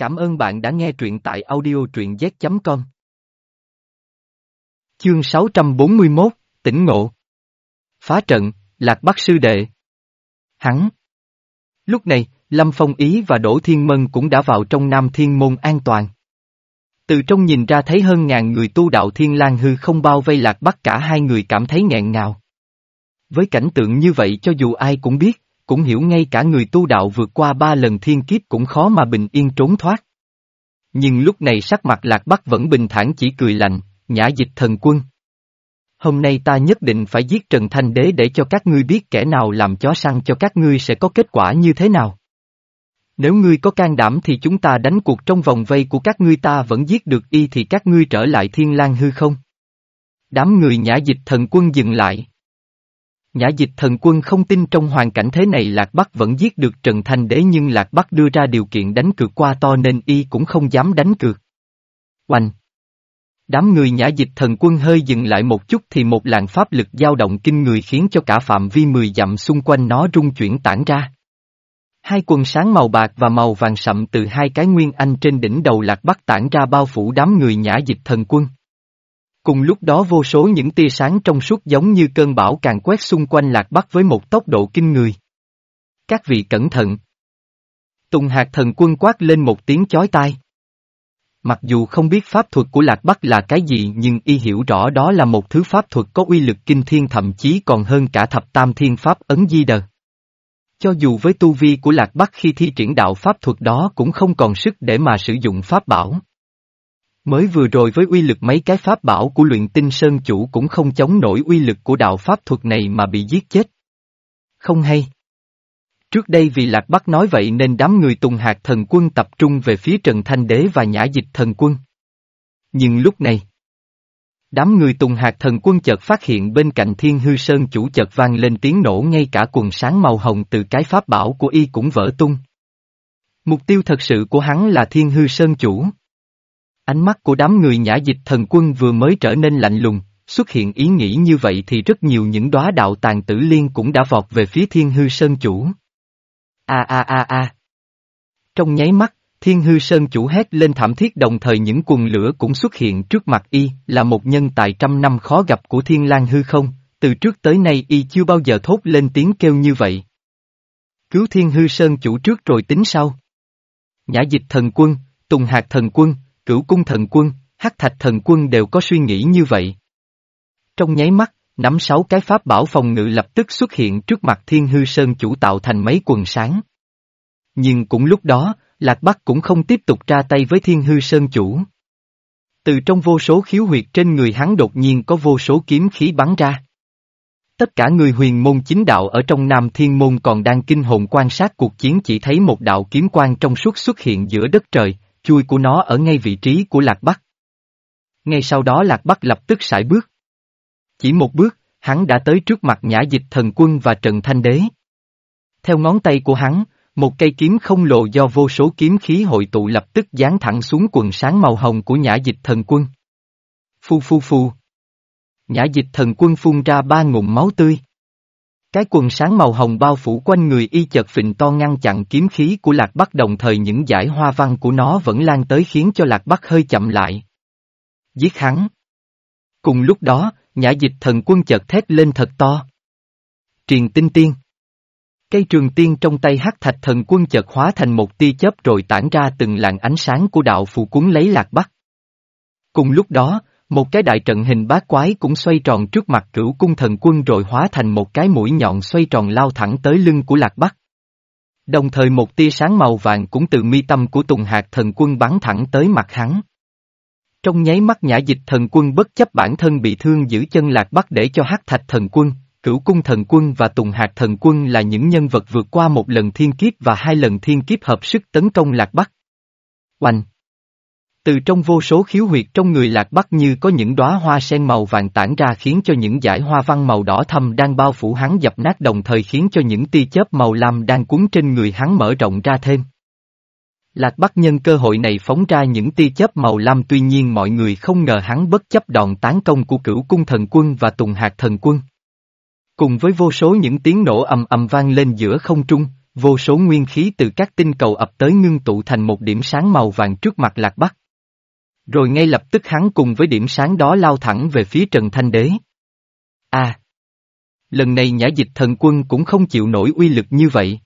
Cảm ơn bạn đã nghe truyện tại audio truyện z.com. Chương 641, tỉnh ngộ. Phá trận, Lạc Bắc sư đệ. Hắn. Lúc này, Lâm Phong Ý và Đỗ Thiên Mân cũng đã vào trong Nam Thiên Môn an toàn. Từ trong nhìn ra thấy hơn ngàn người tu đạo Thiên lang hư không bao vây Lạc Bắc cả hai người cảm thấy nghẹn ngào. Với cảnh tượng như vậy cho dù ai cũng biết, cũng hiểu ngay cả người tu đạo vượt qua ba lần thiên kiếp cũng khó mà bình yên trốn thoát. Nhưng lúc này sắc mặt Lạc Bắc vẫn bình thản chỉ cười lạnh, nhã dịch thần quân. Hôm nay ta nhất định phải giết Trần Thanh Đế để cho các ngươi biết kẻ nào làm chó săn cho các ngươi sẽ có kết quả như thế nào. Nếu ngươi có can đảm thì chúng ta đánh cuộc trong vòng vây của các ngươi ta vẫn giết được y thì các ngươi trở lại thiên lang hư không? Đám người nhã dịch thần quân dừng lại. Nhã dịch thần quân không tin trong hoàn cảnh thế này Lạc Bắc vẫn giết được Trần Thanh Đế nhưng Lạc Bắc đưa ra điều kiện đánh cược qua to nên y cũng không dám đánh cược. Oanh! Đám người nhã dịch thần quân hơi dừng lại một chút thì một làn pháp lực dao động kinh người khiến cho cả phạm vi mười dặm xung quanh nó rung chuyển tản ra. Hai quần sáng màu bạc và màu vàng sậm từ hai cái nguyên anh trên đỉnh đầu lạc bắc tản ra bao phủ đám người nhã dịch thần quân. Cùng lúc đó vô số những tia sáng trong suốt giống như cơn bão càng quét xung quanh lạc bắc với một tốc độ kinh người. Các vị cẩn thận. Tùng hạt thần quân quát lên một tiếng chói tai. Mặc dù không biết pháp thuật của Lạc Bắc là cái gì, nhưng y hiểu rõ đó là một thứ pháp thuật có uy lực kinh thiên, thậm chí còn hơn cả thập tam thiên pháp ấn di đờ. Cho dù với tu vi của Lạc Bắc khi thi triển đạo pháp thuật đó cũng không còn sức để mà sử dụng pháp bảo. Mới vừa rồi với uy lực mấy cái pháp bảo của luyện tinh sơn chủ cũng không chống nổi uy lực của đạo pháp thuật này mà bị giết chết. Không hay. Trước đây vì Lạc Bắc nói vậy nên đám người Tùng Hạt thần quân tập trung về phía Trần Thanh Đế và Nhã Dịch thần quân. Nhưng lúc này, đám người Tùng Hạt thần quân chợt phát hiện bên cạnh Thiên Hư Sơn chủ chợt vang lên tiếng nổ ngay cả quần sáng màu hồng từ cái pháp bảo của y cũng vỡ tung. Mục tiêu thật sự của hắn là Thiên Hư Sơn chủ. Ánh mắt của đám người Nhã Dịch thần quân vừa mới trở nên lạnh lùng, xuất hiện ý nghĩ như vậy thì rất nhiều những đóa đạo tàn tử liên cũng đã vọt về phía Thiên Hư Sơn chủ a a a a. Trong nháy mắt, Thiên Hư Sơn chủ hét lên thảm thiết đồng thời những quần lửa cũng xuất hiện trước mặt y, là một nhân tài trăm năm khó gặp của Thiên lang hư không, từ trước tới nay y chưa bao giờ thốt lên tiếng kêu như vậy. Cứu Thiên Hư Sơn chủ trước rồi tính sau. Nhã dịch thần quân, Tùng hạt thần quân, Cửu cung thần quân, Hắc thạch thần quân đều có suy nghĩ như vậy. Trong nháy mắt, nắm sáu cái pháp bảo phòng ngự lập tức xuất hiện trước mặt Thiên Hư Sơn chủ tạo thành mấy quần sáng. Nhưng cũng lúc đó, Lạc Bắc cũng không tiếp tục ra tay với Thiên Hư Sơn chủ. Từ trong vô số khiếu huyệt trên người hắn đột nhiên có vô số kiếm khí bắn ra. Tất cả người huyền môn chính đạo ở trong Nam Thiên Môn còn đang kinh hồn quan sát cuộc chiến chỉ thấy một đạo kiếm quang trong suốt xuất hiện giữa đất trời, chui của nó ở ngay vị trí của Lạc Bắc. Ngay sau đó Lạc Bắc lập tức sải bước. Chỉ một bước, hắn đã tới trước mặt nhã dịch thần quân và Trần Thanh Đế. Theo ngón tay của hắn, một cây kiếm không lộ do vô số kiếm khí hội tụ lập tức dán thẳng xuống quần sáng màu hồng của nhã dịch thần quân. Phu phu phu. Nhã dịch thần quân phun ra ba ngụm máu tươi. Cái quần sáng màu hồng bao phủ quanh người y chợt phình to ngăn chặn kiếm khí của Lạc Bắc đồng thời những giải hoa văn của nó vẫn lan tới khiến cho Lạc Bắc hơi chậm lại. Giết hắn. Cùng lúc đó, nhã dịch thần quân chợt thét lên thật to. truyền tinh tiên. Cây trường tiên trong tay hắc thạch thần quân chợt hóa thành một tia chớp rồi tản ra từng làn ánh sáng của đạo phù cuốn lấy lạc bắc. Cùng lúc đó, một cái đại trận hình bát quái cũng xoay tròn trước mặt cửu cung thần quân rồi hóa thành một cái mũi nhọn xoay tròn lao thẳng tới lưng của lạc bắc. Đồng thời một tia sáng màu vàng cũng từ mi tâm của Tùng Hạt thần quân bắn thẳng tới mặt hắn. Trong nháy mắt nhã dịch thần quân bất chấp bản thân bị thương giữ chân lạc bắc để cho hắc thạch thần quân, cửu cung thần quân và tùng hạt thần quân là những nhân vật vượt qua một lần thiên kiếp và hai lần thiên kiếp hợp sức tấn công lạc bắc. Oanh! Từ trong vô số khiếu huyệt trong người lạc bắc như có những đóa hoa sen màu vàng tản ra khiến cho những dải hoa văn màu đỏ thâm đang bao phủ hắn dập nát đồng thời khiến cho những tia chớp màu lam đang cuốn trên người hắn mở rộng ra thêm. Lạc Bắc nhân cơ hội này phóng ra những tia chớp màu lam tuy nhiên mọi người không ngờ hắn bất chấp đòn tán công của cửu cung thần quân và tùng hạt thần quân. Cùng với vô số những tiếng nổ ầm ầm vang lên giữa không trung, vô số nguyên khí từ các tinh cầu ập tới ngưng tụ thành một điểm sáng màu vàng trước mặt Lạc Bắc. Rồi ngay lập tức hắn cùng với điểm sáng đó lao thẳng về phía Trần Thanh Đế. À! Lần này nhã dịch thần quân cũng không chịu nổi uy lực như vậy.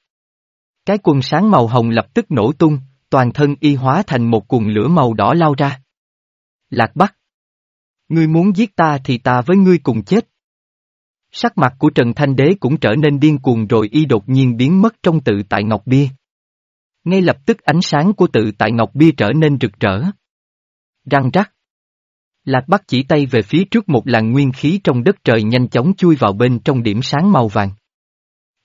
Cái quần sáng màu hồng lập tức nổ tung, toàn thân y hóa thành một cuồng lửa màu đỏ lao ra. Lạc Bắc! Ngươi muốn giết ta thì ta với ngươi cùng chết. Sắc mặt của Trần Thanh Đế cũng trở nên điên cuồng rồi y đột nhiên biến mất trong tự tại Ngọc Bia. Ngay lập tức ánh sáng của tự tại Ngọc Bia trở nên rực rỡ. Răng rắc. Lạc Bắc chỉ tay về phía trước một làn nguyên khí trong đất trời nhanh chóng chui vào bên trong điểm sáng màu vàng.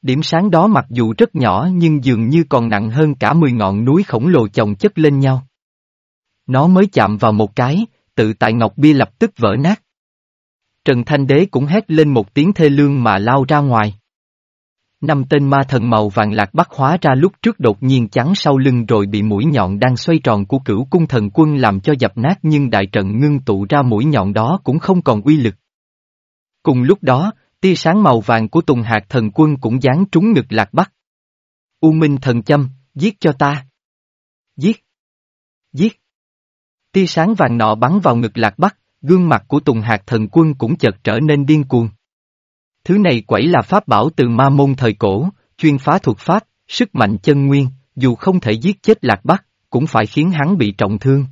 Điểm sáng đó mặc dù rất nhỏ nhưng dường như còn nặng hơn cả 10 ngọn núi khổng lồ chồng chất lên nhau. Nó mới chạm vào một cái, tự tại Ngọc Bia lập tức vỡ nát. Trần Thanh Đế cũng hét lên một tiếng thê lương mà lao ra ngoài. Năm tên ma thần màu vàng lạc bắc hóa ra lúc trước đột nhiên chắn sau lưng rồi bị mũi nhọn đang xoay tròn của cửu cung thần quân làm cho dập nát nhưng đại trận ngưng tụ ra mũi nhọn đó cũng không còn uy lực. Cùng lúc đó, tia sáng màu vàng của Tùng Hạt thần quân cũng dán trúng ngực lạc bắc. U Minh thần châm, giết cho ta. Giết. Giết. Tia sáng vàng nọ bắn vào ngực lạc bắc, gương mặt của Tùng Hạt thần quân cũng chợt trở nên điên cuồng. Thứ này quẩy là pháp bảo từ ma môn thời cổ, chuyên phá thuật pháp, sức mạnh chân nguyên, dù không thể giết chết lạc bắc, cũng phải khiến hắn bị trọng thương.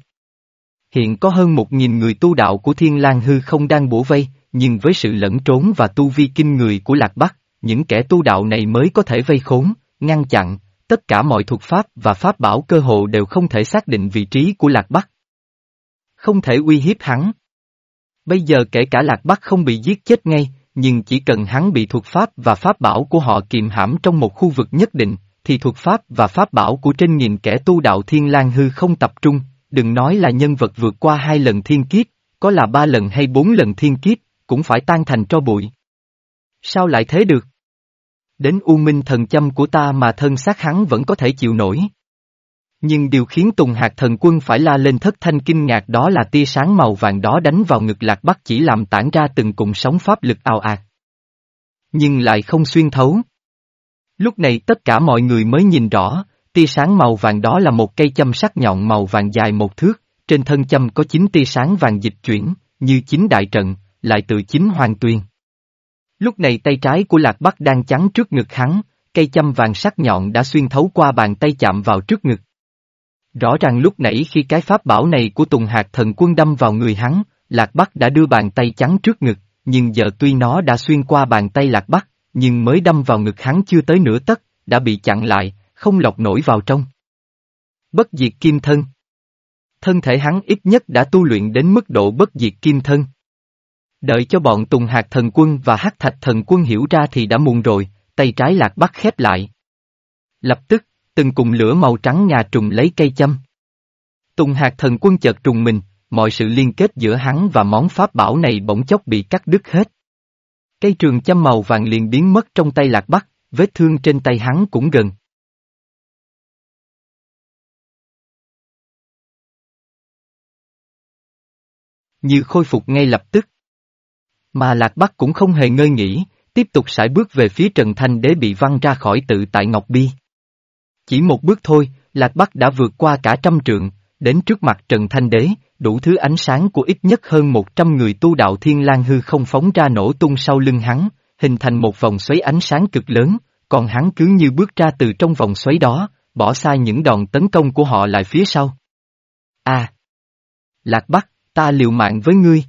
Hiện có hơn một nghìn người tu đạo của Thiên lang hư không đang bổ vây, nhưng với sự lẫn trốn và tu vi kinh người của lạc bắc, những kẻ tu đạo này mới có thể vây khốn, ngăn chặn, tất cả mọi thuật pháp và pháp bảo cơ hồ đều không thể xác định vị trí của lạc bắc. Không thể uy hiếp hắn. Bây giờ kể cả lạc bắc không bị giết chết ngay, nhưng chỉ cần hắn bị thuật pháp và pháp bảo của họ kiềm hãm trong một khu vực nhất định, thì thuật pháp và pháp bảo của trên nghìn kẻ tu đạo thiên lang hư không tập trung, đừng nói là nhân vật vượt qua hai lần thiên kiếp, có là ba lần hay bốn lần thiên kiếp, cũng phải tan thành tro bụi. Sao lại thế được? Đến u minh thần châm của ta mà thân xác hắn vẫn có thể chịu nổi. Nhưng điều khiến Tùng Hạt thần quân phải la lên thất thanh kinh ngạc đó là tia sáng màu vàng đó đánh vào ngực lạc bắc chỉ làm tản ra từng cụm sóng pháp lực ào ạt. Nhưng lại không xuyên thấu. Lúc này tất cả mọi người mới nhìn rõ, tia sáng màu vàng đó là một cây châm sắc nhọn màu vàng dài một thước, trên thân châm có chín tia sáng vàng dịch chuyển, như chín đại trận, lại từ chín hoàng tuyên. Lúc này tay trái của Lạc Bắc đang chắn trước ngực hắn, cây châm vàng sắc nhọn đã xuyên thấu qua bàn tay chạm vào trước ngực. Rõ ràng lúc nãy khi cái pháp bảo này của Tùng Hạc thần quân đâm vào người hắn, Lạc Bắc đã đưa bàn tay trắng trước ngực, nhưng giờ tuy nó đã xuyên qua bàn tay Lạc Bắc, nhưng mới đâm vào ngực hắn chưa tới nửa tấc, đã bị chặn lại, không lọc nổi vào trong. Bất diệt kim thân Thân thể hắn ít nhất đã tu luyện đến mức độ bất diệt kim thân. Đợi cho bọn Tùng Hạc thần quân và Hắc Thạch thần quân hiểu ra thì đã muộn rồi, tay trái Lạc Bắc khép lại. Lập tức, từng cùng lửa màu trắng nhà trùng lấy cây châm. Tùng hạt thần quân chợt trùng mình, mọi sự liên kết giữa hắn và món pháp bảo này bỗng chốc bị cắt đứt hết. Cây trường châm màu vàng liền biến mất trong tay lạc bắc, vết thương trên tay hắn cũng gần. Như khôi phục ngay lập tức. Mà lạc bắc cũng không hề ngơi nghỉ, tiếp tục sải bước về phía Trần Thanh Đế bị văng ra khỏi tự tại Ngọc Bi. Chỉ một bước thôi, Lạc Bắc đã vượt qua cả trăm trượng, đến trước mặt Trần Thanh Đế, đủ thứ ánh sáng của ít nhất hơn một trăm người tu đạo thiên lang hư không phóng ra nổ tung sau lưng hắn, hình thành một vòng xoáy ánh sáng cực lớn, còn hắn cứ như bước ra từ trong vòng xoáy đó, bỏ xa những đòn tấn công của họ lại phía sau. À! Lạc Bắc, ta liều mạng với ngươi.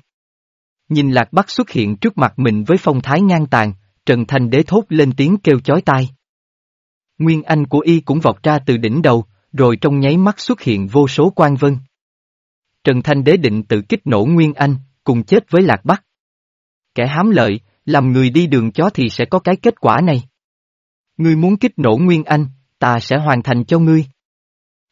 Nhìn Lạc Bắc xuất hiện trước mặt mình với phong thái ngang tàn, Trần Thanh Đế thốt lên tiếng kêu chói tai. Nguyên anh của y cũng vọt ra từ đỉnh đầu, rồi trong nháy mắt xuất hiện vô số quan vân. Trần Thanh Đế định tự kích nổ Nguyên Anh, cùng chết với Lạc Bắc. Kẻ hám lợi, làm người đi đường chó thì sẽ có cái kết quả này. Ngươi muốn kích nổ Nguyên Anh, ta sẽ hoàn thành cho ngươi.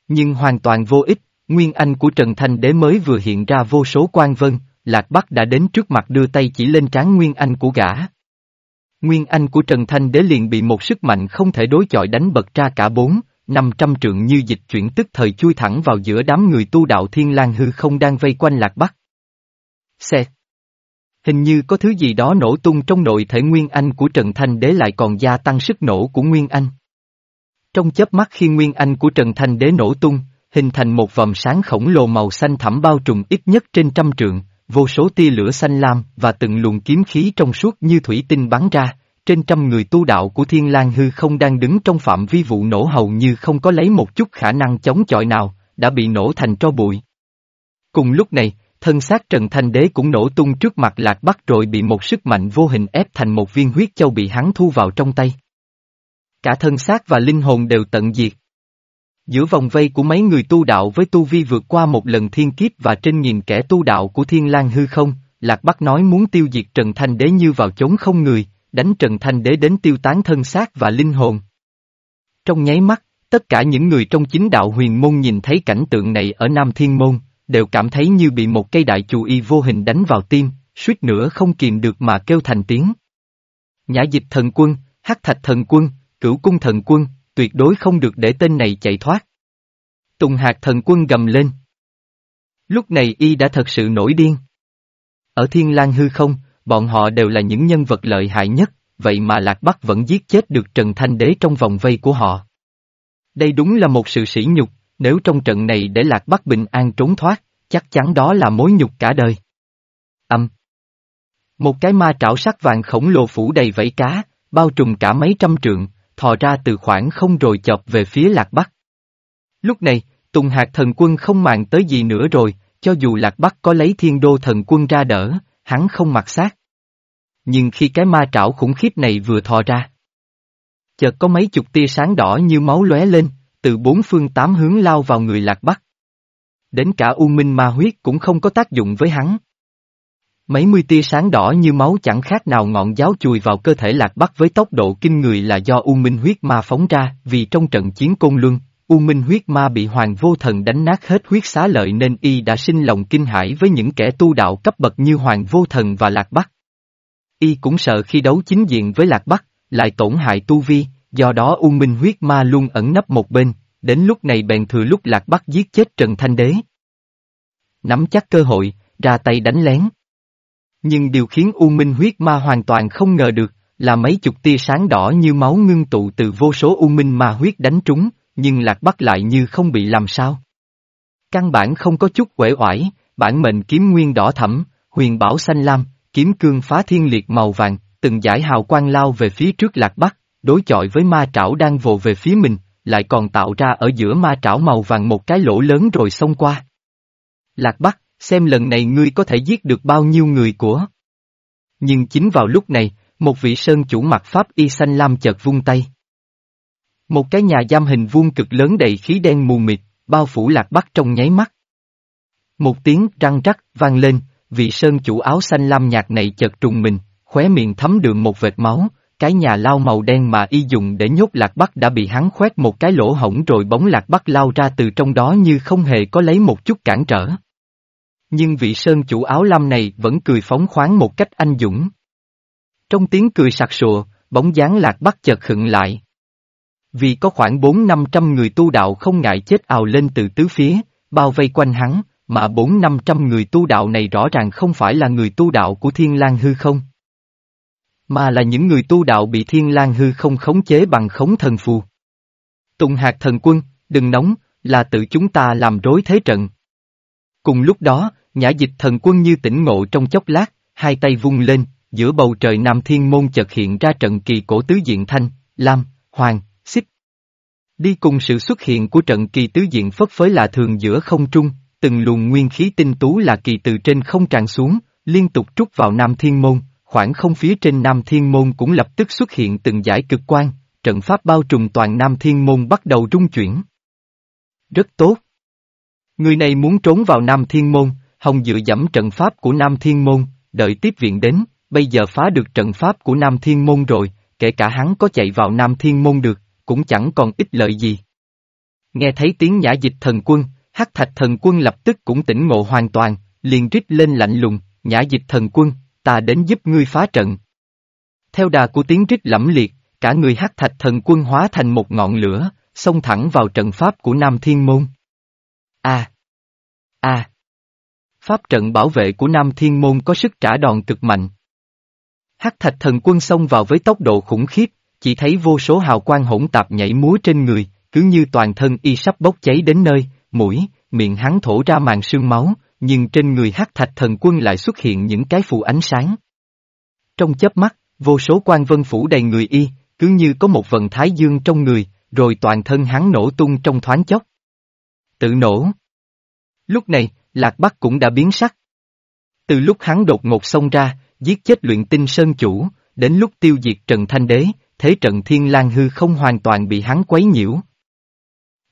Nhưng hoàn toàn vô ích, Nguyên Anh của Trần Thanh Đế mới vừa hiện ra vô số quan vân, Lạc Bắc đã đến trước mặt đưa tay chỉ lên trán Nguyên Anh của gã. Nguyên Anh của Trần Thanh Đế liền bị một sức mạnh không thể đối chọi đánh bật ra cả bốn, năm trăm trượng như dịch chuyển tức thời chui thẳng vào giữa đám người tu đạo thiên lang hư không đang vây quanh lạc bắc. Xe. Hình như có thứ gì đó nổ tung trong nội thể Nguyên Anh của Trần Thanh Đế lại còn gia tăng sức nổ của Nguyên Anh. Trong chớp mắt khi nguyên anh của Trần Thanh Đế nổ tung, hình thành một vòng sáng khổng lồ màu xanh thẳm bao trùm ít nhất trên trăm trượng, vô số tia lửa xanh lam và từng luồng kiếm khí trong suốt như thủy tinh bắn ra, trên trăm người tu đạo của Thiên lang hư không đang đứng trong phạm vi vụ nổ hầu như không có lấy một chút khả năng chống chọi nào, đã bị nổ thành tro bụi. Cùng lúc này, thân xác Trần Thanh Đế cũng nổ tung trước mặt Lạc Bắc rồi bị một sức mạnh vô hình ép thành một viên huyết châu bị hắn thu vào trong tay. Cả thân xác và linh hồn đều tận diệt. Giữa vòng vây của mấy người tu đạo với tu vi vượt qua một lần thiên kiếp và trên nghìn kẻ tu đạo của thiên lang hư không, Lạc Bắc nói muốn tiêu diệt Trần Thanh Đế như vào chốn không người, đánh Trần Thanh Đế đến tiêu tán thân xác và linh hồn. Trong nháy mắt, tất cả những người trong chính đạo huyền môn nhìn thấy cảnh tượng này ở Nam Thiên Môn, đều cảm thấy như bị một cây đại chù y vô hình đánh vào tim, suýt nữa không kìm được mà kêu thành tiếng. Nhã dịch thần quân, hắc thạch thần quân, cửu cung thần quân, tuyệt đối không được để tên này chạy thoát. Tùng hạt thần quân gầm lên. Lúc này y đã thật sự nổi điên. Ở thiên lang hư không, bọn họ đều là những nhân vật lợi hại nhất, vậy mà Lạc Bắc vẫn giết chết được Trần Thanh Đế trong vòng vây của họ. Đây đúng là một sự sỉ nhục, nếu trong trận này để Lạc Bắc bình an trốn thoát, chắc chắn đó là mối nhục cả đời. Âm. Một cái ma trảo sắc vàng khổng lồ phủ đầy vẫy cá, bao trùm cả mấy trăm trượng, thò ra từ khoảng không rồi chọc về phía Lạc Bắc. Lúc này, Tùng Hạc thần quân không màng tới gì nữa rồi, cho dù Lạc Bắc có lấy thiên đô thần quân ra đỡ, hắn không mặc sát. Nhưng khi cái ma trảo khủng khiếp này vừa thò ra, chợt có mấy chục tia sáng đỏ như máu lóe lên, từ bốn phương tám hướng lao vào người Lạc Bắc. Đến cả U Minh Ma huyết cũng không có tác dụng với hắn. Mấy mươi tia sáng đỏ như máu chẳng khác nào ngọn giáo chùi vào cơ thể Lạc Bắc với tốc độ kinh người là do U Minh huyết ma phóng ra, vì trong trận chiến Côn Luân, U Minh huyết ma bị Hoàng Vô Thần đánh nát hết huyết xá lợi nên y đã sinh lòng kinh hãi với những kẻ tu đạo cấp bậc như Hoàng Vô Thần và Lạc Bắc. Y cũng sợ khi đấu chính diện với Lạc Bắc, lại tổn hại tu vi, do đó U Minh huyết ma luôn ẩn nấp một bên, đến lúc này bèn thừa lúc Lạc Bắc giết chết Trần Thanh Đế. Nắm chắc cơ hội, ra tay đánh lén. Nhưng điều khiến U Minh huyết ma hoàn toàn không ngờ được, là mấy chục tia sáng đỏ như máu ngưng tụ từ vô số U Minh ma huyết đánh trúng, nhưng Lạc Bắc lại như không bị làm sao. Căn bản không có chút quể oải, bản mệnh kiếm nguyên đỏ thẫm, huyền bảo xanh lam, kiếm cương phá thiên liệt màu vàng, từng giải hào quang lao về phía trước Lạc Bắc, đối chọi với ma trảo đang vồ về phía mình, lại còn tạo ra ở giữa ma trảo màu vàng một cái lỗ lớn rồi xông qua. Lạc Bắc, xem lần này ngươi có thể giết được bao nhiêu người của. Nhưng chính vào lúc này, một vị sơn chủ mặt Pháp y xanh lam chợt vung tay. Một cái nhà giam hình vuông cực lớn đầy khí đen mù mịt, bao phủ lạc bắc trong nháy mắt. Một tiếng răng rắc vang lên, vị sơn chủ áo xanh lam nhạt này chợt trùng mình, khóe miệng thấm đường một vệt máu, cái nhà lao màu đen mà y dùng để nhốt lạc bắc đã bị hắn khoét một cái lỗ hổng rồi bóng lạc bắc lao ra từ trong đó như không hề có lấy một chút cản trở. Nhưng vị sơn chủ áo lam này vẫn cười phóng khoáng một cách anh dũng. Trong tiếng cười sặc sụa, bóng dáng lạc bắc chợt khựng lại. Vì có khoảng bốn năm trăm người tu đạo không ngại chết ào lên từ tứ phía, bao vây quanh hắn, mà bốn năm trăm người tu đạo này rõ ràng không phải là người tu đạo của Thiên lang hư không. Mà là những người tu đạo bị Thiên lang hư không khống chế bằng khống thần phù. Tùng hạt thần quân, đừng nóng, là tự chúng ta làm rối thế trận. Cùng lúc đó, nhã dịch thần quân như tỉnh ngộ trong chốc lát, hai tay vung lên, giữa bầu trời Nam Thiên Môn chợt hiện ra trận kỳ cổ tứ diện thanh, lam, hoàng, xích. Đi cùng sự xuất hiện của trận kỳ tứ diện phất phới lạ thường giữa không trung, từng luồng nguyên khí tinh tú là kỳ từ trên không tràn xuống, liên tục trút vào Nam Thiên Môn, khoảng không phía trên Nam Thiên Môn cũng lập tức xuất hiện từng giải cực quan, trận pháp bao trùm toàn Nam Thiên Môn bắt đầu rung chuyển. Rất tốt. Người này muốn trốn vào Nam Thiên Môn, Hồng dựa dẫm trận pháp của Nam Thiên Môn, đợi tiếp viện đến, bây giờ phá được trận pháp của Nam Thiên Môn rồi, kể cả hắn có chạy vào Nam Thiên Môn được, cũng chẳng còn ích lợi gì. Nghe thấy tiếng nhã dịch thần quân, hắc thạch thần quân lập tức cũng tỉnh ngộ hoàn toàn, liền rít lên lạnh lùng, nhã dịch thần quân, ta đến giúp ngươi phá trận. Theo đà của tiếng rít lẫm liệt, cả người hắc thạch thần quân hóa thành một ngọn lửa, xông thẳng vào trận pháp của Nam Thiên Môn. A. A. Pháp trận bảo vệ của Nam Thiên Môn có sức trả đòn cực mạnh. Hắc thạch thần quân xông vào với tốc độ khủng khiếp, chỉ thấy vô số hào quang hỗn tạp nhảy múa trên người, cứ như toàn thân y sắp bốc cháy đến nơi, mũi, miệng hắn thổ ra màn sương máu, nhưng trên người hắc thạch thần quân lại xuất hiện những cái phù ánh sáng. Trong chớp mắt, vô số quan vân phủ đầy người y, cứ như có một vận thái dương trong người, rồi toàn thân hắn nổ tung trong thoáng chốc. Tự nổ. Lúc này, Lạc Bắc cũng đã biến sắc. Từ lúc hắn đột ngột xông ra, giết chết luyện tinh sơn chủ, đến lúc tiêu diệt Trần Thanh Đế, thế trận Thiên lang Hư không hoàn toàn bị hắn quấy nhiễu.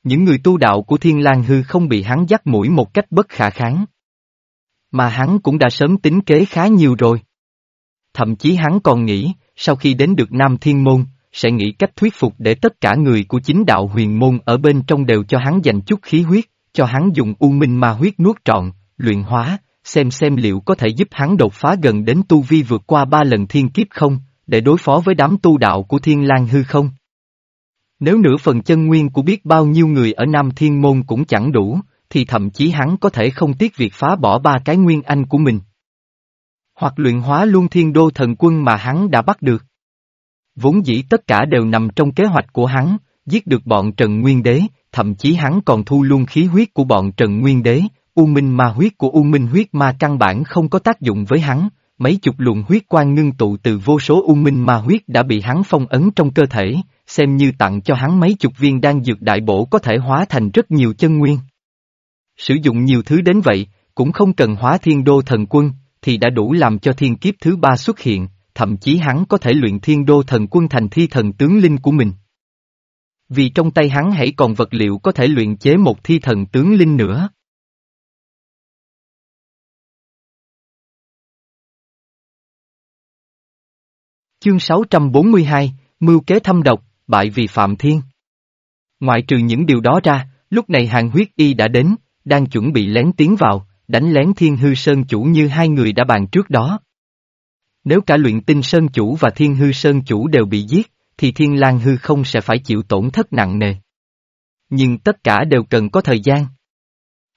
Những người tu đạo của Thiên lang Hư không bị hắn dắt mũi một cách bất khả kháng. Mà hắn cũng đã sớm tính kế khá nhiều rồi. Thậm chí hắn còn nghĩ, sau khi đến được Nam Thiên Môn, sẽ nghĩ cách thuyết phục để tất cả người của chính đạo huyền môn ở bên trong đều cho hắn dành chút khí huyết, cho hắn dùng u minh ma huyết nuốt trọn, luyện hóa, xem xem liệu có thể giúp hắn đột phá gần đến tu vi vượt qua ba lần thiên kiếp không, để đối phó với đám tu đạo của thiên lang hư không. Nếu nửa phần chân nguyên của biết bao nhiêu người ở Nam Thiên Môn cũng chẳng đủ, thì thậm chí hắn có thể không tiếc việc phá bỏ ba cái nguyên anh của mình. Hoặc luyện hóa luôn thiên đô thần quân mà hắn đã bắt được. Vốn dĩ tất cả đều nằm trong kế hoạch của hắn, giết được bọn Trần Nguyên Đế, thậm chí hắn còn thu luôn khí huyết của bọn Trần Nguyên Đế, U Minh Ma huyết của U Minh huyết ma căn bản không có tác dụng với hắn, mấy chục luồng huyết quan ngưng tụ từ vô số U Minh Ma huyết đã bị hắn phong ấn trong cơ thể, xem như tặng cho hắn mấy chục viên đan dược đại bổ có thể hóa thành rất nhiều chân nguyên. Sử dụng nhiều thứ đến vậy, cũng không cần hóa thiên đô thần quân, thì đã đủ làm cho thiên kiếp thứ ba xuất hiện, thậm chí hắn có thể luyện thiên đô thần quân thành thi thần tướng linh của mình. Vì trong tay hắn hãy còn vật liệu có thể luyện chế một thi thần tướng linh nữa. Chương 642, Mưu kế thâm độc, bại vì Phạm Thiên. Ngoại trừ những điều đó ra, lúc này hàng huyết y đã đến, đang chuẩn bị lén tiến vào, đánh lén thiên hư sơn chủ như hai người đã bàn trước đó. Nếu cả luyện tinh sơn chủ và thiên hư sơn chủ đều bị giết, thì thiên lang hư không sẽ phải chịu tổn thất nặng nề. Nhưng tất cả đều cần có thời gian.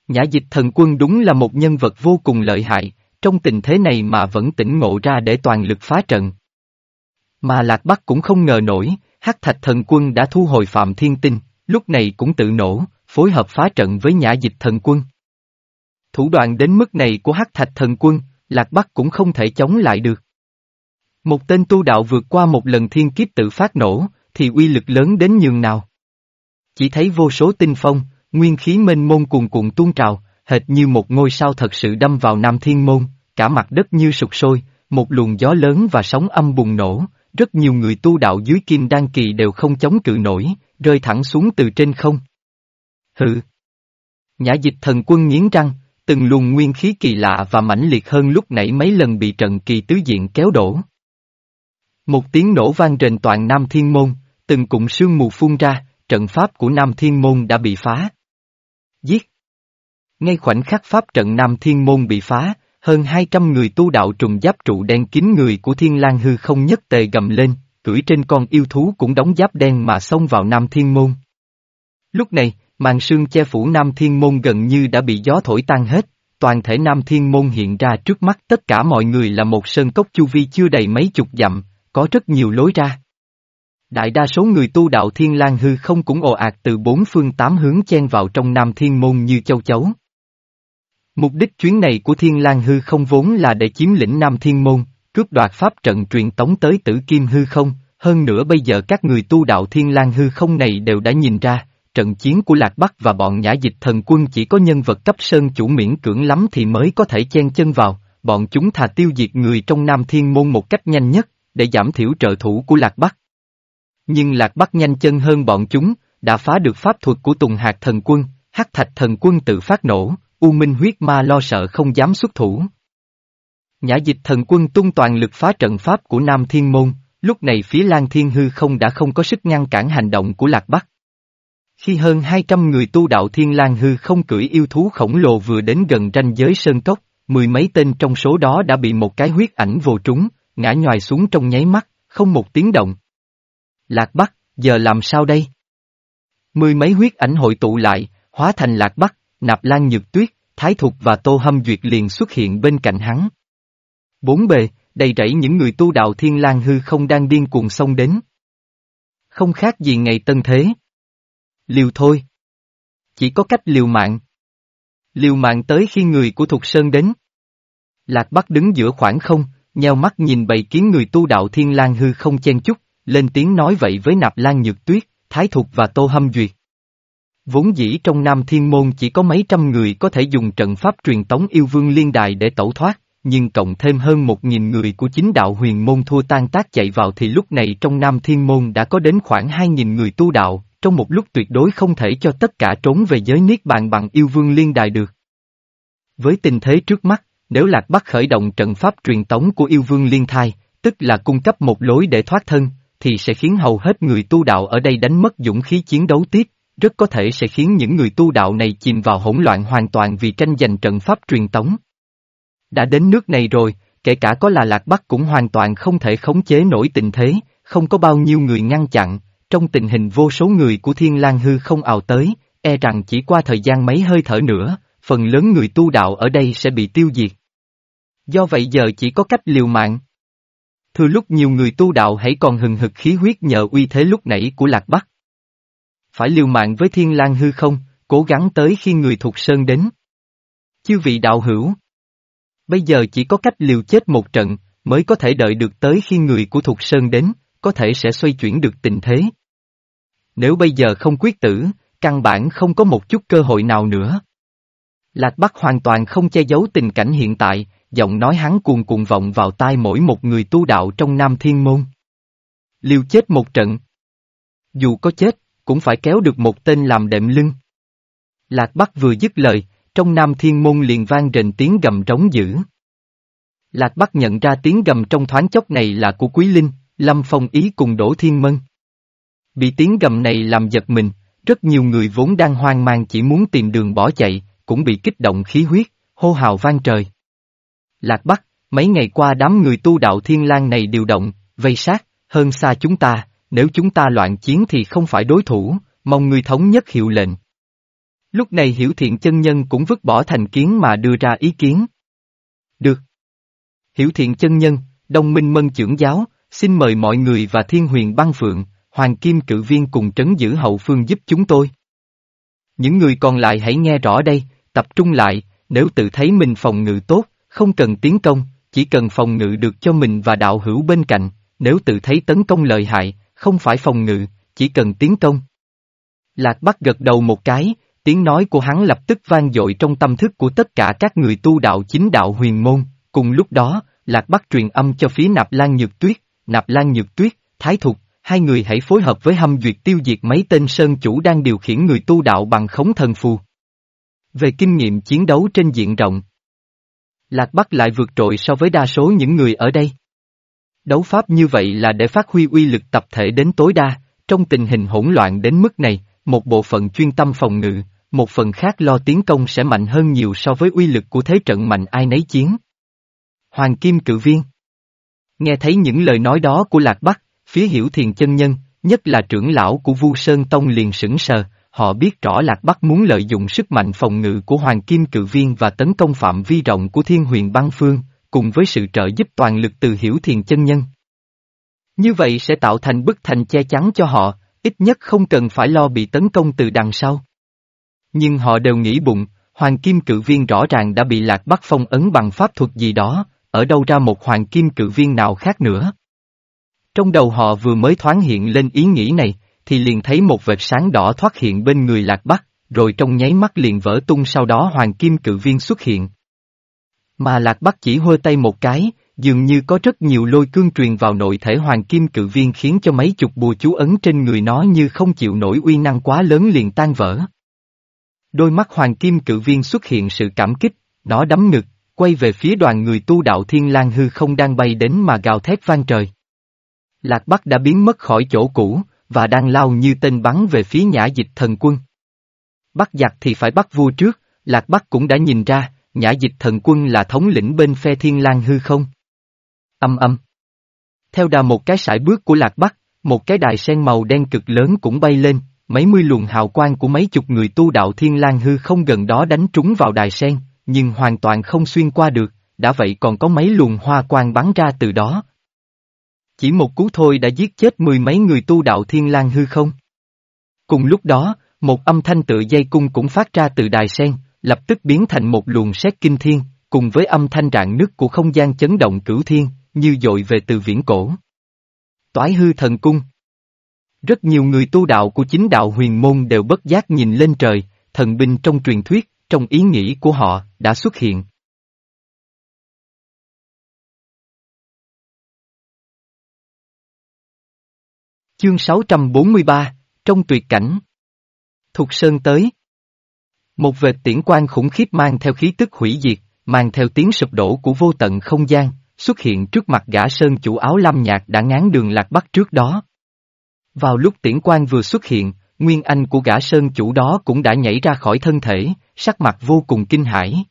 Nhã dịch thần quân đúng là một nhân vật vô cùng lợi hại, trong tình thế này mà vẫn tỉnh ngộ ra để toàn lực phá trận. Mà Lạc Bắc cũng không ngờ nổi, hắc thạch thần quân đã thu hồi Phạm Thiên Tinh, lúc này cũng tự nổ, phối hợp phá trận với nhã dịch thần quân. Thủ đoạn đến mức này của hắc thạch thần quân, Lạc Bắc cũng không thể chống lại được. Một tên tu đạo vượt qua một lần thiên kiếp tự phát nổ, thì uy lực lớn đến nhường nào. Chỉ thấy vô số tinh phong, nguyên khí mênh mông cuồn cuộn tuôn trào, hệt như một ngôi sao thật sự đâm vào Nam Thiên Môn, cả mặt đất như sụp sôi, một luồng gió lớn và sóng âm bùng nổ, rất nhiều người tu đạo dưới kim đan kỳ đều không chống cự nổi, rơi thẳng xuống từ trên không. Hừ. Nhã dịch thần quân nghiến răng, từng luồng nguyên khí kỳ lạ và mãnh liệt hơn lúc nãy mấy lần bị trận kỳ tứ diện kéo đổ. Một tiếng nổ vang rền toàn Nam Thiên Môn, từng cụm sương mù phun ra, trận pháp của Nam Thiên Môn đã bị phá. Giết! Ngay khoảnh khắc pháp trận Nam Thiên Môn bị phá, hơn 200 người tu đạo trùng giáp trụ đen kín người của Thiên lang hư không nhất tề gầm lên, cưỡi trên con yêu thú cũng đóng giáp đen mà xông vào Nam Thiên Môn. Lúc này, màn sương che phủ Nam Thiên Môn gần như đã bị gió thổi tan hết, toàn thể Nam Thiên Môn hiện ra trước mắt tất cả mọi người là một sơn cốc chu vi chưa đầy mấy chục dặm, có rất nhiều lối ra. Đại đa số người tu đạo Thiên lang hư không cũng ồ ạt từ bốn phương tám hướng chen vào trong Nam Thiên Môn như châu chấu. Mục đích chuyến này của Thiên lang hư không vốn là để chiếm lĩnh Nam Thiên Môn, cướp đoạt pháp trận truyền tống tới tử kim hư không, hơn nữa bây giờ các người tu đạo Thiên lang hư không này đều đã nhìn ra, trận chiến của Lạc Bắc và bọn nhã dịch thần quân chỉ có nhân vật cấp sơn chủ miễn cưỡng lắm thì mới có thể chen chân vào, bọn chúng thà tiêu diệt người trong Nam Thiên Môn một cách nhanh nhất, để giảm thiểu trợ thủ của Lạc Bắc. Nhưng Lạc Bắc nhanh chân hơn bọn chúng, đã phá được pháp thuật của Tùng Hạt thần quân, hắc thạch thần quân tự phát nổ, U Minh huyết ma lo sợ không dám xuất thủ. Nhã dịch thần quân tung toàn lực phá trận pháp của Nam Thiên Môn, lúc này phía Lan Thiên Hư không đã không có sức ngăn cản hành động của Lạc Bắc. Khi hơn 200 người tu đạo Thiên Lang Hư không cưỡi yêu thú khổng lồ vừa đến gần ranh giới sơn cốc, mười mấy tên trong số đó đã bị một cái huyết ảnh vô trúng, ngã nhòi xuống trong nháy mắt, không một tiếng động. Lạc Bắc, giờ làm sao đây? Mười mấy huyết ảnh hội tụ lại, hóa thành Lạc Bắc, Nạp Lan Nhược Tuyết, Thái Thục và Tô Hâm Duyệt liền xuất hiện bên cạnh hắn. Bốn bề, đầy rẫy những người tu đạo Thiên Lang Hư không đang điên cuồng xông đến. Không khác gì ngày tân thế. Liều thôi. Chỉ có cách liều mạng. Liều mạng tới khi người của Thục Sơn đến. Lạc Bắc đứng giữa khoảng không, nheo mắt nhìn bầy kiến người tu đạo thiên lang hư không chen chút, lên tiếng nói vậy với nạp lan nhược tuyết, thái thục và tô hâm duyệt. Vốn dĩ trong Nam Thiên Môn chỉ có mấy trăm người có thể dùng trận pháp truyền tống yêu vương liên đài để tẩu thoát, nhưng cộng thêm hơn một nghìn người của chính đạo huyền môn thua tan tác chạy vào thì lúc này trong Nam Thiên Môn đã có đến khoảng hai nghìn người tu đạo, trong một lúc tuyệt đối không thể cho tất cả trốn về giới Niết Bàn bằng yêu vương liên đài được. Với tình thế trước mắt, nếu Lạc Bắc khởi động trận pháp truyền tống của yêu vương liên thai, tức là cung cấp một lối để thoát thân, thì sẽ khiến hầu hết người tu đạo ở đây đánh mất dũng khí chiến đấu tiếp, rất có thể sẽ khiến những người tu đạo này chìm vào hỗn loạn hoàn toàn vì tranh giành trận pháp truyền tống. Đã đến nước này rồi, kể cả có là Lạc Bắc cũng hoàn toàn không thể khống chế nổi tình thế, không có bao nhiêu người ngăn chặn, trong tình hình vô số người của Thiên lang Hư không ào tới, e rằng chỉ qua thời gian mấy hơi thở nữa, phần lớn người tu đạo ở đây sẽ bị tiêu diệt. Do vậy giờ chỉ có cách liều mạng. Thừa lúc nhiều người tu đạo hãy còn hừng hực khí huyết nhờ uy thế lúc nãy của Lạc Bắc. Phải liều mạng với Thiên lang Hư không, cố gắng tới khi người thuộc sơn đến. Chư vị đạo hữu. Bây giờ chỉ có cách liều chết một trận, mới có thể đợi được tới khi người của thuộc Sơn đến, có thể sẽ xoay chuyển được tình thế. Nếu bây giờ không quyết tử, căn bản không có một chút cơ hội nào nữa. Lạc Bắc hoàn toàn không che giấu tình cảnh hiện tại, giọng nói hắn cuồn cuộn vọng vào tai mỗi một người tu đạo trong Nam Thiên Môn. Liều chết một trận. Dù có chết, cũng phải kéo được một tên làm đệm lưng. Lạc Bắc vừa dứt lời, trong Nam Thiên Môn liền vang rền tiếng gầm trống dữ. Lạc Bắc nhận ra tiếng gầm trong thoáng chốc này là của Quý Linh, Lâm Phong Ý cùng Đỗ Thiên Mân. Bị tiếng gầm này làm giật mình, rất nhiều người vốn đang hoang mang chỉ muốn tìm đường bỏ chạy, cũng bị kích động khí huyết, hô hào vang trời. Lạc Bắc, mấy ngày qua đám người tu đạo thiên lang này điều động, vây sát, hơn xa chúng ta, nếu chúng ta loạn chiến thì không phải đối thủ, mong người thống nhất hiệu lệnh. Lúc này hiểu thiện chân nhân cũng vứt bỏ thành kiến mà đưa ra ý kiến. Được. Hiểu thiện chân nhân, đồng minh mân trưởng giáo, xin mời mọi người và thiên huyền băng phượng, hoàng kim cự viên cùng trấn giữ hậu phương giúp chúng tôi. Những người còn lại hãy nghe rõ đây, tập trung lại, nếu tự thấy mình phòng ngự tốt, không cần tiến công, chỉ cần phòng ngự được cho mình và đạo hữu bên cạnh, nếu tự thấy tấn công lợi hại, không phải phòng ngự, chỉ cần tiến công. Lạc Bắc gật đầu một cái, tiếng nói của hắn lập tức vang dội trong tâm thức của tất cả các người tu đạo chính đạo huyền môn, cùng lúc đó, Lạc Bắc truyền âm cho phía Nạp Lan Nhược Tuyết, Nạp Lan Nhược Tuyết, Thái Thục, hai người hãy phối hợp với hâm duyệt tiêu diệt mấy tên sơn chủ đang điều khiển người tu đạo bằng khống thần phù. Về kinh nghiệm chiến đấu trên diện rộng, Lạc Bắc lại vượt trội so với đa số những người ở đây. Đấu pháp như vậy là để phát huy uy lực tập thể đến tối đa, trong tình hình hỗn loạn đến mức này, một bộ phận chuyên tâm phòng ngự, một phần khác lo tiến công sẽ mạnh hơn nhiều so với uy lực của thế trận mạnh ai nấy chiến. Hoàng Kim Cự Viên Nghe thấy những lời nói đó của Lạc Bắc, phía hiểu thiền chân nhân, nhất là trưởng lão của Vu Sơn Tông liền sững sờ, họ biết rõ Lạc Bắc muốn lợi dụng sức mạnh phòng ngự của Hoàng Kim Cự Viên và tấn công phạm vi rộng của Thiên Huyền Băng Phương, cùng với sự trợ giúp toàn lực từ hiểu thiền chân nhân. Như vậy sẽ tạo thành bức thành che chắn cho họ, ít nhất không cần phải lo bị tấn công từ đằng sau. Nhưng họ đều nghĩ bụng, Hoàng Kim Cự Viên rõ ràng đã bị Lạc Bắc phong ấn bằng pháp thuật gì đó, ở đâu ra một Hoàng Kim Cự Viên nào khác nữa. Trong đầu họ vừa mới thoáng hiện lên ý nghĩ này, thì liền thấy một vệt sáng đỏ thoát hiện bên người Lạc Bắc, rồi trong nháy mắt liền vỡ tung sau đó Hoàng Kim Cự Viên xuất hiện. Mà Lạc Bắc chỉ hôi tay một cái, dường như có rất nhiều lôi cương truyền vào nội thể Hoàng Kim Cự Viên khiến cho mấy chục bùa chú ấn trên người nó như không chịu nổi uy năng quá lớn liền tan vỡ. Đôi mắt Hoàng Kim Cự Viên xuất hiện sự cảm kích, nó đấm ngực, quay về phía đoàn người tu đạo Thiên lang hư không đang bay đến mà gào thét vang trời. Lạc Bắc đã biến mất khỏi chỗ cũ, và đang lao như tên bắn về phía nhã dịch thần quân. Bắt giặc thì phải bắt vua trước, Lạc Bắc cũng đã nhìn ra, nhã dịch thần quân là thống lĩnh bên phe thiên lang hư không. Âm âm. Theo đà một cái sải bước của Lạc Bắc, một cái đài sen màu đen cực lớn cũng bay lên, mấy mươi luồng hào quang của mấy chục người tu đạo thiên lang hư không gần đó đánh trúng vào đài sen, nhưng hoàn toàn không xuyên qua được, đã vậy còn có mấy luồng hoa quang bắn ra từ đó. Chỉ một cú thôi đã giết chết mười mấy người tu đạo thiên lang hư không? Cùng lúc đó, một âm thanh tự dây cung cũng phát ra từ đài sen, lập tức biến thành một luồng sét kinh thiên, cùng với âm thanh rạn nứt của không gian chấn động cửu thiên, như dội về từ viễn cổ. Toái hư thần cung Rất nhiều người tu đạo của chính đạo huyền môn đều bất giác nhìn lên trời, thần binh trong truyền thuyết, trong ý nghĩ của họ, đã xuất hiện. Chương 643, trong tuyệt cảnh. Thục Sơn tới. Một vệt tiễn quan khủng khiếp mang theo khí tức hủy diệt, mang theo tiếng sụp đổ của vô tận không gian, xuất hiện trước mặt gã sơn chủ áo lam nhạt đã ngán đường lạc bắc trước đó. Vào lúc tiễn quan vừa xuất hiện, nguyên anh của gã sơn chủ đó cũng đã nhảy ra khỏi thân thể, sắc mặt vô cùng kinh hãi.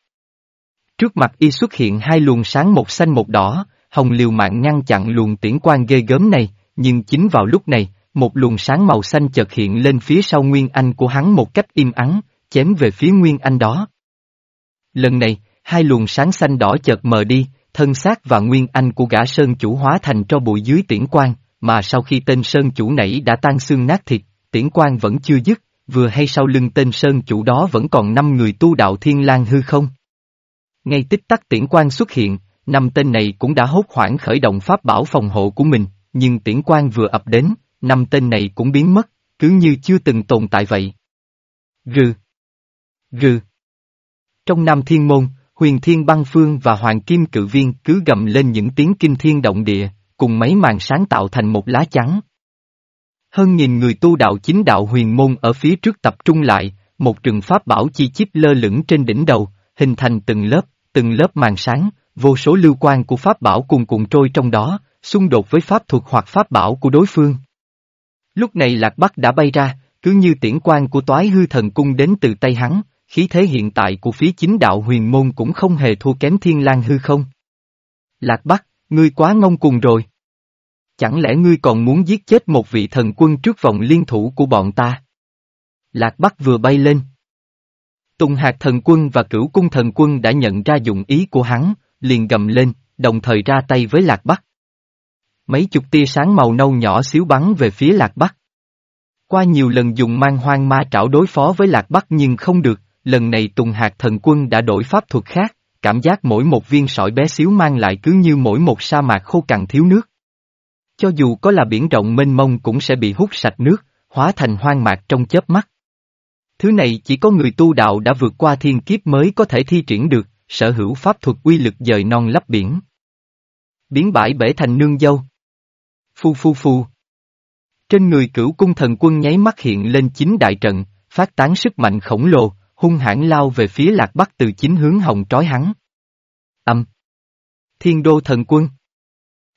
Trước mặt y xuất hiện hai luồng sáng một xanh một đỏ, hồng liều mạng ngăn chặn luồng tiễn quan ghê gớm này, nhưng chính vào lúc này, một luồng sáng màu xanh chợt hiện lên phía sau Nguyên Anh của hắn một cách im ắng, chém về phía Nguyên Anh đó. Lần này, hai luồng sáng xanh đỏ chợt mờ đi, thân xác và Nguyên Anh của gã Sơn chủ hóa thành cho bụi dưới tiễn quan, mà sau khi tên Sơn chủ nảy đã tan xương nát thịt, tiễn quan vẫn chưa dứt, vừa hay sau lưng tên Sơn chủ đó vẫn còn năm người tu đạo thiên lang hư không. Ngay tích tắc tiễn quan xuất hiện, năm tên này cũng đã hốt hoảng khởi động pháp bảo phòng hộ của mình, nhưng tiễn quan vừa ập đến, năm tên này cũng biến mất, cứ như chưa từng tồn tại vậy. Rừ. Rừ. Trong Nam Thiên Môn, Huyền Thiên Băng Phương và Hoàng Kim Cự Viên cứ gầm lên những tiếng kinh thiên động địa, cùng mấy màn sáng tạo thành một lá chắn. Hơn nghìn người tu đạo chính đạo huyền môn ở phía trước tập trung lại, một trường pháp bảo chi chít lơ lửng trên đỉnh đầu, hình thành từng lớp, từng lớp màn sáng, vô số lưu quan của pháp bảo cùng cùng trôi trong đó, xung đột với pháp thuật hoặc pháp bảo của đối phương. Lúc này Lạc Bắc đã bay ra, cứ như tiễn quan của toái hư thần cung đến từ tay hắn, khí thế hiện tại của phía chính đạo huyền môn cũng không hề thua kém thiên lang hư không. Lạc Bắc, ngươi quá ngông cuồng rồi. Chẳng lẽ ngươi còn muốn giết chết một vị thần quân trước vòng liên thủ của bọn ta? Lạc Bắc vừa bay lên. Tùng hạt thần quân và cửu cung thần quân đã nhận ra dụng ý của hắn, liền gầm lên, đồng thời ra tay với Lạc Bắc. Mấy chục tia sáng màu nâu nhỏ xíu bắn về phía Lạc Bắc. Qua nhiều lần dùng mang hoang ma trảo đối phó với Lạc Bắc nhưng không được, lần này Tùng Hạt Thần Quân đã đổi pháp thuật khác, cảm giác mỗi một viên sỏi bé xíu mang lại cứ như mỗi một sa mạc khô cằn thiếu nước. Cho dù có là biển rộng mênh mông cũng sẽ bị hút sạch nước, hóa thành hoang mạc trong chớp mắt. Thứ này chỉ có người tu đạo đã vượt qua thiên kiếp mới có thể thi triển được, sở hữu pháp thuật uy lực dời non lấp biển. Biến bãi bể thành nương dâu. Phu phu phu. Trên người cửu cung thần quân nháy mắt hiện lên chính đại trận, phát tán sức mạnh khổng lồ, hung hãn lao về phía lạc bắc từ chính hướng hồng trói hắn. Âm. Thiên đô thần quân.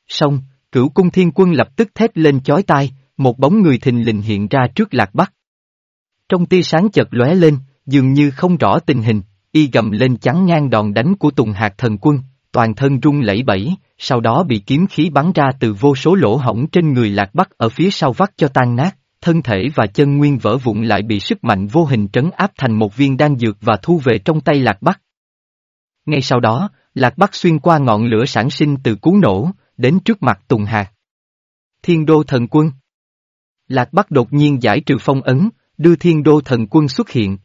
Xong, cửu cung thiên quân lập tức thét lên chói tai, một bóng người thình lình hiện ra trước lạc bắc. Trong tia sáng chợt lóe lên, dường như không rõ tình hình, y gầm lên chắn ngang đòn đánh của Tùng Hạt thần quân, toàn thân rung lẩy bẩy, sau đó bị kiếm khí bắn ra từ vô số lỗ hổng trên người lạc bắc ở phía sau vắt cho tan nát, thân thể và chân nguyên vỡ vụn lại bị sức mạnh vô hình trấn áp thành một viên đan dược và thu về trong tay lạc bắc. Ngay sau đó, lạc bắc xuyên qua ngọn lửa sản sinh từ cú nổ, đến trước mặt Tùng Hạc. Thiên đô thần quân Lạc Bắc đột nhiên giải trừ phong ấn, đưa thiên đô thần quân xuất hiện.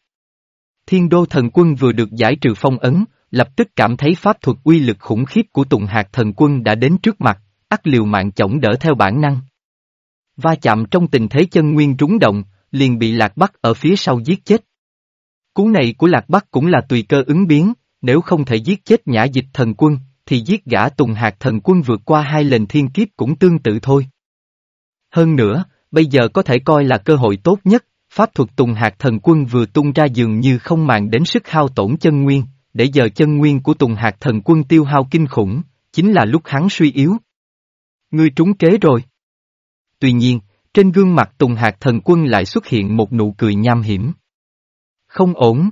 Thiên đô thần quân vừa được giải trừ phong ấn, lập tức cảm thấy pháp thuật uy lực khủng khiếp của Tùng Hạc thần quân đã đến trước mặt, ắt liều mạng chổng đỡ theo bản năng. Va chạm trong tình thế chân nguyên rúng động, liền bị Lạc Bắc ở phía sau giết chết. Cú này của Lạc Bắc cũng là tùy cơ ứng biến, nếu không thể giết chết nhã dịch thần quân, thì giết gã Tùng Hạc thần quân vượt qua hai lần thiên kiếp cũng tương tự thôi. Hơn nữa, bây giờ có thể coi là cơ hội tốt nhất, pháp thuật Tùng Hạc thần quân vừa tung ra dường như không màng đến sức hao tổn chân nguyên, để giờ chân nguyên của Tùng Hạc thần quân tiêu hao kinh khủng, chính là lúc hắn suy yếu. Ngươi trúng kế rồi. Tuy nhiên, trên gương mặt Tùng Hạc thần quân lại xuất hiện một nụ cười nham hiểm. Không ổn.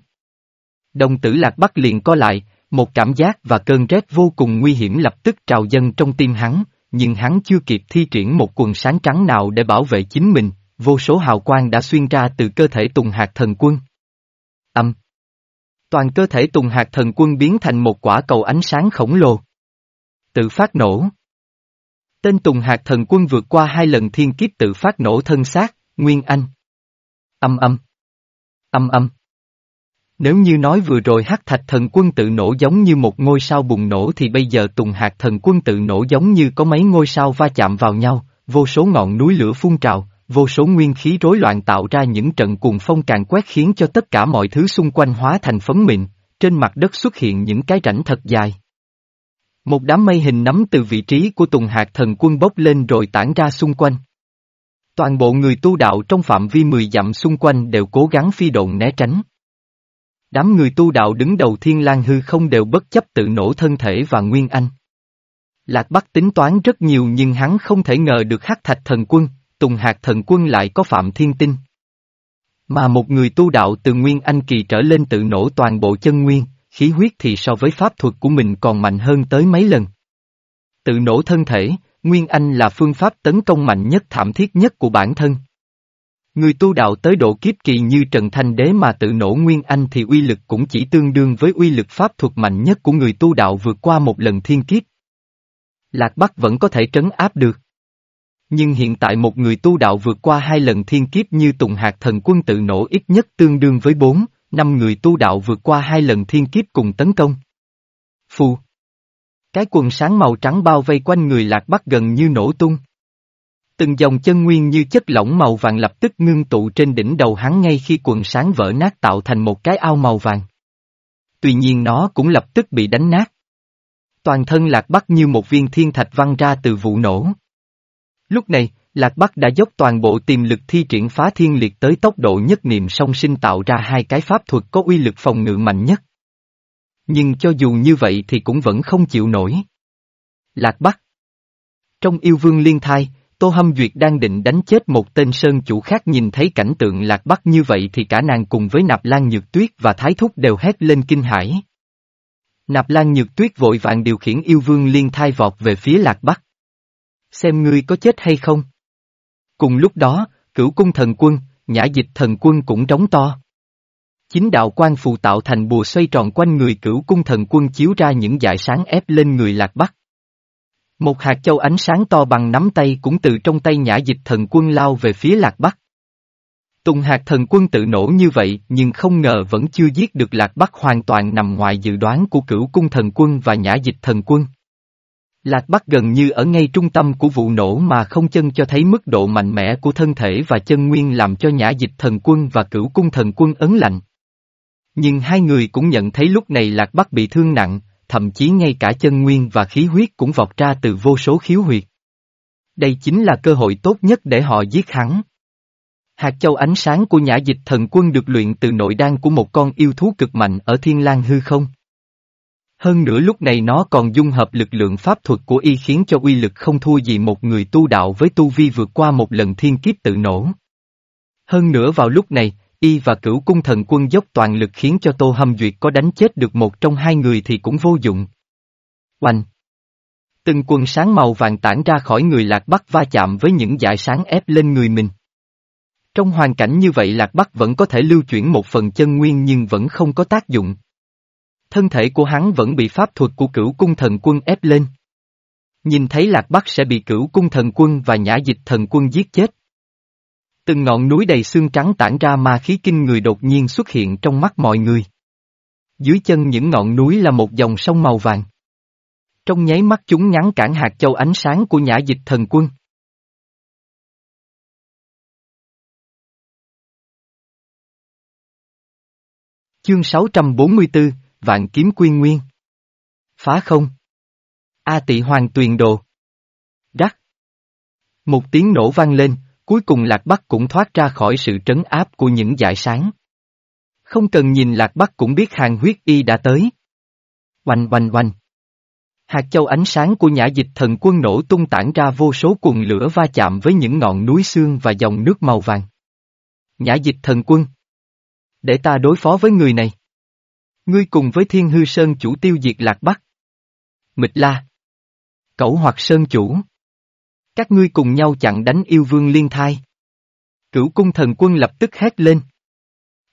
Đồng tử lạc bắc liền co lại, một cảm giác và cơn rét vô cùng nguy hiểm lập tức trào dâng trong tim hắn, nhưng hắn chưa kịp thi triển một quần sáng trắng nào để bảo vệ chính mình, vô số hào quang đã xuyên ra từ cơ thể Tùng Hạc thần quân. Âm. Toàn cơ thể Tùng Hạc thần quân biến thành một quả cầu ánh sáng khổng lồ. Tự phát nổ. Tên Tùng Hạt thần quân vượt qua hai lần thiên kiếp tự phát nổ thân xác, Nguyên Anh. Âm âm. Âm âm. Nếu như nói vừa rồi hắc thạch thần quân tự nổ giống như một ngôi sao bùng nổ thì bây giờ Tùng Hạt thần quân tự nổ giống như có mấy ngôi sao va chạm vào nhau, vô số ngọn núi lửa phun trào, vô số nguyên khí rối loạn tạo ra những trận cuồng phong càng quét khiến cho tất cả mọi thứ xung quanh hóa thành phấn mịn, trên mặt đất xuất hiện những cái rãnh thật dài. Một đám mây hình nắm từ vị trí của Tùng Hạt thần quân bốc lên rồi tản ra xung quanh. Toàn bộ người tu đạo trong phạm vi 10 dặm xung quanh đều cố gắng phi độn né tránh. Đám người tu đạo đứng đầu thiên lang hư không đều bất chấp tự nổ thân thể và nguyên anh. Lạc Bắc tính toán rất nhiều nhưng hắn không thể ngờ được hắc thạch thần quân, Tùng Hạt thần quân lại có phạm thiên tinh. Mà một người tu đạo từ Nguyên Anh kỳ trở lên tự nổ toàn bộ chân nguyên, khí huyết thì so với pháp thuật của mình còn mạnh hơn tới mấy lần. Tự nổ thân thể, Nguyên Anh là phương pháp tấn công mạnh nhất thảm thiết nhất của bản thân. Người tu đạo tới độ kiếp kỳ như Trần Thanh Đế mà tự nổ Nguyên Anh thì uy lực cũng chỉ tương đương với uy lực pháp thuật mạnh nhất của người tu đạo vượt qua một lần thiên kiếp. Lạc Bắc vẫn có thể trấn áp được. Nhưng hiện tại một người tu đạo vượt qua hai lần thiên kiếp như Tùng Hạt thần quân tự nổ ít nhất tương đương với bốn, năm người tu đạo vượt qua hai lần thiên kiếp cùng tấn công. Phù. Cái quần sáng màu trắng bao vây quanh người lạc bắc gần như nổ tung. Từng dòng chân nguyên như chất lỏng màu vàng lập tức ngưng tụ trên đỉnh đầu hắn ngay khi quần sáng vỡ nát tạo thành một cái ao màu vàng. Tuy nhiên nó cũng lập tức bị đánh nát. Toàn thân lạc bắc như một viên thiên thạch văng ra từ vụ nổ. Lúc này, Lạc Bắc đã dốc toàn bộ tiềm lực thi triển phá thiên liệt tới tốc độ nhất niệm song sinh tạo ra hai cái pháp thuật có uy lực phòng ngự mạnh nhất. Nhưng cho dù như vậy thì cũng vẫn không chịu nổi. Lạc Bắc Trong yêu vương liên thai, Tô Hâm Duyệt đang định đánh chết một tên sơn chủ khác nhìn thấy cảnh tượng Lạc Bắc như vậy thì cả nàng cùng với Nạp Lan Nhược Tuyết và Thái Thúc đều hét lên kinh hãi. Nạp Lan Nhược Tuyết vội vàng điều khiển yêu vương liên thai vọt về phía Lạc Bắc. Xem ngươi có chết hay không? Cùng lúc đó, cửu cung thần quân, nhã dịch thần quân cũng trống to. Chính đạo quan phù tạo thành bùa xoay tròn quanh người cửu cung thần quân chiếu ra những dải sáng ép lên người lạc bắc. Một hạt châu ánh sáng to bằng nắm tay cũng từ trong tay nhã dịch thần quân lao về phía lạc bắc. Tùng hạt thần quân tự nổ như vậy nhưng không ngờ vẫn chưa giết được lạc bắc hoàn toàn nằm ngoài dự đoán của cửu cung thần quân và nhã dịch thần quân. Lạc Bắc gần như ở ngay trung tâm của vụ nổ mà không chân cho thấy mức độ mạnh mẽ của thân thể và chân nguyên làm cho nhã dịch thần quân và cửu cung thần quân ấn lạnh. Nhưng hai người cũng nhận thấy lúc này Lạc Bắc bị thương nặng, thậm chí ngay cả chân nguyên và khí huyết cũng vọt ra từ vô số khiếu huyệt. Đây chính là cơ hội tốt nhất để họ giết hắn. Hạt châu ánh sáng của nhã dịch thần quân được luyện từ nội đan của một con yêu thú cực mạnh ở thiên lang hư không. Hơn nữa lúc này nó còn dung hợp lực lượng pháp thuật của y khiến cho uy lực không thua gì một người tu đạo với tu vi vượt qua một lần thiên kiếp tự nổ. Hơn nữa vào lúc này, y và cửu cung thần quân dốc toàn lực khiến cho Tô Hâm Duyệt có đánh chết được một trong hai người thì cũng vô dụng. Oanh! Từng quần sáng màu vàng tản ra khỏi người Lạc Bắc va chạm với những dải sáng ép lên người mình. Trong hoàn cảnh như vậy Lạc Bắc vẫn có thể lưu chuyển một phần chân nguyên nhưng vẫn không có tác dụng thân thể của hắn vẫn bị pháp thuật của cửu cung thần quân ép lên. Nhìn thấy Lạc Bắc sẽ bị cửu cung thần quân và nhã dịch thần quân giết chết. Từng ngọn núi đầy xương trắng tản ra ma khí kinh người đột nhiên xuất hiện trong mắt mọi người. Dưới chân những ngọn núi là một dòng sông màu vàng. Trong nháy mắt chúng ngắn cản hạt châu ánh sáng của nhã dịch thần quân. Chương 644, vạn kiếm quy nguyên. Phá không. A tị hoàng tuyền đồ. Đắc. Một tiếng nổ vang lên, cuối cùng Lạc Bắc cũng thoát ra khỏi sự trấn áp của những dải sáng. Không cần nhìn Lạc Bắc cũng biết hàng huyết y đã tới. Oanh oanh oanh. Hạt châu ánh sáng của nhã dịch thần quân nổ tung tản ra vô số cuồng lửa va chạm với những ngọn núi xương và dòng nước màu vàng. Nhã dịch thần quân. Để ta đối phó với người này. Ngươi cùng với Thiên Hư Sơn chủ tiêu diệt Lạc Bắc. Mịch La. Cẩu hoặc Sơn chủ. Các ngươi cùng nhau chặn đánh yêu vương liên thai. Cửu cung thần quân lập tức hét lên.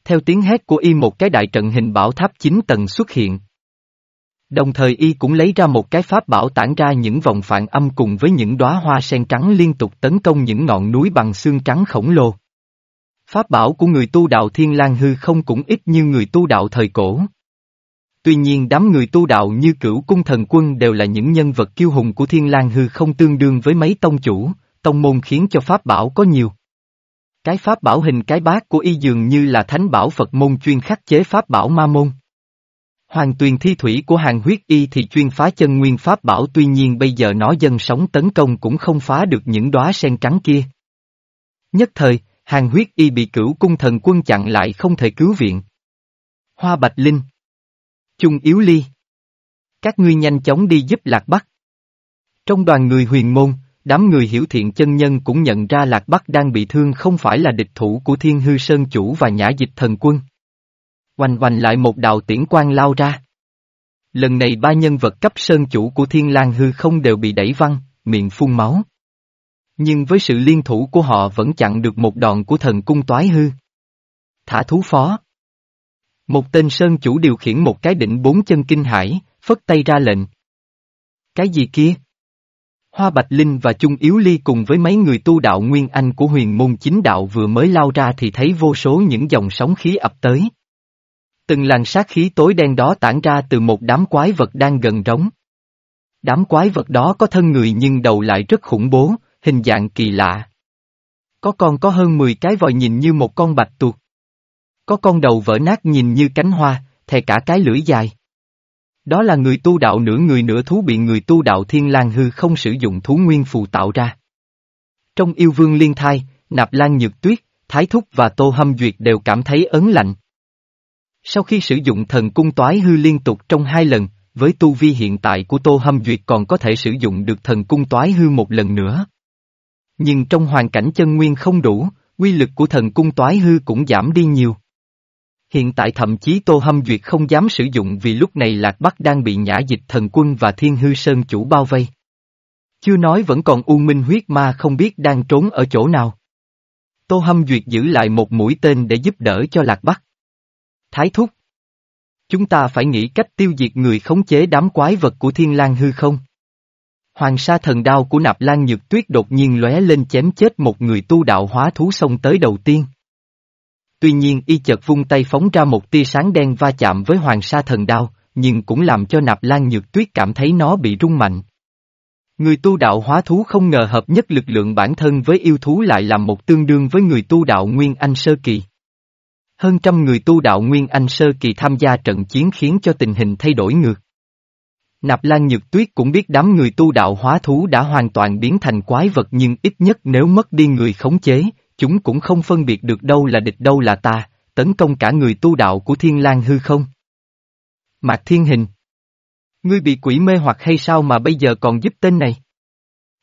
Theo tiếng hét của y một cái đại trận hình bảo tháp chín tầng xuất hiện. Đồng thời y cũng lấy ra một cái pháp bảo tản ra những vòng phản âm cùng với những đóa hoa sen trắng liên tục tấn công những ngọn núi bằng xương trắng khổng lồ. Pháp bảo của người tu đạo Thiên lang hư không cũng ít như người tu đạo thời cổ. Tuy nhiên đám người tu đạo như cửu cung thần quân đều là những nhân vật kiêu hùng của Thiên lang hư không tương đương với mấy tông chủ, tông môn khiến cho pháp bảo có nhiều. Cái pháp bảo hình cái bát của y dường như là thánh bảo Phật môn chuyên khắc chế pháp bảo ma môn. Hoàng tuyền thi thủy của hàng huyết y thì chuyên phá chân nguyên pháp bảo tuy nhiên bây giờ nó dân sống tấn công cũng không phá được những đóa sen trắng kia. Nhất thời, hàng huyết y bị cửu cung thần quân chặn lại không thể cứu viện. Hoa Bạch Linh Chung Yếu Ly Các ngươi nhanh chóng đi giúp Lạc Bắc. Trong đoàn người huyền môn, đám người hiểu thiện chân nhân cũng nhận ra Lạc Bắc đang bị thương không phải là địch thủ của Thiên Hư Sơn Chủ và Nhã Dịch Thần Quân. Oanh oanh lại một đạo tiễn quang lao ra. Lần này ba nhân vật cấp Sơn Chủ của Thiên lang Hư không đều bị đẩy văng, miệng phun máu. Nhưng với sự liên thủ của họ vẫn chặn được một đòn của thần cung toái hư. Thả thú phó. Một tên Sơn Chủ điều khiển một cái đỉnh bốn chân kinh hải, phất tay ra lệnh. Cái gì kia? Hoa Bạch Linh và Chung Yếu Ly cùng với mấy người tu đạo Nguyên Anh của huyền môn chính đạo vừa mới lao ra thì thấy vô số những dòng sóng khí ập tới. Từng làn sát khí tối đen đó tản ra từ một đám quái vật đang gần rống. Đám quái vật đó có thân người nhưng đầu lại rất khủng bố, hình dạng kỳ lạ. Có con có hơn 10 cái vòi nhìn như một con bạch tuộc. Có con đầu vỡ nát nhìn như cánh hoa, thè cả cái lưỡi dài. Đó là người tu đạo nửa người nửa thú bị người tu đạo thiên lang hư không sử dụng thú nguyên phù tạo ra. Trong yêu vương liên thai, nạp lan nhược tuyết, thái thúc và tô hâm duyệt đều cảm thấy ấn lạnh. Sau khi sử dụng thần cung toái hư liên tục trong hai lần, với tu vi hiện tại của tô hâm duyệt còn có thể sử dụng được thần cung toái hư một lần nữa. Nhưng trong hoàn cảnh chân nguyên không đủ, quy lực của thần cung toái hư cũng giảm đi nhiều. Hiện tại thậm chí Tô Hâm Duyệt không dám sử dụng vì lúc này Lạc Bắc đang bị nhã dịch thần quân và thiên hư sơn chủ bao vây. Chưa nói vẫn còn U Minh huyết ma không biết đang trốn ở chỗ nào. Tô Hâm Duyệt giữ lại một mũi tên để giúp đỡ cho Lạc Bắc. Thái thúc. Chúng ta phải nghĩ cách tiêu diệt người khống chế đám quái vật của thiên lang hư không? Hoàng sa thần đao của nạp lan nhược tuyết đột nhiên lóe lên chém chết một người tu đạo hóa thú xông tới đầu tiên. Tuy nhiên y chợt vung tay phóng ra một tia sáng đen va chạm với hoàng sa thần đao, nhưng cũng làm cho nạp lan nhược tuyết cảm thấy nó bị rung mạnh. Người tu đạo hóa thú không ngờ hợp nhất lực lượng bản thân với yêu thú lại làm một tương đương với người tu đạo Nguyên Anh Sơ Kỳ. Hơn trăm người tu đạo Nguyên Anh Sơ Kỳ tham gia trận chiến khiến cho tình hình thay đổi ngược. Nạp Lan Nhược Tuyết cũng biết đám người tu đạo hóa thú đã hoàn toàn biến thành quái vật nhưng ít nhất nếu mất đi người khống chế, chúng cũng không phân biệt được đâu là địch đâu là ta, tấn công cả người tu đạo của Thiên lang hư không. Mạc Thiên Hình Ngươi bị quỷ mê hoặc hay sao mà bây giờ còn giúp tên này?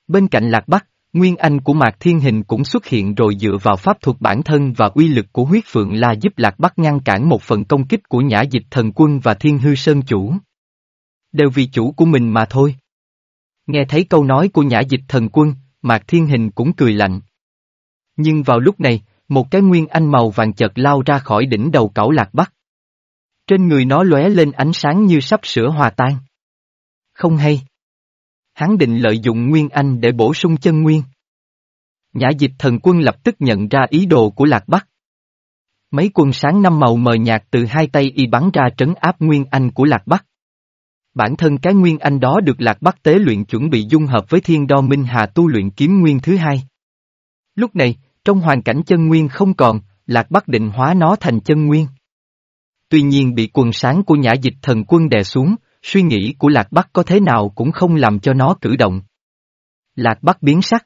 Bên cạnh Lạc Bắc, Nguyên Anh của Mạc Thiên Hình cũng xuất hiện rồi dựa vào pháp thuật bản thân và uy lực của huyết phượng la giúp Lạc Bắc ngăn cản một phần công kích của nhã dịch thần quân và thiên hư sơn chủ. Đều vì chủ của mình mà thôi. Nghe thấy câu nói của nhã dịch thần quân, Mạc Thiên Hình cũng cười lạnh. Nhưng vào lúc này, một cái nguyên anh màu vàng chợt lao ra khỏi đỉnh đầu cẩu lạc bắc. Trên người nó lóe lên ánh sáng như sắp sửa hòa tan. Không hay. Hắn định lợi dụng nguyên anh để bổ sung chân nguyên. Nhã dịch thần quân lập tức nhận ra ý đồ của lạc bắc. Mấy quân sáng năm màu mờ nhạt từ hai tay y bắn ra trấn áp nguyên anh của lạc bắc. Bản thân cái nguyên anh đó được lạc bắc tế luyện chuẩn bị dung hợp với thiên đo minh hà tu luyện kiếm nguyên thứ hai. Lúc này, trong hoàn cảnh chân nguyên không còn, Lạc Bắc định hóa nó thành chân nguyên. Tuy nhiên bị quần sáng của nhã dịch thần quân đè xuống, suy nghĩ của Lạc Bắc có thế nào cũng không làm cho nó cử động. Lạc Bắc biến sắc.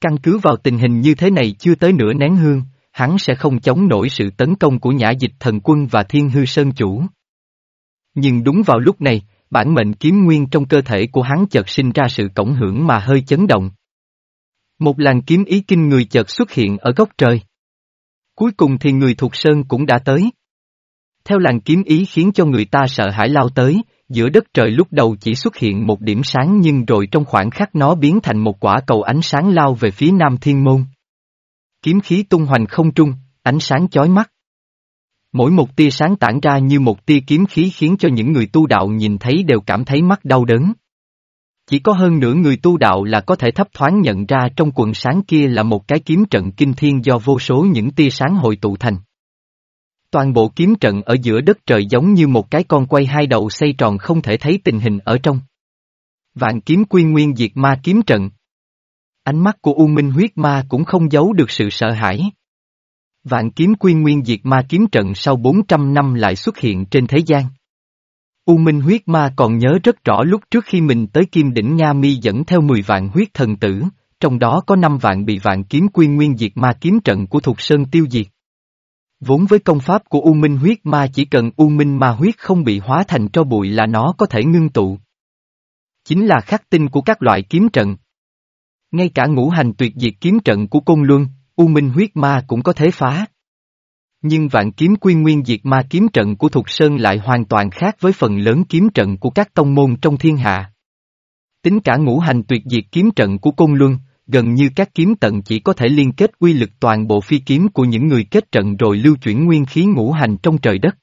Căn cứ vào tình hình như thế này chưa tới nửa nén hương, hắn sẽ không chống nổi sự tấn công của nhã dịch thần quân và thiên hư sơn chủ. Nhưng đúng vào lúc này, bản mệnh kiếm nguyên trong cơ thể của hắn chợt sinh ra sự cổng hưởng mà hơi chấn động. Một làn kiếm ý kinh người chợt xuất hiện ở góc trời. Cuối cùng thì người thuộc sơn cũng đã tới. Theo làn kiếm ý khiến cho người ta sợ hãi lao tới, giữa đất trời lúc đầu chỉ xuất hiện một điểm sáng nhưng rồi trong khoảng khắc nó biến thành một quả cầu ánh sáng lao về phía nam thiên môn. Kiếm khí tung hoành không trung, ánh sáng chói mắt. Mỗi một tia sáng tản ra như một tia kiếm khí khiến cho những người tu đạo nhìn thấy đều cảm thấy mắt đau đớn. Chỉ có hơn nửa người tu đạo là có thể thấp thoáng nhận ra trong quần sáng kia là một cái kiếm trận kinh thiên do vô số những tia sáng hội tụ thành. Toàn bộ kiếm trận ở giữa đất trời giống như một cái con quay hai đầu xoay tròn không thể thấy tình hình ở trong. Vạn kiếm quy nguyên diệt ma kiếm trận. Ánh mắt của U Minh huyết ma cũng không giấu được sự sợ hãi. Vạn kiếm quy nguyên diệt ma kiếm trận sau 400 năm lại xuất hiện trên thế gian. U Minh huyết ma còn nhớ rất rõ lúc trước khi mình tới Kim Đỉnh Nga Mi dẫn theo 10 vạn huyết thần tử, trong đó có 5 vạn bị vạn kiếm quy nguyên diệt ma kiếm trận của Thục Sơn tiêu diệt. Vốn với công pháp của U Minh huyết ma chỉ cần U Minh ma huyết không bị hóa thành cho bụi là nó có thể ngưng tụ. Chính là khắc tinh của các loại kiếm trận. Ngay cả ngũ hành tuyệt diệt kiếm trận của Côn Luân, U Minh huyết ma cũng có thể phá. Nhưng vạn kiếm quy nguyên diệt ma kiếm trận của Thục Sơn lại hoàn toàn khác với phần lớn kiếm trận của các tông môn trong thiên hạ. Tính cả ngũ hành tuyệt diệt kiếm trận của Côn Luân, gần như các kiếm tận chỉ có thể liên kết uy lực toàn bộ phi kiếm của những người kết trận rồi lưu chuyển nguyên khí ngũ hành trong trời đất.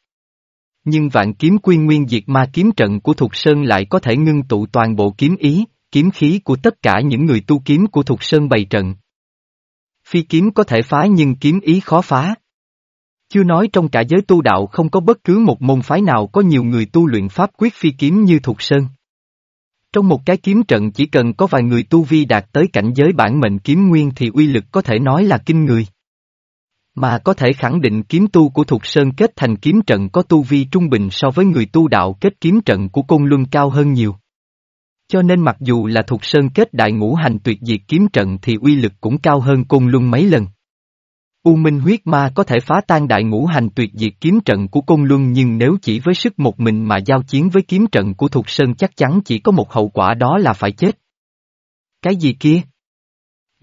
Nhưng vạn kiếm quy nguyên diệt ma kiếm trận của Thục Sơn lại có thể ngưng tụ toàn bộ kiếm ý, kiếm khí của tất cả những người tu kiếm của Thục Sơn bày trận. Phi kiếm có thể phá nhưng kiếm ý khó phá. Chưa nói trong cả giới tu đạo không có bất cứ một môn phái nào có nhiều người tu luyện pháp quyết phi kiếm như Thục Sơn. Trong một cái kiếm trận chỉ cần có vài người tu vi đạt tới cảnh giới bản mệnh kiếm nguyên thì uy lực có thể nói là kinh người. Mà có thể khẳng định kiếm tu của Thục Sơn kết thành kiếm trận có tu vi trung bình so với người tu đạo kết kiếm trận của Côn Luân cao hơn nhiều. Cho nên mặc dù là Thục Sơn kết đại ngũ hành tuyệt diệt kiếm trận thì uy lực cũng cao hơn Côn Luân mấy lần. U Minh huyết ma có thể phá tan đại ngũ hành tuyệt diệt kiếm trận của Côn Luân, nhưng nếu chỉ với sức một mình mà giao chiến với kiếm trận của Thục Sơn chắc chắn chỉ có một hậu quả đó là phải chết. Cái gì kia?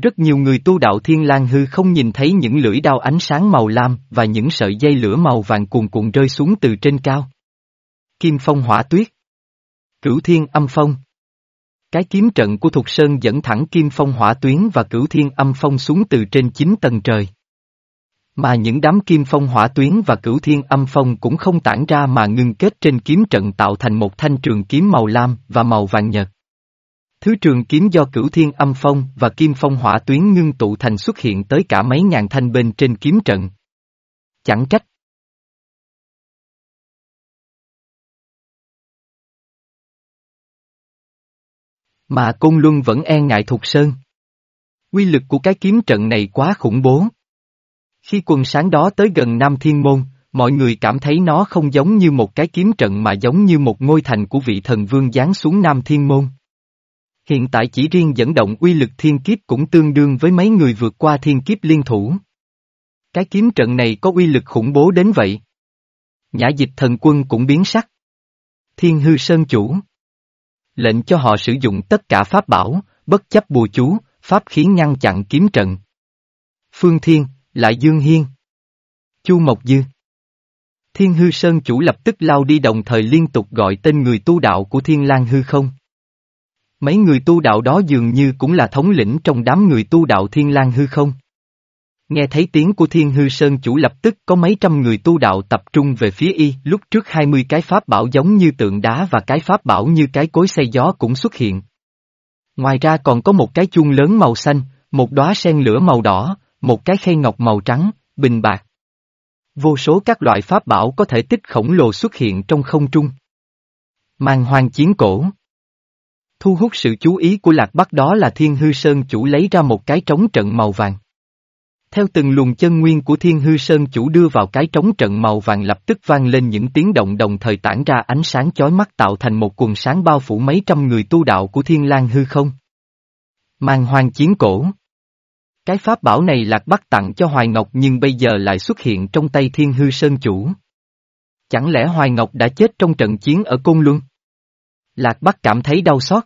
Rất nhiều người tu đạo thiên lang hư không nhìn thấy những lưỡi đao ánh sáng màu lam và những sợi dây lửa màu vàng cuồn cuộn rơi xuống từ trên cao. Kim phong hỏa tuyết. Cửu thiên âm phong. Cái kiếm trận của Thục Sơn dẫn thẳng kim phong hỏa tuyến và cửu thiên âm phong xuống từ trên chín tầng trời. Mà những đám kim phong hỏa tuyến và cửu thiên âm phong cũng không tản ra mà ngưng kết trên kiếm trận tạo thành một thanh trường kiếm màu lam và màu vàng nhật. Thứ trường kiếm do cửu thiên âm phong và kim phong hỏa tuyến ngưng tụ thành xuất hiện tới cả mấy ngàn thanh bên trên kiếm trận. Chẳng trách. Mà Côn Luân vẫn e ngại Thục Sơn. Quy lực của cái kiếm trận này quá khủng bố. Khi quần sáng đó tới gần Nam Thiên Môn, mọi người cảm thấy nó không giống như một cái kiếm trận mà giống như một ngôi thành của vị thần vương giáng xuống Nam Thiên Môn. Hiện tại chỉ riêng dẫn động uy lực thiên kiếp cũng tương đương với mấy người vượt qua thiên kiếp liên thủ. Cái kiếm trận này có uy lực khủng bố đến vậy. Nhã dịch thần quân cũng biến sắc. Thiên hư sơn chủ. Lệnh cho họ sử dụng tất cả pháp bảo, bất chấp bùa chú, pháp khí ngăn chặn kiếm trận. Phương Thiên, lại Dương Hiên. Chu Mộc Dư. Thiên hư sơn chủ lập tức lao đi đồng thời liên tục gọi tên người tu đạo của thiên lang hư không. Mấy người tu đạo đó dường như cũng là thống lĩnh trong đám người tu đạo thiên lang hư không. Nghe thấy tiếng của thiên hư sơn chủ lập tức có mấy trăm người tu đạo tập trung về phía y, lúc trước hai mươi cái pháp bảo giống như tượng đá và cái pháp bảo như cái cối xây gió cũng xuất hiện. Ngoài ra còn có một cái chuông lớn màu xanh, một đóa sen lửa màu đỏ, một cái khay ngọc màu trắng, bình bạc. Vô số các loại pháp bảo có thể tích khổng lồ xuất hiện trong không trung. Mang hoang chiến cổ. Thu hút sự chú ý của lạc bắc đó là thiên hư sơn chủ lấy ra một cái trống trận màu vàng. Theo từng luồng chân nguyên của thiên hư sơn chủ đưa vào cái trống trận màu vàng lập tức vang lên những tiếng động đồng thời tản ra ánh sáng chói mắt tạo thành một cuồng sáng bao phủ mấy trăm người tu đạo của thiên lang hư không. Mang hoang chiến cổ. Cái pháp bảo này lạc bắc tặng cho Hoài Ngọc nhưng bây giờ lại xuất hiện trong tay thiên hư sơn chủ. Chẳng lẽ Hoài Ngọc đã chết trong trận chiến ở Côn Luân? Lạc Bắc cảm thấy đau xót.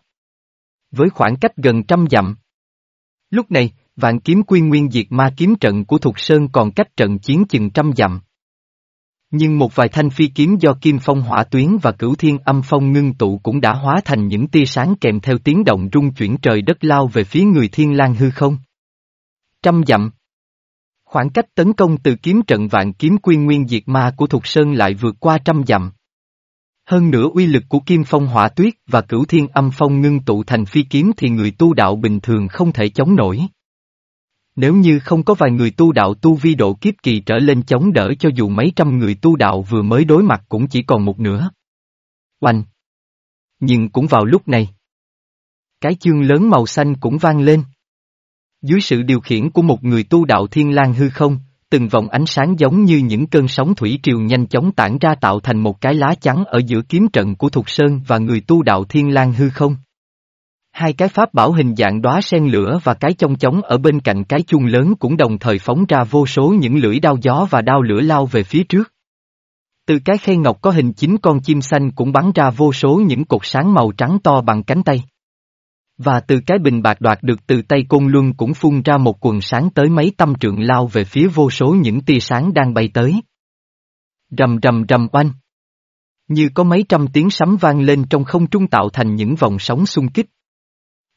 Với khoảng cách gần trăm dặm. Lúc này, vạn kiếm quy nguyên diệt ma kiếm trận của Thục Sơn còn cách trận chiến chừng trăm dặm. Nhưng một vài thanh phi kiếm do Kim Phong hỏa tuyến và cửu thiên âm phong ngưng tụ cũng đã hóa thành những tia sáng kèm theo tiếng động rung chuyển trời đất lao về phía người thiên lang hư không. Trăm dặm. Khoảng cách tấn công từ kiếm trận vạn kiếm quy nguyên diệt ma của Thục Sơn lại vượt qua trăm dặm. Hơn nữa uy lực của kim phong hỏa tuyết và cửu thiên âm phong ngưng tụ thành phi kiếm thì người tu đạo bình thường không thể chống nổi. Nếu như không có vài người tu đạo tu vi độ kiếp kỳ trở lên chống đỡ cho dù mấy trăm người tu đạo vừa mới đối mặt cũng chỉ còn một nửa. Oanh! Nhưng cũng vào lúc này. Cái chương lớn màu xanh cũng vang lên. Dưới sự điều khiển của một người tu đạo thiên lang hư không, từng vòng ánh sáng giống như những cơn sóng thủy triều nhanh chóng tản ra tạo thành một cái lá chắn ở giữa kiếm trận của Thục Sơn và người tu đạo thiên lang hư không. Hai cái pháp bảo hình dạng đóa sen lửa và cái chong chóng ở bên cạnh cái chuông lớn cũng đồng thời phóng ra vô số những lưỡi đao gió và đao lửa lao về phía trước. Từ cái khay ngọc có hình chín con chim xanh cũng bắn ra vô số những cột sáng màu trắng to bằng cánh tay. Và từ cái bình bạc đoạt được từ tay côn luân cũng phun ra một quần sáng tới mấy tâm trượng lao về phía vô số những tia sáng đang bay tới. Rầm rầm rầm oanh. Như có mấy trăm tiếng sấm vang lên trong không trung tạo thành những vòng sóng xung kích.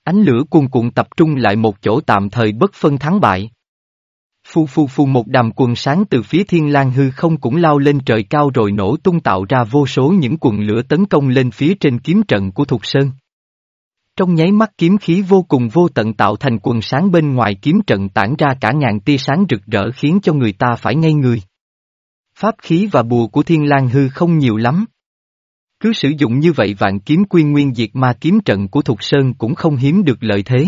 Ánh lửa cuồn cuộn tập trung lại một chỗ tạm thời bất phân thắng bại. Phu phu phu một đàm quần sáng từ phía thiên lang hư không cũng lao lên trời cao rồi nổ tung tạo ra vô số những quần lửa tấn công lên phía trên kiếm trận của Thục Sơn. Trong nháy mắt kiếm khí vô cùng vô tận tạo thành quần sáng bên ngoài kiếm trận tản ra cả ngàn tia sáng rực rỡ khiến cho người ta phải ngây người. Pháp khí và bùa của thiên lang hư không nhiều lắm. Cứ sử dụng như vậy vạn kiếm quy nguyên diệt ma kiếm trận của Thục Sơn cũng không hiếm được lợi thế.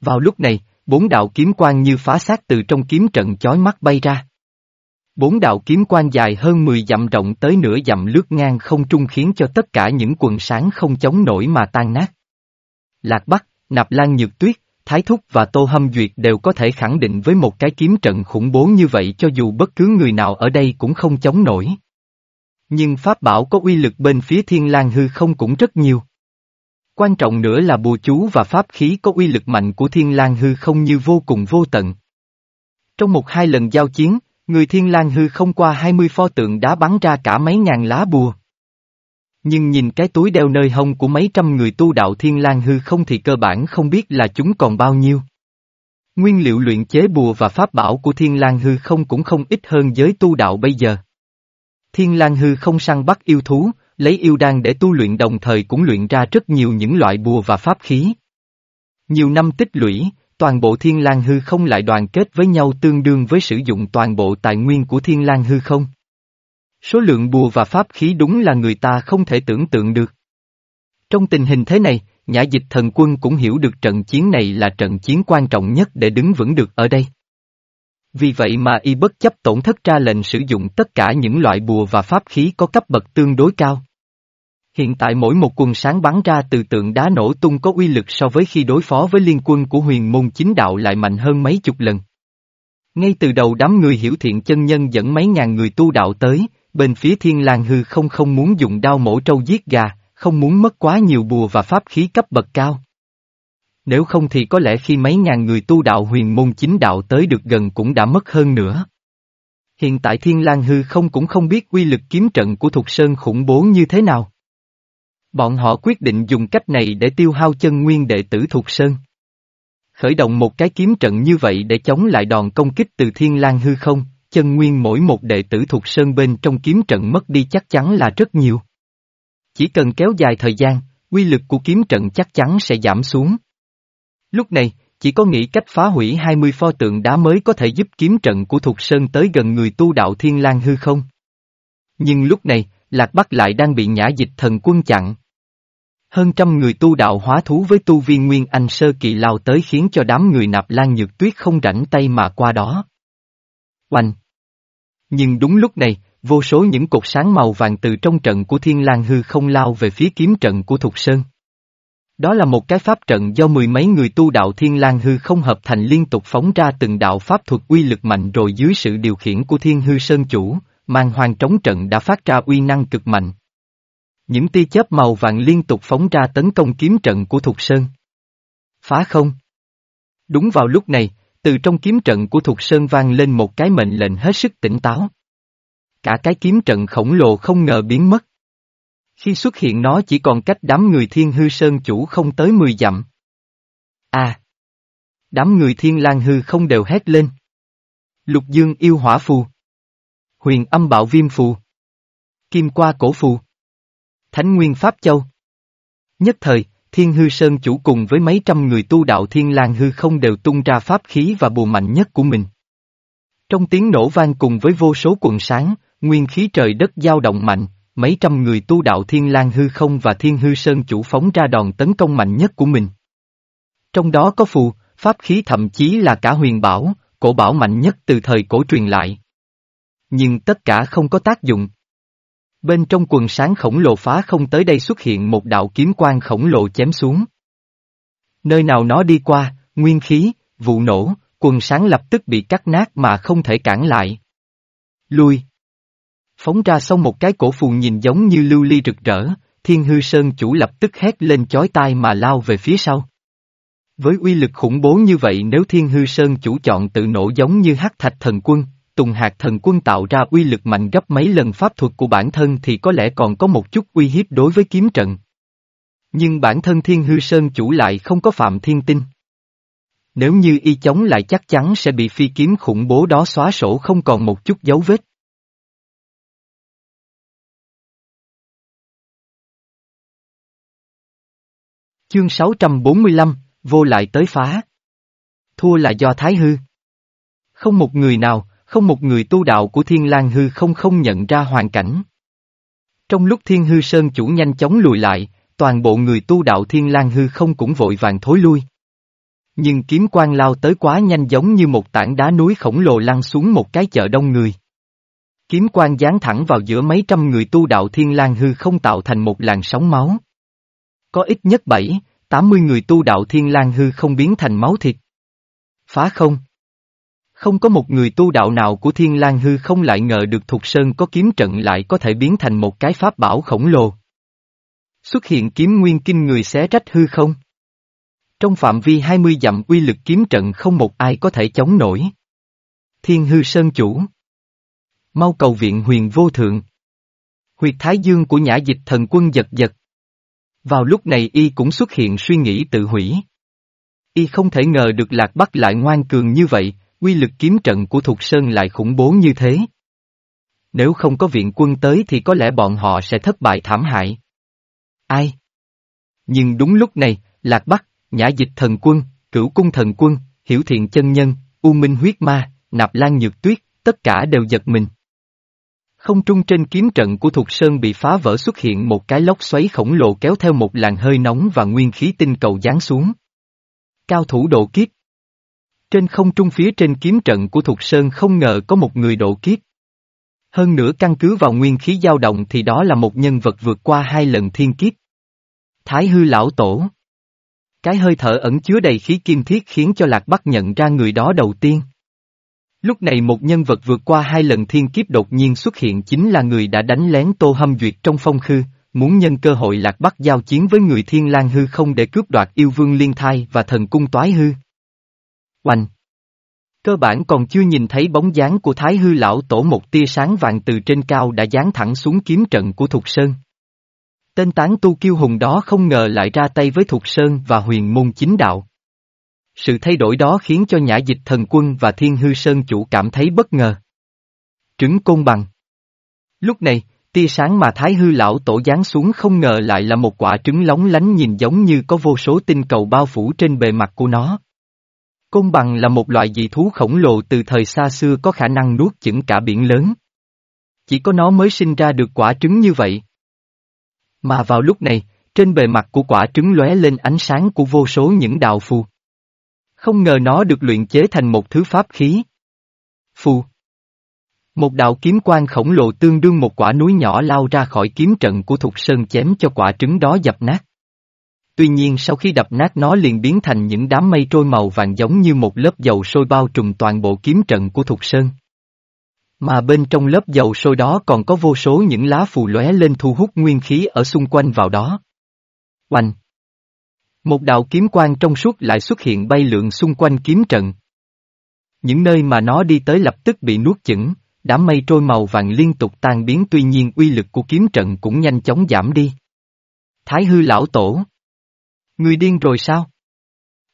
Vào lúc này, bốn đạo kiếm quang như phá xác từ trong kiếm trận chói mắt bay ra. Bốn đạo kiếm quang dài hơn 10 dặm rộng tới nửa dặm lướt ngang không trung khiến cho tất cả những quần sáng không chống nổi mà tan nát. Lạc Bắc, Nạp Lan Nhược Tuyết, Thái Thúc và Tô Hâm Duyệt đều có thể khẳng định với một cái kiếm trận khủng bố như vậy cho dù bất cứ người nào ở đây cũng không chống nổi. Nhưng Pháp bảo có uy lực bên phía Thiên lang hư không cũng rất nhiều. Quan trọng nữa là bùa chú và pháp khí có uy lực mạnh của Thiên lang hư không như vô cùng vô tận. Trong một hai lần giao chiến, người Thiên lang hư không qua 20 pho tượng đá bắn ra cả mấy ngàn lá bùa. Nhưng nhìn cái túi đeo nơi hông của mấy trăm người tu đạo thiên lang hư không thì cơ bản không biết là chúng còn bao nhiêu. Nguyên liệu luyện chế bùa và pháp bảo của thiên lang hư không cũng không ít hơn giới tu đạo bây giờ. Thiên lang hư không săn bắt yêu thú, lấy yêu đan để tu luyện đồng thời cũng luyện ra rất nhiều những loại bùa và pháp khí. Nhiều năm tích lũy, toàn bộ thiên lang hư không lại đoàn kết với nhau tương đương với sử dụng toàn bộ tài nguyên của thiên lang hư không. Số lượng bùa và pháp khí đúng là người ta không thể tưởng tượng được. Trong tình hình thế này, Nhã dịch thần quân cũng hiểu được trận chiến này là trận chiến quan trọng nhất để đứng vững được ở đây. Vì vậy mà y bất chấp tổn thất ra lệnh sử dụng tất cả những loại bùa và pháp khí có cấp bậc tương đối cao. Hiện tại mỗi một quần sáng bắn ra từ tượng đá nổ tung có uy lực so với khi đối phó với liên quân của huyền môn chính đạo lại mạnh hơn mấy chục lần. Ngay từ đầu đám người hiểu thiện chân nhân dẫn mấy ngàn người tu đạo tới, bên phía thiên lang hư không không muốn dùng đao mổ trâu giết gà, không muốn mất quá nhiều bùa và pháp khí cấp bậc cao. Nếu không thì có lẽ khi mấy ngàn người tu đạo huyền môn chính đạo tới được gần cũng đã mất hơn nữa. Hiện tại Thiên lang Hư không cũng không biết quy lực kiếm trận của Thục Sơn khủng bố như thế nào. Bọn họ quyết định dùng cách này để tiêu hao chân nguyên đệ tử Thục Sơn. Khởi động một cái kiếm trận như vậy để chống lại đòn công kích từ Thiên lang Hư không, chân nguyên mỗi một đệ tử thuộc sơn bên trong kiếm trận mất đi chắc chắn là rất nhiều. Chỉ cần kéo dài thời gian, quy lực của kiếm trận chắc chắn sẽ giảm xuống. Lúc này, chỉ có nghĩ cách phá hủy 20 pho tượng đá mới có thể giúp kiếm trận của Thục Sơn tới gần người tu đạo Thiên lang hư không. Nhưng lúc này, Lạc Bắc lại đang bị nhã dịch thần quân chặn. Hơn trăm người tu đạo hóa thú với tu viên Nguyên Anh Sơ Kỳ lao tới khiến cho đám người nạp lan nhược tuyết không rảnh tay mà qua đó. Oanh! Nhưng đúng lúc này, vô số những cột sáng màu vàng từ trong trận của Thiên lang hư không lao về phía kiếm trận của Thục Sơn. Đó là một cái pháp trận do mười mấy người tu đạo Thiên lang hư không hợp thành liên tục phóng ra từng đạo pháp thuật uy lực mạnh rồi dưới sự điều khiển của Thiên hư Sơn Chủ, mang hoàng trống trận đã phát ra uy năng cực mạnh. Những tia chớp màu vàng liên tục phóng ra tấn công kiếm trận của Thục Sơn. Phá không? Đúng vào lúc này, từ trong kiếm trận của Thục Sơn vang lên một cái mệnh lệnh hết sức tỉnh táo. Cả cái kiếm trận khổng lồ không ngờ biến mất. Khi xuất hiện nó chỉ còn cách đám người thiên hư sơn chủ không tới 10 dặm. À! Đám người thiên lang hư không đều hét lên. Lục dương yêu hỏa phù. Huyền âm bạo viêm phù. Kim qua cổ phù. Thánh nguyên pháp châu. Nhất thời, Thiên Hư Sơn chủ cùng với mấy trăm người tu đạo Thiên lang hư không đều tung ra pháp khí và bùa mạnh nhất của mình. Trong tiếng nổ vang cùng với vô số quần sáng, nguyên khí trời đất dao động mạnh, mấy trăm người tu đạo Thiên lang hư không và Thiên Hư Sơn chủ phóng ra đòn tấn công mạnh nhất của mình. Trong đó có phù, pháp khí thậm chí là cả huyền bảo, cổ bảo mạnh nhất từ thời cổ truyền lại. Nhưng tất cả không có tác dụng. Bên trong quần sáng khổng lồ phá không tới đây xuất hiện một đạo kiếm quang khổng lồ chém xuống. Nơi nào nó đi qua, nguyên khí, vụ nổ, quần sáng lập tức bị cắt nát mà không thể cản lại. Lui. Phóng ra xong một cái cổ phù nhìn giống như lưu ly rực rỡ, thiên hư sơn chủ lập tức hét lên chói tai mà lao về phía sau. Với uy lực khủng bố như vậy nếu thiên hư sơn chủ chọn tự nổ giống như hắc thạch thần quân, Tùng Hạt thần quân tạo ra uy lực mạnh gấp mấy lần pháp thuật của bản thân thì có lẽ còn có một chút uy hiếp đối với kiếm trận. Nhưng bản thân Thiên Hư Sơn chủ lại không có phạm thiên tinh. Nếu như y chống lại chắc chắn sẽ bị phi kiếm khủng bố đó xóa sổ không còn một chút dấu vết. Chương 645, vô lại tới phá. Thua là do Thái Hư. Không một người nào, không một người tu đạo của Thiên lang Hư không không nhận ra hoàn cảnh. Trong lúc Thiên Hư Sơn chủ nhanh chóng lùi lại, toàn bộ người tu đạo Thiên lang Hư không cũng vội vàng thối lui. Nhưng kiếm quan lao tới quá nhanh giống như một tảng đá núi khổng lồ lăn xuống một cái chợ đông người. Kiếm quan dán thẳng vào giữa mấy trăm người tu đạo Thiên lang Hư không tạo thành một làn sóng máu. Có ít nhất bảy, tám mươi người tu đạo Thiên lang Hư không biến thành máu thịt. Phá không. Không có một người tu đạo nào của Thiên lang Hư không lại ngờ được Thục Sơn có kiếm trận lại có thể biến thành một cái pháp bảo khổng lồ. Xuất hiện kiếm nguyên kinh người xé rách hư không? Trong phạm vi 20 dặm uy lực kiếm trận không một ai có thể chống nổi. Thiên hư sơn chủ. Mau cầu viện huyền vô thượng. Huyệt thái dương của nhã dịch thần quân giật giật. Vào lúc này y cũng xuất hiện suy nghĩ tự hủy. Y không thể ngờ được Lạc Bắc lại ngoan cường như vậy, uy lực kiếm trận của Thục Sơn lại khủng bố như thế. Nếu không có viện quân tới thì có lẽ bọn họ sẽ thất bại thảm hại. Ai? Nhưng đúng lúc này, Lạc Bắc, Nhã Dịch Thần Quân, Cửu Cung Thần Quân, Hiểu Thiện Chân Nhân, U Minh Huyết Ma, Nạp Lan Nhược Tuyết, tất cả đều giật mình. Không trung trên kiếm trận của Thục Sơn bị phá vỡ xuất hiện một cái lốc xoáy khổng lồ kéo theo một làn hơi nóng và nguyên khí tinh cầu giáng xuống. Cao thủ độ kiếp trên không trung phía trên kiếm trận của Thục Sơn không ngờ có một người độ kiếp. Hơn nữa căn cứ vào nguyên khí dao động thì đó là một nhân vật vượt qua hai lần thiên kiếp. Thái hư lão tổ. Cái hơi thở ẩn chứa đầy khí kim thiết khiến cho Lạc Bắc nhận ra người đó đầu tiên. Lúc này một nhân vật vượt qua hai lần thiên kiếp đột nhiên xuất hiện chính là người đã đánh lén Tô Hâm Duyệt trong phong khư, muốn nhân cơ hội Lạc Bắc giao chiến với người thiên lang hư không để cướp đoạt yêu vương liên thai và thần cung toái hư. Oanh! Cơ bản còn chưa nhìn thấy bóng dáng của Thái Hư Lão Tổ một tia sáng vàng từ trên cao đã dán thẳng xuống kiếm trận của Thục Sơn. Tên tán tu kiêu hùng đó không ngờ lại ra tay với Thục Sơn và huyền môn chính đạo. Sự thay đổi đó khiến cho nhã dịch thần quân và thiên hư sơn chủ cảm thấy bất ngờ. Trứng côn bằng Lúc này, tia sáng mà Thái Hư Lão Tổ giáng xuống không ngờ lại là một quả trứng lóng lánh nhìn giống như có vô số tinh cầu bao phủ trên bề mặt của nó. Côn bằng là một loại dị thú khổng lồ từ thời xa xưa có khả năng nuốt chửng cả biển lớn. Chỉ có nó mới sinh ra được quả trứng như vậy. Mà vào lúc này, trên bề mặt của quả trứng lóe lên ánh sáng của vô số những đạo phù. Không ngờ nó được luyện chế thành một thứ pháp khí. Phù. Một đạo kiếm quang khổng lồ tương đương một quả núi nhỏ lao ra khỏi kiếm trận của Thục Sơn chém cho quả trứng đó dập nát. Tuy nhiên sau khi đập nát nó liền biến thành những đám mây trôi màu vàng giống như một lớp dầu sôi bao trùm toàn bộ kiếm trận của Thục Sơn. Mà bên trong lớp dầu sôi đó còn có vô số những lá phù lóe lên thu hút nguyên khí ở xung quanh vào đó. Oanh! Một đạo kiếm quang trong suốt lại xuất hiện bay lượn xung quanh kiếm trận. Những nơi mà nó đi tới lập tức bị nuốt chửng, đám mây trôi màu vàng liên tục tan biến tuy nhiên uy lực của kiếm trận cũng nhanh chóng giảm đi. Thái hư lão tổ Người điên rồi sao?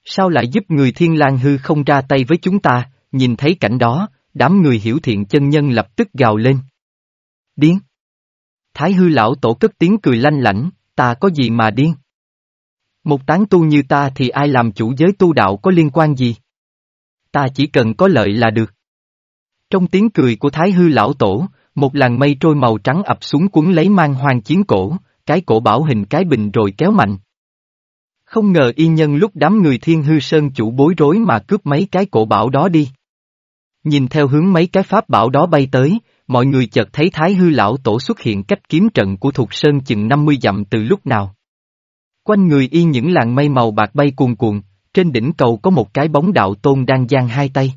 Sao lại giúp người thiên lang hư không ra tay với chúng ta, nhìn thấy cảnh đó, đám người hiểu thiện chân nhân lập tức gào lên. Điên! Thái hư lão tổ cất tiếng cười lanh lảnh, ta có gì mà điên? Một tán tu như ta thì ai làm chủ giới tu đạo có liên quan gì? Ta chỉ cần có lợi là được. Trong tiếng cười của Thái hư lão tổ, một làn mây trôi màu trắng ập xuống cuốn lấy mang hoang chiến cổ, cái cổ bảo hình cái bình rồi kéo mạnh. Không ngờ y nhân lúc đám người thiên hư sơn chủ bối rối mà cướp mấy cái cổ bảo đó đi. Nhìn theo hướng mấy cái pháp bảo đó bay tới, mọi người chợt thấy thái hư lão tổ xuất hiện cách kiếm trận của thuộc sơn chừng 50 dặm từ lúc nào. Quanh người y những làn mây màu bạc bay cuồn cuộn, trên đỉnh cầu có một cái bóng đạo tôn đang giang hai tay.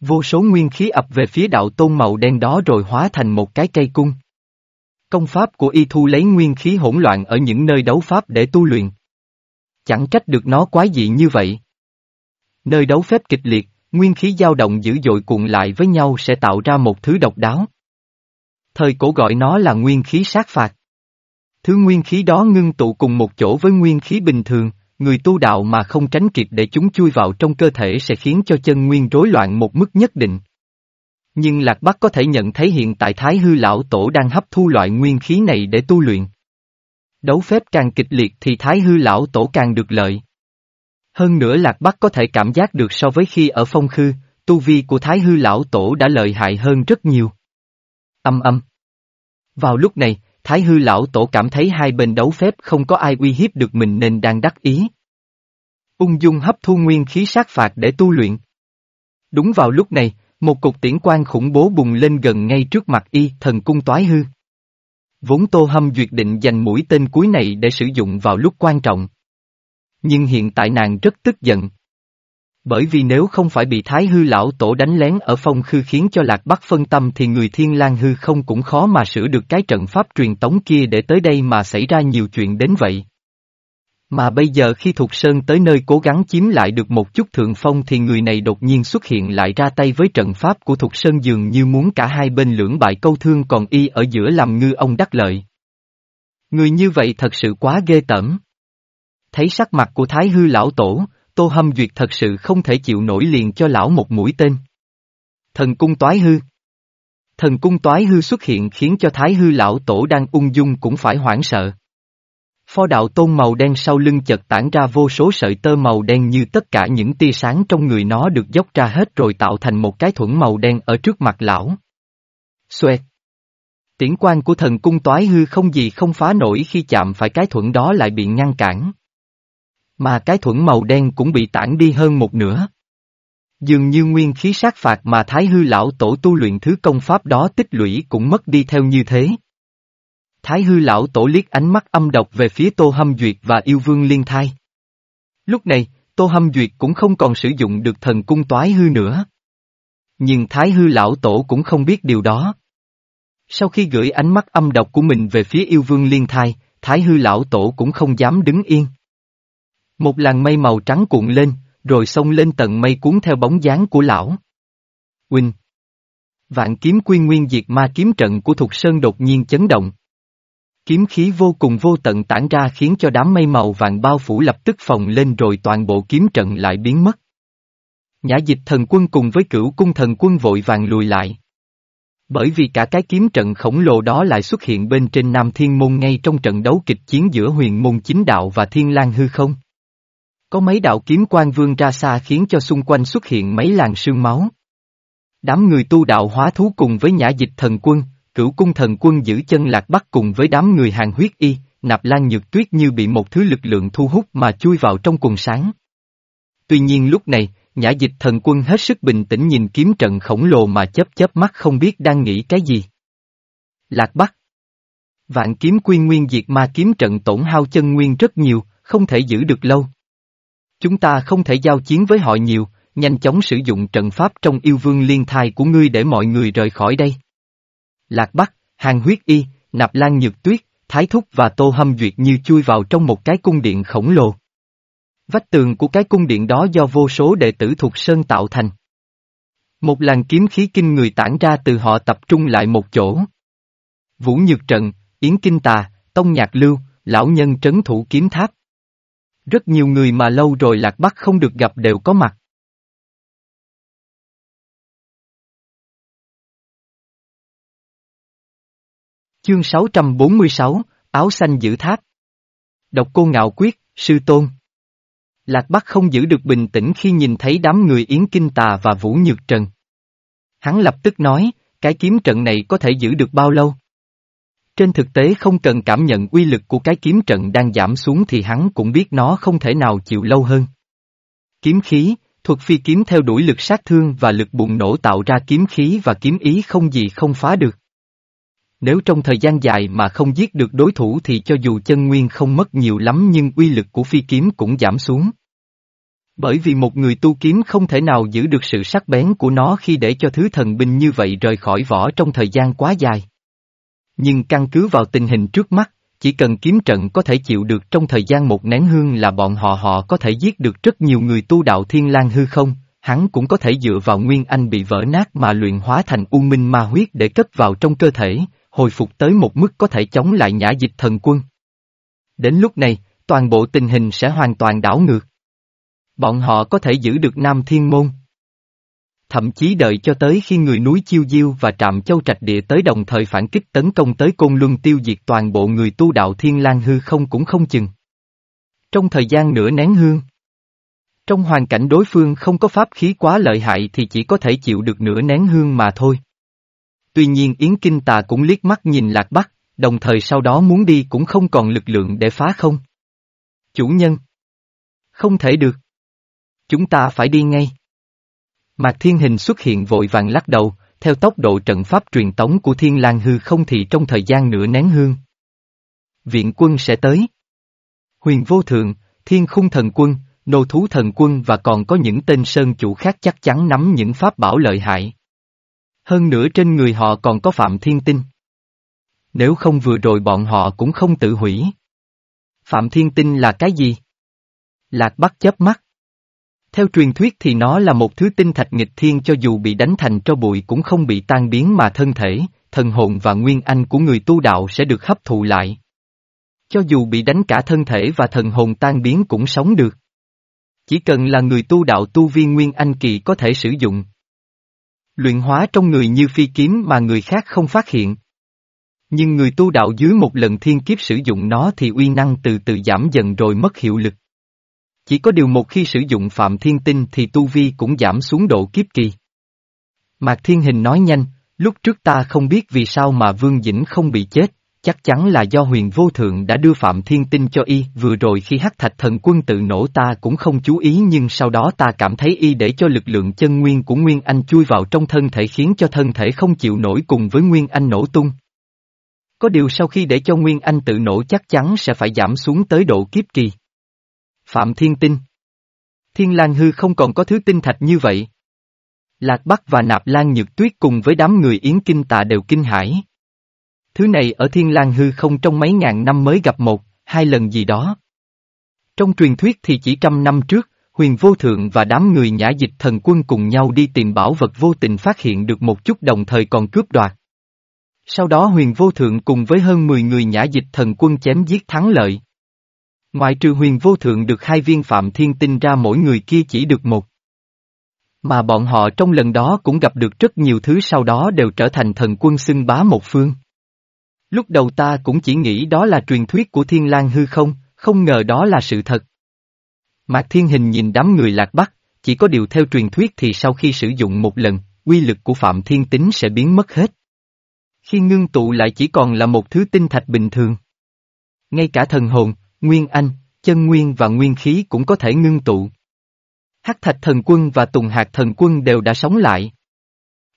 Vô số nguyên khí ập về phía đạo tôn màu đen đó rồi hóa thành một cái cây cung. Công pháp của y thu lấy nguyên khí hỗn loạn ở những nơi đấu pháp để tu luyện. Chẳng trách được nó quái dị như vậy. Nơi đấu phép kịch liệt, nguyên khí dao động dữ dội cuộn lại với nhau sẽ tạo ra một thứ độc đáo. Thời cổ gọi nó là nguyên khí sát phạt. Thứ nguyên khí đó ngưng tụ cùng một chỗ với nguyên khí bình thường, người tu đạo mà không tránh kịp để chúng chui vào trong cơ thể sẽ khiến cho chân nguyên rối loạn một mức nhất định. Nhưng Lạc Bắc có thể nhận thấy hiện tại Thái Hư Lão Tổ đang hấp thu loại nguyên khí này để tu luyện. Đấu phép càng kịch liệt thì Thái Hư Lão Tổ càng được lợi. Hơn nữa Lạc Bắc có thể cảm giác được so với khi ở phong khư, tu vi của Thái Hư Lão Tổ đã lợi hại hơn rất nhiều. Âm âm. Vào lúc này, Thái Hư Lão Tổ cảm thấy hai bên đấu phép không có ai uy hiếp được mình nên đang đắc ý. Ung dung hấp thu nguyên khí sát phạt để tu luyện. Đúng vào lúc này, một cục tiễn quan khủng bố bùng lên gần ngay trước mặt y thần cung toái hư. Vốn Tô Hâm duyệt định dành mũi tên cuối này để sử dụng vào lúc quan trọng. Nhưng hiện tại nàng rất tức giận. Bởi vì nếu không phải bị Thái Hư Lão Tổ đánh lén ở phong khư khiến cho Lạc Bắc phân tâm thì người Thiên lang Hư không cũng khó mà sửa được cái trận pháp truyền tống kia để tới đây mà xảy ra nhiều chuyện đến vậy. Mà bây giờ khi Thục Sơn tới nơi cố gắng chiếm lại được một chút thượng phong thì người này đột nhiên xuất hiện lại ra tay với trận pháp của Thục Sơn dường như muốn cả hai bên lưỡng bại câu thương còn y ở giữa làm ngư ông đắc lợi. Người như vậy thật sự quá ghê tởm. Thấy sắc mặt của Thái Hư Lão Tổ, Tô Hâm Duyệt thật sự không thể chịu nổi liền cho lão một mũi tên. Thần cung toái hư Thần cung toái hư xuất hiện khiến cho Thái Hư Lão Tổ đang ung dung cũng phải hoảng sợ. Phó đạo tôn màu đen sau lưng chợt tản ra vô số sợi tơ màu đen như tất cả những tia sáng trong người nó được dốc ra hết rồi tạo thành một cái thuẫn màu đen ở trước mặt lão. Xoẹt. Tiễn quan của thần cung toái hư không gì không phá nổi khi chạm phải cái thuẫn đó lại bị ngăn cản. Mà cái thuẫn màu đen cũng bị tản đi hơn một nửa. Dường như nguyên khí sát phạt mà Thái Hư Lão Tổ tu luyện thứ công pháp đó tích lũy cũng mất đi theo như thế. Thái hư lão tổ liếc ánh mắt âm độc về phía Tô Hâm Duyệt và yêu vương liên thai. Lúc này, Tô Hâm Duyệt cũng không còn sử dụng được thần cung toái hư nữa. Nhưng Thái hư lão tổ cũng không biết điều đó. Sau khi gửi ánh mắt âm độc của mình về phía yêu vương liên thai, Thái hư lão tổ cũng không dám đứng yên. Một làn mây màu trắng cuộn lên, rồi xông lên tận mây cuốn theo bóng dáng của lão. Huynh! Vạn kiếm quy nguyên diệt ma kiếm trận của Thục Sơn đột nhiên chấn động. Kiếm khí vô cùng vô tận tản ra khiến cho đám mây màu vàng bao phủ lập tức phồng lên rồi toàn bộ kiếm trận lại biến mất. Nhã dịch thần quân cùng với cửu cung thần quân vội vàng lùi lại. Bởi vì cả cái kiếm trận khổng lồ đó lại xuất hiện bên trên Nam Thiên Môn ngay trong trận đấu kịch chiến giữa huyền môn chính đạo và thiên lang hư không. Có mấy đạo kiếm quan vương ra xa khiến cho xung quanh xuất hiện mấy làn sương máu. Đám người tu đạo hóa thú cùng với nhã dịch thần quân, cửu cung thần quân giữ chân lạc bắc cùng với đám người hàng huyết y, nạp lan nhược tuyết như bị một thứ lực lượng thu hút mà chui vào trong quần sáng. Tuy nhiên lúc này, nhã dịch thần quân hết sức bình tĩnh nhìn kiếm trận khổng lồ mà chớp chớp mắt không biết đang nghĩ cái gì. Lạc Bắc Vạn kiếm quy nguyên diệt ma kiếm trận tổn hao chân nguyên rất nhiều, không thể giữ được lâu. Chúng ta không thể giao chiến với họ nhiều, nhanh chóng sử dụng trận pháp trong yêu vương liên thai của ngươi để mọi người rời khỏi đây. Lạc Bắc, Hàng Huyết Y, Nạp Lan Nhược Tuyết, Thái Thúc và Tô Hâm Duyệt như chui vào trong một cái cung điện khổng lồ. Vách tường của cái cung điện đó do vô số đệ tử thuộc Sơn tạo thành. Một làn kiếm khí kinh người tản ra từ họ tập trung lại một chỗ. Vũ Nhược Trận, Yến Kinh Tà, Tông Nhạc Lưu, Lão Nhân Trấn Thủ Kiếm Tháp. Rất nhiều người mà lâu rồi Lạc Bắc không được gặp đều có mặt. Chương 646, Áo xanh giữ tháp. Độc cô ngạo quyết, sư tôn. Lạc Bắc không giữ được bình tĩnh khi nhìn thấy đám người Yến Kinh Tà và Vũ Nhược Trần. Hắn lập tức nói, cái kiếm trận này có thể giữ được bao lâu? Trên thực tế không cần cảm nhận uy lực của cái kiếm trận đang giảm xuống thì hắn cũng biết nó không thể nào chịu lâu hơn. Kiếm khí, thuật phi kiếm theo đuổi lực sát thương và lực bùng nổ tạo ra kiếm khí và kiếm ý không gì không phá được. Nếu trong thời gian dài mà không giết được đối thủ thì cho dù chân nguyên không mất nhiều lắm nhưng uy lực của phi kiếm cũng giảm xuống. Bởi vì một người tu kiếm không thể nào giữ được sự sắc bén của nó khi để cho thứ thần binh như vậy rời khỏi vỏ trong thời gian quá dài. Nhưng căn cứ vào tình hình trước mắt, chỉ cần kiếm trận có thể chịu được trong thời gian một nén hương là bọn họ họ có thể giết được rất nhiều người tu đạo thiên lang hư không, hắn cũng có thể dựa vào nguyên anh bị vỡ nát mà luyện hóa thành u minh ma huyết để cất vào trong cơ thể, hồi phục tới một mức có thể chống lại nhã dịch thần quân. Đến lúc này, toàn bộ tình hình sẽ hoàn toàn đảo ngược. Bọn họ có thể giữ được Nam Thiên Môn. Thậm chí đợi cho tới khi người núi Chiêu Diêu và Trạm Châu Trạch Địa tới đồng thời phản kích tấn công tới Côn Luân tiêu diệt toàn bộ người tu đạo Thiên lang hư không cũng không chừng. Trong thời gian nửa nén hương. Trong hoàn cảnh đối phương không có pháp khí quá lợi hại thì chỉ có thể chịu được nửa nén hương mà thôi. Tuy nhiên Yến Kinh Tà cũng liếc mắt nhìn Lạc Bắc, đồng thời sau đó muốn đi cũng không còn lực lượng để phá không. Chủ nhân. Không thể được. Chúng ta phải đi ngay. Mạc Thiên Hình xuất hiện vội vàng lắc đầu, theo tốc độ trận pháp truyền tống của Thiên lang hư không thì trong thời gian nửa nén hương. Viện quân sẽ tới. Huyền vô thượng, thiên khung thần quân, nô thú thần quân và còn có những tên sơn chủ khác chắc chắn nắm những pháp bảo lợi hại. Hơn nữa trên người họ còn có Phạm Thiên Tinh. Nếu không vừa rồi bọn họ cũng không tự hủy. Phạm Thiên Tinh là cái gì? Lạc Bắc chớp mắt. Theo truyền thuyết thì nó là một thứ tinh thạch nghịch thiên cho dù bị đánh thành cho bụi cũng không bị tan biến mà thân thể, thần hồn và nguyên anh của người tu đạo sẽ được hấp thụ lại. Cho dù bị đánh cả thân thể và thần hồn tan biến cũng sống được. Chỉ cần là người tu đạo tu viên nguyên anh kỳ có thể sử dụng. Luyện hóa trong người như phi kiếm mà người khác không phát hiện. Nhưng người tu đạo dưới một lần thiên kiếp sử dụng nó thì uy năng từ từ giảm dần rồi mất hiệu lực. Chỉ có điều một khi sử dụng Phạm Thiên Tinh thì tu vi cũng giảm xuống độ kiếp kỳ. Mạc Thiên Hình nói nhanh, lúc trước ta không biết vì sao mà Vương Dĩnh không bị chết, chắc chắn là do huyền vô thượng đã đưa Phạm Thiên Tinh cho y, vừa rồi khi hắc thạch thần quân tự nổ ta cũng không chú ý nhưng sau đó ta cảm thấy y để cho lực lượng chân nguyên của Nguyên Anh chui vào trong thân thể khiến cho thân thể không chịu nổi cùng với Nguyên Anh nổ tung. Có điều sau khi để cho Nguyên Anh tự nổ chắc chắn sẽ phải giảm xuống tới độ kiếp kỳ. Phạm Thiên Tinh Thiên Lang Hư không còn có thứ tinh thạch như vậy. Lạc Bắc và Nạp Lan Nhược Tuyết cùng với đám người Yến Kinh Tà đều kinh hãi. Thứ này ở Thiên Lang Hư không trong mấy ngàn năm mới gặp một, hai lần gì đó. Trong truyền thuyết thì chỉ trăm năm trước, huyền vô thượng và đám người nhã dịch thần quân cùng nhau đi tìm bảo vật vô tình phát hiện được một chút đồng thời còn cướp đoạt. Sau đó huyền vô thượng cùng với hơn 10 người nhã dịch thần quân chém giết thắng lợi. Ngoại trừ huyền vô thượng được hai viên phạm thiên tinh ra mỗi người kia chỉ được một. Mà bọn họ trong lần đó cũng gặp được rất nhiều thứ sau đó đều trở thành thần quân xưng bá một phương. Lúc đầu ta cũng chỉ nghĩ đó là truyền thuyết của thiên lang hư không, không ngờ đó là sự thật. Mạc Thiên Hình nhìn đám người lạc bắc, chỉ có điều theo truyền thuyết thì sau khi sử dụng một lần, quy lực của Phạm Thiên Tính sẽ biến mất hết. Khi ngưng tụ lại chỉ còn là một thứ tinh thạch bình thường. Ngay cả thần hồn, nguyên anh, chân nguyên và nguyên khí cũng có thể ngưng tụ. Hắc thạch thần quân và tùng hạt thần quân đều đã sống lại.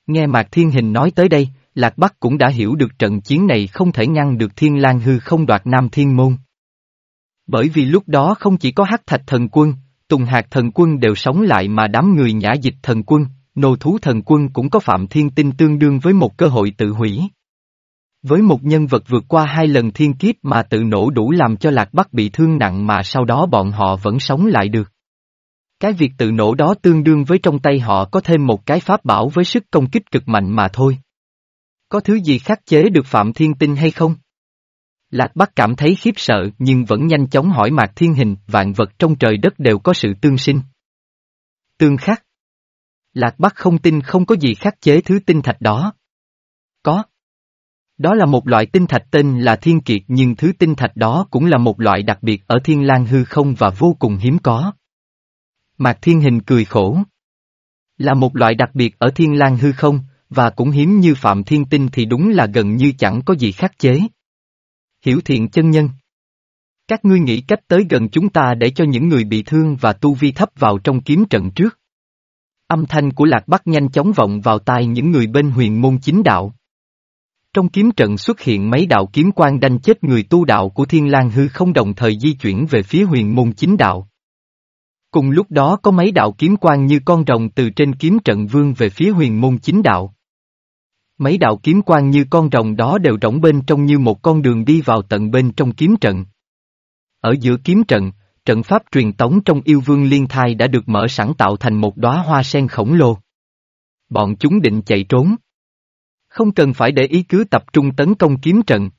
Nghe Mạc Thiên Hình nói tới đây, Lạc Bắc cũng đã hiểu được trận chiến này không thể ngăn được Thiên lang hư không đoạt Nam Thiên Môn. Bởi vì lúc đó không chỉ có hắc thạch thần quân, tùng hạt thần quân đều sống lại mà đám người nhã dịch thần quân, nô thú thần quân cũng có phạm thiên tinh tương đương với một cơ hội tự hủy. Với một nhân vật vượt qua hai lần thiên kiếp mà tự nổ đủ làm cho Lạc Bắc bị thương nặng mà sau đó bọn họ vẫn sống lại được. Cái việc tự nổ đó tương đương với trong tay họ có thêm một cái pháp bảo với sức công kích cực mạnh mà thôi. Có thứ gì khắc chế được Phạm Thiên Tinh hay không? Lạc Bắc cảm thấy khiếp sợ nhưng vẫn nhanh chóng hỏi Mạc Thiên Hình, vạn vật trong trời đất đều có sự tương sinh. Tương khắc. Lạc Bắc không tin không có gì khắc chế thứ tinh thạch đó. Có. Đó là một loại tinh thạch tên là thiên kiệt nhưng thứ tinh thạch đó cũng là một loại đặc biệt ở thiên lang hư không và vô cùng hiếm có. Mạc Thiên Hình cười khổ. Là một loại đặc biệt ở thiên lang hư không, và cũng hiếm như Phạm Thiên Tinh thì đúng là gần như chẳng có gì khắc chế. Hiểu thiện chân nhân. Các ngươi nghĩ cách tới gần chúng ta để cho những người bị thương và tu vi thấp vào trong kiếm trận trước. Âm thanh của Lạc Bắc nhanh chóng vọng vào tai những người bên huyền môn chính đạo. Trong kiếm trận xuất hiện mấy đạo kiếm quan đanh chết người tu đạo của Thiên lang hư không đồng thời di chuyển về phía huyền môn chính đạo. Cùng lúc đó có mấy đạo kiếm quan như con rồng từ trên kiếm trận vương về phía huyền môn chính đạo. Mấy đạo kiếm quang như con rồng đó đều rỗng bên trong như một con đường đi vào tận bên trong kiếm trận. Ở giữa kiếm trận, trận pháp truyền tống trong yêu vương liên thai đã được mở sẵn tạo thành một đóa hoa sen khổng lồ. Bọn chúng định chạy trốn. Không cần phải để ý cứ tập trung tấn công kiếm trận.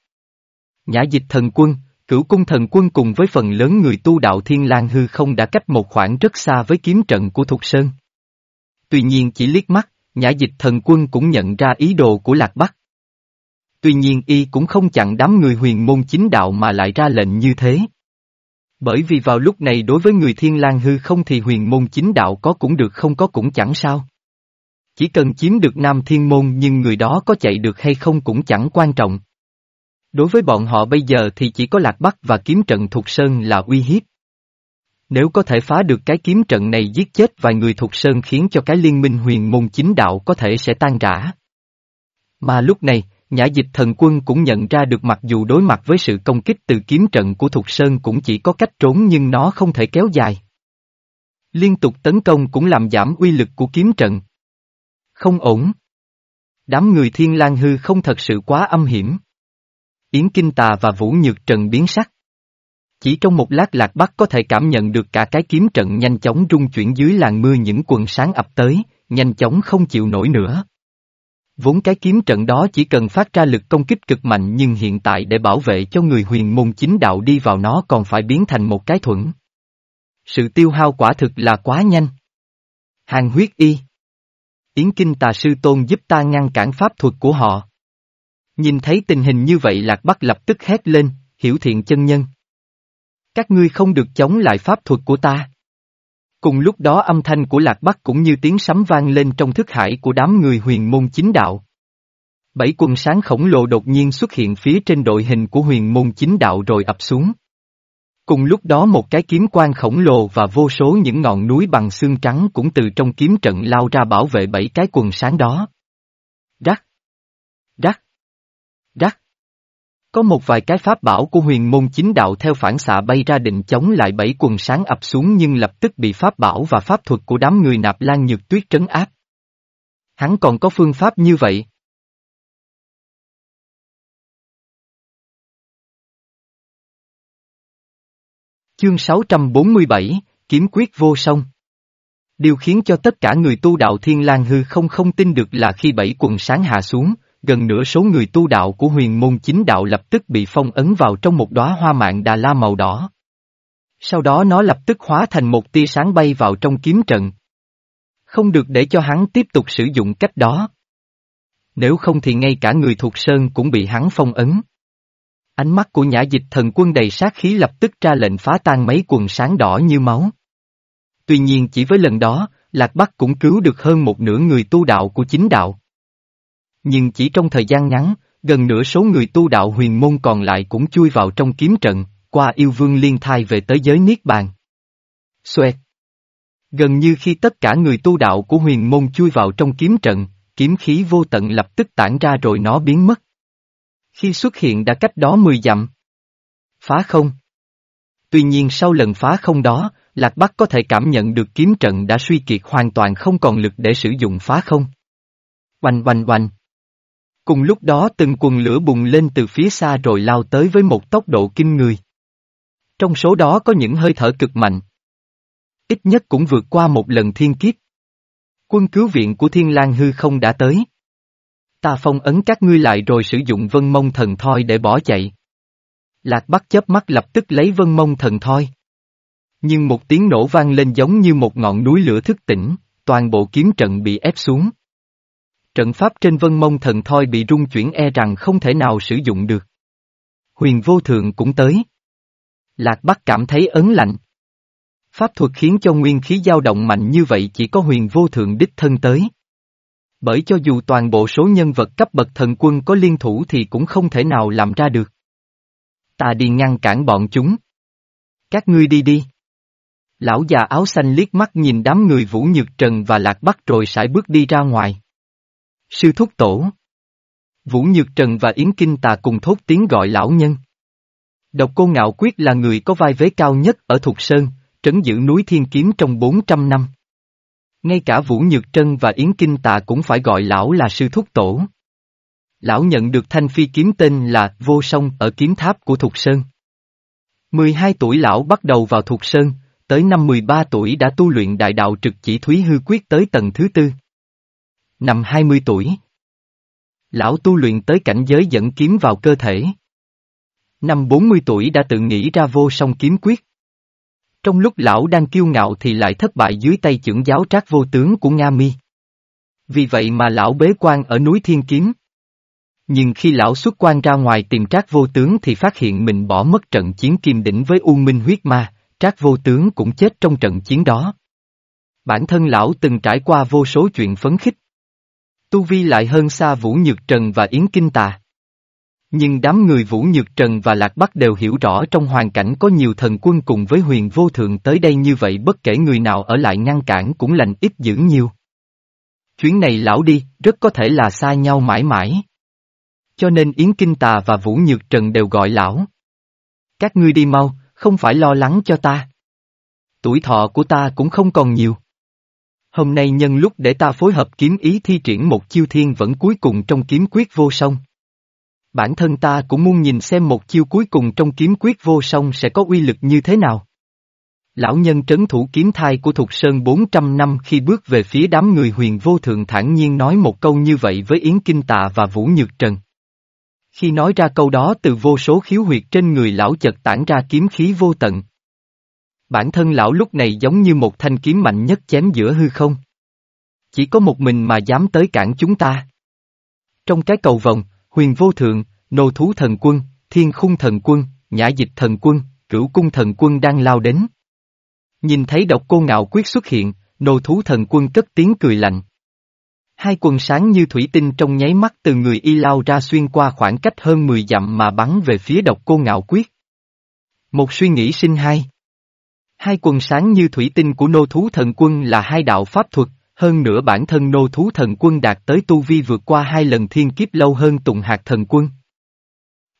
Nhã dịch thần quân, cửu cung thần quân cùng với phần lớn người tu đạo thiên lang hư không đã cách một khoảng rất xa với kiếm trận của Thục Sơn. Tuy nhiên chỉ liếc mắt, nhã dịch thần quân cũng nhận ra ý đồ của Lạc Bắc. Tuy nhiên y cũng không chặn đám người huyền môn chính đạo mà lại ra lệnh như thế. Bởi vì vào lúc này đối với người thiên lang hư không thì huyền môn chính đạo có cũng được, không có cũng chẳng sao. Chỉ cần chiếm được nam thiên môn nhưng người đó có chạy được hay không cũng chẳng quan trọng. Đối với bọn họ bây giờ thì chỉ có lạc bắc và kiếm trận thuộc sơn là uy hiếp. Nếu có thể phá được cái kiếm trận này giết chết vài người thuộc sơn khiến cho cái liên minh huyền môn chính đạo có thể sẽ tan rã. Mà lúc này, Nhã dịch thần quân cũng nhận ra được mặc dù đối mặt với sự công kích từ kiếm trận của Thục Sơn cũng chỉ có cách trốn nhưng nó không thể kéo dài. Liên tục tấn công cũng làm giảm uy lực của kiếm trận. Không ổn. Đám người thiên lang hư không thật sự quá âm hiểm. Yến Kinh Tà và Vũ Nhược Trần biến sắc. Chỉ trong một lát lạc bắc có thể cảm nhận được cả cái kiếm trận nhanh chóng rung chuyển dưới làn mưa những quần sáng ập tới, nhanh chóng không chịu nổi nữa. Vốn cái kiếm trận đó chỉ cần phát ra lực công kích cực mạnh nhưng hiện tại để bảo vệ cho người huyền môn chính đạo đi vào nó còn phải biến thành một cái thuẫn. Sự tiêu hao quả thực là quá nhanh. Hàng huyết y. Yến Kinh Tà Sư Tôn giúp ta ngăn cản pháp thuật của họ. Nhìn thấy tình hình như vậy Lạc Bắc lập tức hét lên, hiểu thiện chân nhân. Các ngươi không được chống lại pháp thuật của ta. Cùng lúc đó âm thanh của Lạc Bắc cũng như tiếng sấm vang lên trong thức hải của đám người huyền môn chính đạo. Bảy quần sáng khổng lồ đột nhiên xuất hiện phía trên đội hình của huyền môn chính đạo rồi ập xuống. Cùng lúc đó một cái kiếm quan khổng lồ và vô số những ngọn núi bằng xương trắng cũng từ trong kiếm trận lao ra bảo vệ bảy cái quần sáng đó. Rắc! Rắc! Rắc! Có một vài cái pháp bảo của huyền môn chính đạo theo phản xạ bay ra định chống lại bảy quần sáng ập xuống nhưng lập tức bị pháp bảo và pháp thuật của đám người nạp lan nhược tuyết trấn áp. Hắn còn có phương pháp như vậy. Chương 647, Kiếm quyết vô song. Điều khiến cho tất cả người tu đạo Thiên lang hư không không tin được là khi bảy quần sáng hạ xuống, gần nửa số người tu đạo của huyền môn chính đạo lập tức bị phong ấn vào trong một đóa hoa mạng đà la màu đỏ. Sau đó nó lập tức hóa thành một tia sáng bay vào trong kiếm trận. Không được để cho hắn tiếp tục sử dụng cách đó. Nếu không thì ngay cả người thuộc sơn cũng bị hắn phong ấn. Ánh mắt của nhã dịch thần quân đầy sát khí lập tức ra lệnh phá tan mấy quần sáng đỏ như máu. Tuy nhiên chỉ với lần đó, Lạc Bắc cũng cứu được hơn một nửa người tu đạo của chính đạo. Nhưng chỉ trong thời gian ngắn, gần nửa số người tu đạo huyền môn còn lại cũng chui vào trong kiếm trận, qua yêu vương liên thai về tới giới Niết Bàn. Xoẹt! Gần như khi tất cả người tu đạo của huyền môn chui vào trong kiếm trận, kiếm khí vô tận lập tức tản ra rồi nó biến mất. Khi xuất hiện đã cách đó 10 dặm. Phá không. Tuy nhiên sau lần phá không đó, Lạc Bắc có thể cảm nhận được kiếm trận đã suy kiệt hoàn toàn không còn lực để sử dụng phá không. Oanh oanh oanh. Cùng lúc đó từng quần lửa bùng lên từ phía xa rồi lao tới với một tốc độ kinh người. Trong số đó có những hơi thở cực mạnh. Ít nhất cũng vượt qua một lần thiên kiếp. Quân cứu viện của Thiên lang hư không đã tới. Ta phong ấn các ngươi lại rồi sử dụng vân mông thần thoi để bỏ chạy. Lạc Bắc chớp mắt lập tức lấy vân mông thần thoi. Nhưng một tiếng nổ vang lên giống như một ngọn núi lửa thức tỉnh, toàn bộ kiếm trận bị ép xuống. Trận pháp trên vân mông thần thoi bị rung chuyển e rằng không thể nào sử dụng được. Huyền vô thượng cũng tới. Lạc Bắc cảm thấy ấn lạnh. Pháp thuật khiến cho nguyên khí dao động mạnh như vậy chỉ có huyền vô thượng đích thân tới. Bởi cho dù toàn bộ số nhân vật cấp bậc thần quân có liên thủ thì cũng không thể nào làm ra được. Ta đi ngăn cản bọn chúng. Các ngươi đi đi. Lão già áo xanh liếc mắt nhìn đám người Vũ Nhược Trần và Lạc Bắc rồi sải bước đi ra ngoài. Sư thúc tổ. Vũ Nhược Trần và Yến Kinh Tà cùng thốt tiếng gọi lão nhân. Độc Cô Ngạo Quyết là người có vai vế cao nhất ở Thục Sơn, trấn giữ núi Thiên Kiếm trong 400 năm. Ngay cả Vũ Nhược Trân và Yến Kinh Tà cũng phải gọi lão là sư thúc tổ. Lão nhận được thanh phi kiếm tên là Vô Song ở kiếm tháp của Thục Sơn. 12 tuổi lão bắt đầu vào Thục Sơn, tới năm 13 tuổi đã tu luyện đại đạo trực chỉ thúy hư quyết tới tầng thứ tư. Năm 20 tuổi. Lão tu luyện tới cảnh giới dẫn kiếm vào cơ thể. Năm 40 tuổi đã tự nghĩ ra vô song kiếm quyết. Trong lúc lão đang kiêu ngạo thì lại thất bại dưới tay trưởng giáo trác vô tướng của Nga Mi. Vì vậy mà lão bế quan ở núi Thiên Kiếm. Nhưng khi lão xuất quan ra ngoài tìm trác vô tướng thì phát hiện mình bỏ mất trận chiến kim đỉnh với U Minh huyết ma, trác vô tướng cũng chết trong trận chiến đó. Bản thân lão từng trải qua vô số chuyện phấn khích. Tu Vi lại hơn xa Vũ Nhược Trần và Yến Kinh Tà. Nhưng đám người Vũ Nhược Trần và Lạc Bắc đều hiểu rõ trong hoàn cảnh có nhiều thần quân cùng với huyền vô thượng tới đây như vậy bất kể người nào ở lại ngăn cản cũng lành ít dữ nhiều. Chuyến này lão đi, rất có thể là xa nhau mãi mãi. Cho nên Yến Kinh Tà và Vũ Nhược Trần đều gọi lão. Các ngươi đi mau, không phải lo lắng cho ta. Tuổi thọ của ta cũng không còn nhiều. Hôm nay nhân lúc để ta phối hợp kiếm ý thi triển một chiêu thiên vẫn cuối cùng trong kiếm quyết vô song. Bản thân ta cũng muốn nhìn xem một chiêu cuối cùng trong kiếm quyết vô song sẽ có uy lực như thế nào. Lão nhân trấn thủ kiếm thai của Thục Sơn 400 năm khi bước về phía đám người huyền vô thượng thản nhiên nói một câu như vậy với Yến Kinh Tạ và Vũ Nhược Trần. Khi nói ra câu đó từ vô số khiếu huyệt trên người lão chợt tản ra kiếm khí vô tận. Bản thân lão lúc này giống như một thanh kiếm mạnh nhất chém giữa hư không. Chỉ có một mình mà dám tới cản chúng ta. Trong cái cầu vòng, huyền vô thượng, nô thú thần quân, thiên khung thần quân, nhã dịch thần quân, cửu cung thần quân đang lao đến. Nhìn thấy độc cô ngạo quyết xuất hiện, nô thú thần quân cất tiếng cười lạnh. Hai quần sáng như thủy tinh trong nháy mắt từ người y lao ra xuyên qua khoảng cách hơn 10 dặm mà bắn về phía độc cô ngạo quyết. Một suy nghĩ sinh hai. Hai quần sáng như thủy tinh của nô thú thần quân là hai đạo pháp thuật, hơn nữa bản thân nô thú thần quân đạt tới tu vi vượt qua hai lần thiên kiếp lâu hơn tụng hạt thần quân.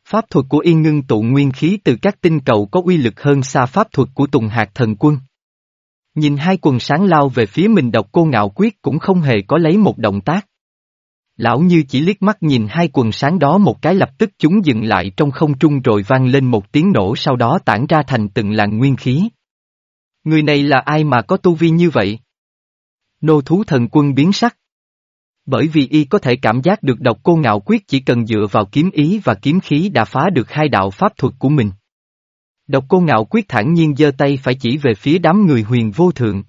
Pháp thuật của yên ngưng tụ nguyên khí từ các tinh cầu có uy lực hơn xa pháp thuật của tùng hạt thần quân. Nhìn hai quần sáng lao về phía mình độc cô ngạo quyết cũng không hề có lấy một động tác. Lão như chỉ liếc mắt nhìn hai quần sáng đó một cái lập tức chúng dừng lại trong không trung rồi vang lên một tiếng nổ sau đó tản ra thành từng làn nguyên khí. Người này là ai mà có tu vi như vậy? Nô thú thần quân biến sắc. Bởi vì y có thể cảm giác được độc cô ngạo quyết chỉ cần dựa vào kiếm ý và kiếm khí đã phá được hai đạo pháp thuật của mình. Độc cô ngạo quyết thản nhiên giơ tay phải chỉ về phía đám người huyền vô thượng.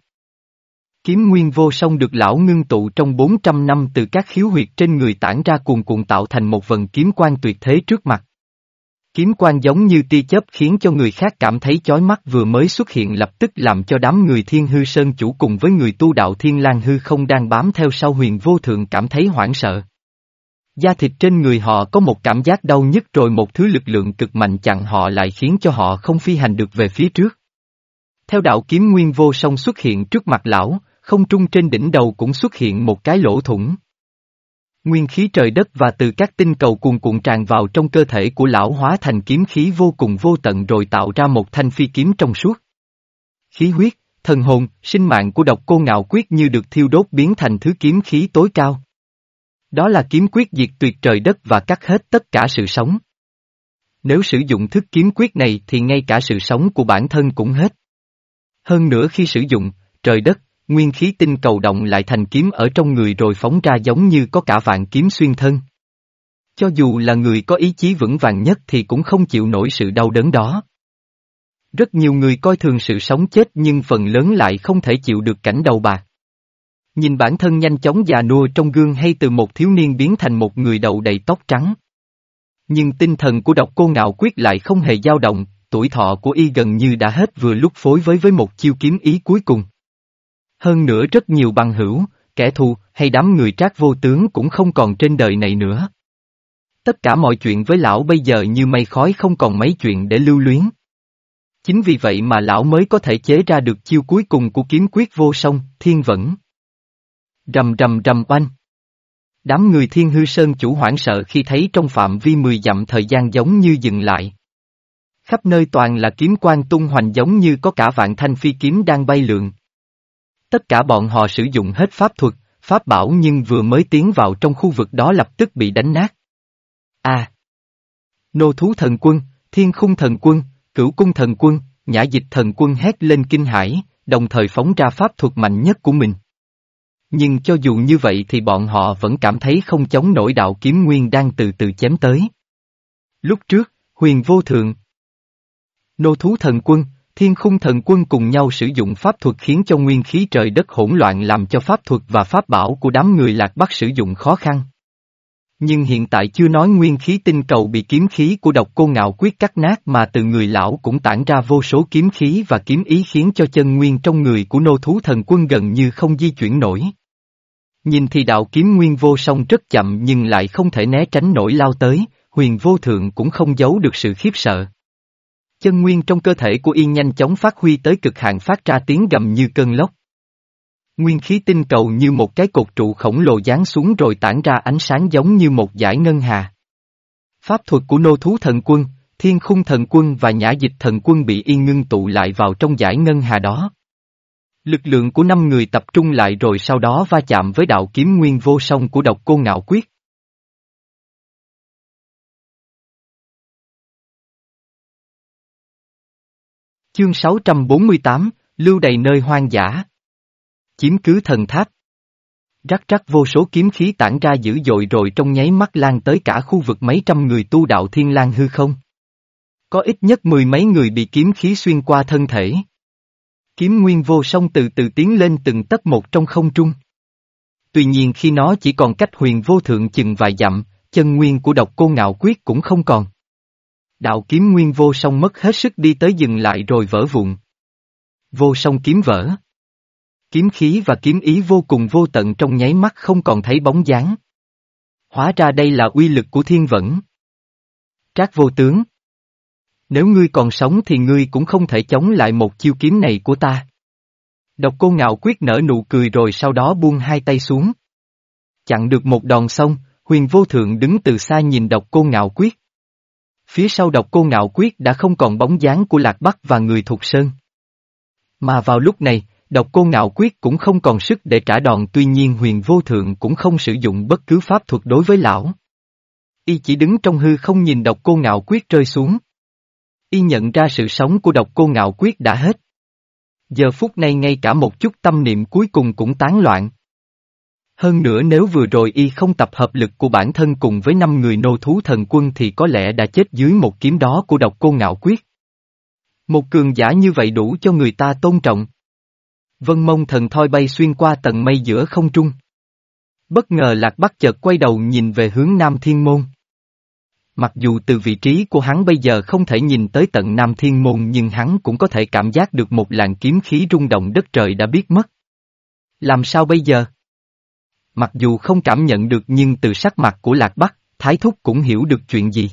Kiếm nguyên vô song được lão ngưng tụ trong 400 năm từ các khiếu huyệt trên người tản ra cuồn cuộn tạo thành một vần kiếm quan tuyệt thế trước mặt. Kiếm quan giống như tia chớp khiến cho người khác cảm thấy chói mắt vừa mới xuất hiện lập tức làm cho đám người thiên hư sơn chủ cùng với người tu đạo thiên lang hư không đang bám theo sau huyền vô thượng cảm thấy hoảng sợ. Da thịt trên người họ có một cảm giác đau nhức rồi một thứ lực lượng cực mạnh chặn họ lại khiến cho họ không phi hành được về phía trước. Theo đạo kiếm nguyên vô song xuất hiện trước mặt lão, không trung trên đỉnh đầu cũng xuất hiện một cái lỗ thủng. Nguyên khí trời đất và từ các tinh cầu cuồn cuộn tràn vào trong cơ thể của lão hóa thành kiếm khí vô cùng vô tận rồi tạo ra một thanh phi kiếm trong suốt. Khí huyết, thần hồn, sinh mạng của độc cô ngạo quyết như được thiêu đốt biến thành thứ kiếm khí tối cao. Đó là kiếm quyết diệt tuyệt trời đất và cắt hết tất cả sự sống. Nếu sử dụng thức kiếm quyết này thì ngay cả sự sống của bản thân cũng hết. Hơn nữa khi sử dụng, trời đất, nguyên khí tinh cầu động lại thành kiếm ở trong người rồi phóng ra giống như có cả vạn kiếm xuyên thân. Cho dù là người có ý chí vững vàng nhất thì cũng không chịu nổi sự đau đớn đó. Rất nhiều người coi thường sự sống chết nhưng phần lớn lại không thể chịu được cảnh đầu bạc. Nhìn bản thân nhanh chóng già nua trong gương hay từ một thiếu niên biến thành một người đầu đầy tóc trắng. Nhưng tinh thần của độc cô ngạo quyết lại không hề dao động, tuổi thọ của y gần như đã hết vừa lúc phối với với một chiêu kiếm ý cuối cùng. Hơn nữa rất nhiều bằng hữu, kẻ thù hay đám người trác vô tướng cũng không còn trên đời này nữa. Tất cả mọi chuyện với lão bây giờ như mây khói không còn mấy chuyện để lưu luyến. Chính vì vậy mà lão mới có thể chế ra được chiêu cuối cùng của kiếm quyết vô song, thiên vẫn. Rầm rầm rầm oanh. Đám người thiên hư sơn chủ hoảng sợ khi thấy trong phạm vi mười dặm thời gian giống như dừng lại. Khắp nơi toàn là kiếm quang tung hoành giống như có cả vạn thanh phi kiếm đang bay lượn. Tất cả bọn họ sử dụng hết pháp thuật, pháp bảo nhưng vừa mới tiến vào trong khu vực đó lập tức bị đánh nát. A. Nô thú thần quân, thiên khung thần quân, cửu cung thần quân, nhã dịch thần quân hét lên kinh hãi, đồng thời phóng ra pháp thuật mạnh nhất của mình. Nhưng cho dù như vậy thì bọn họ vẫn cảm thấy không chống nổi đạo kiếm nguyên đang từ từ chém tới. Lúc trước, huyền vô thượng. Nô thú thần quân, thiên khung thần quân cùng nhau sử dụng pháp thuật khiến cho nguyên khí trời đất hỗn loạn làm cho pháp thuật và pháp bảo của đám người lạc bắc sử dụng khó khăn. Nhưng hiện tại chưa nói nguyên khí tinh cầu bị kiếm khí của độc cô ngạo quyết cắt nát mà từ người lão cũng tản ra vô số kiếm khí và kiếm ý khiến cho chân nguyên trong người của nô thú thần quân gần như không di chuyển nổi. Nhìn thì đạo kiếm nguyên vô song rất chậm nhưng lại không thể né tránh nổi lao tới, huyền vô thượng cũng không giấu được sự khiếp sợ. Chân nguyên trong cơ thể của yên nhanh chóng phát huy tới cực hạn phát ra tiếng gầm như cơn lốc. Nguyên khí tinh cầu như một cái cột trụ khổng lồ giáng xuống rồi tản ra ánh sáng giống như một dải ngân hà. Pháp thuật của nô thú thần quân, thiên khung thần quân và nhã dịch thần quân bị yên ngưng tụ lại vào trong dải ngân hà đó. Lực lượng của năm người tập trung lại rồi sau đó va chạm với đạo kiếm nguyên vô song của độc cô ngạo quyết. Chương 648, Lưu đầy nơi hoang dã. Chiếm cứ thần tháp. Rắc rắc vô số kiếm khí tản ra dữ dội rồi trong nháy mắt lan tới cả khu vực mấy trăm người tu đạo thiên lang hư không. Có ít nhất mười mấy người bị kiếm khí xuyên qua thân thể. Kiếm nguyên vô song từ từ tiến lên từng tấc một trong không trung. Tuy nhiên khi nó chỉ còn cách huyền vô thượng chừng vài dặm, chân nguyên của độc cô ngạo quyết cũng không còn. Đạo kiếm nguyên vô song mất hết sức đi tới dừng lại rồi vỡ vụn. Vô song kiếm vỡ. Kiếm khí và kiếm ý vô cùng vô tận trong nháy mắt không còn thấy bóng dáng. Hóa ra đây là uy lực của thiên vẫn. Trác vô tướng. Nếu ngươi còn sống thì ngươi cũng không thể chống lại một chiêu kiếm này của ta. Độc cô ngạo quyết nở nụ cười rồi sau đó buông hai tay xuống. Chặn được một đòn xong, huyền vô thượng đứng từ xa nhìn độc cô ngạo quyết. Phía sau độc cô ngạo quyết đã không còn bóng dáng của Lạc Bắc và người thuộc sơn. Mà vào lúc này, độc cô ngạo quyết cũng không còn sức để trả đòn tuy nhiên huyền vô thượng cũng không sử dụng bất cứ pháp thuật đối với lão. Y chỉ đứng trong hư không nhìn độc cô ngạo quyết rơi xuống. Y nhận ra sự sống của độc cô ngạo quyết đã hết. Giờ phút này ngay cả một chút tâm niệm cuối cùng cũng tán loạn. Hơn nữa nếu vừa rồi y không tập hợp lực của bản thân cùng với năm người nô thú thần quân thì có lẽ đã chết dưới một kiếm đó của độc cô ngạo quyết. Một cường giả như vậy đủ cho người ta tôn trọng. Vân mông thần thoi bay xuyên qua tầng mây giữa không trung. Bất ngờ lạc bắc chợt quay đầu nhìn về hướng Nam Thiên Môn. Mặc dù từ vị trí của hắn bây giờ không thể nhìn tới tận Nam Thiên Môn nhưng hắn cũng có thể cảm giác được một làn kiếm khí rung động đất trời đã biết mất. Làm sao bây giờ? Mặc dù không cảm nhận được nhưng từ sắc mặt của Lạc Bắc, Thái Thúc cũng hiểu được chuyện gì.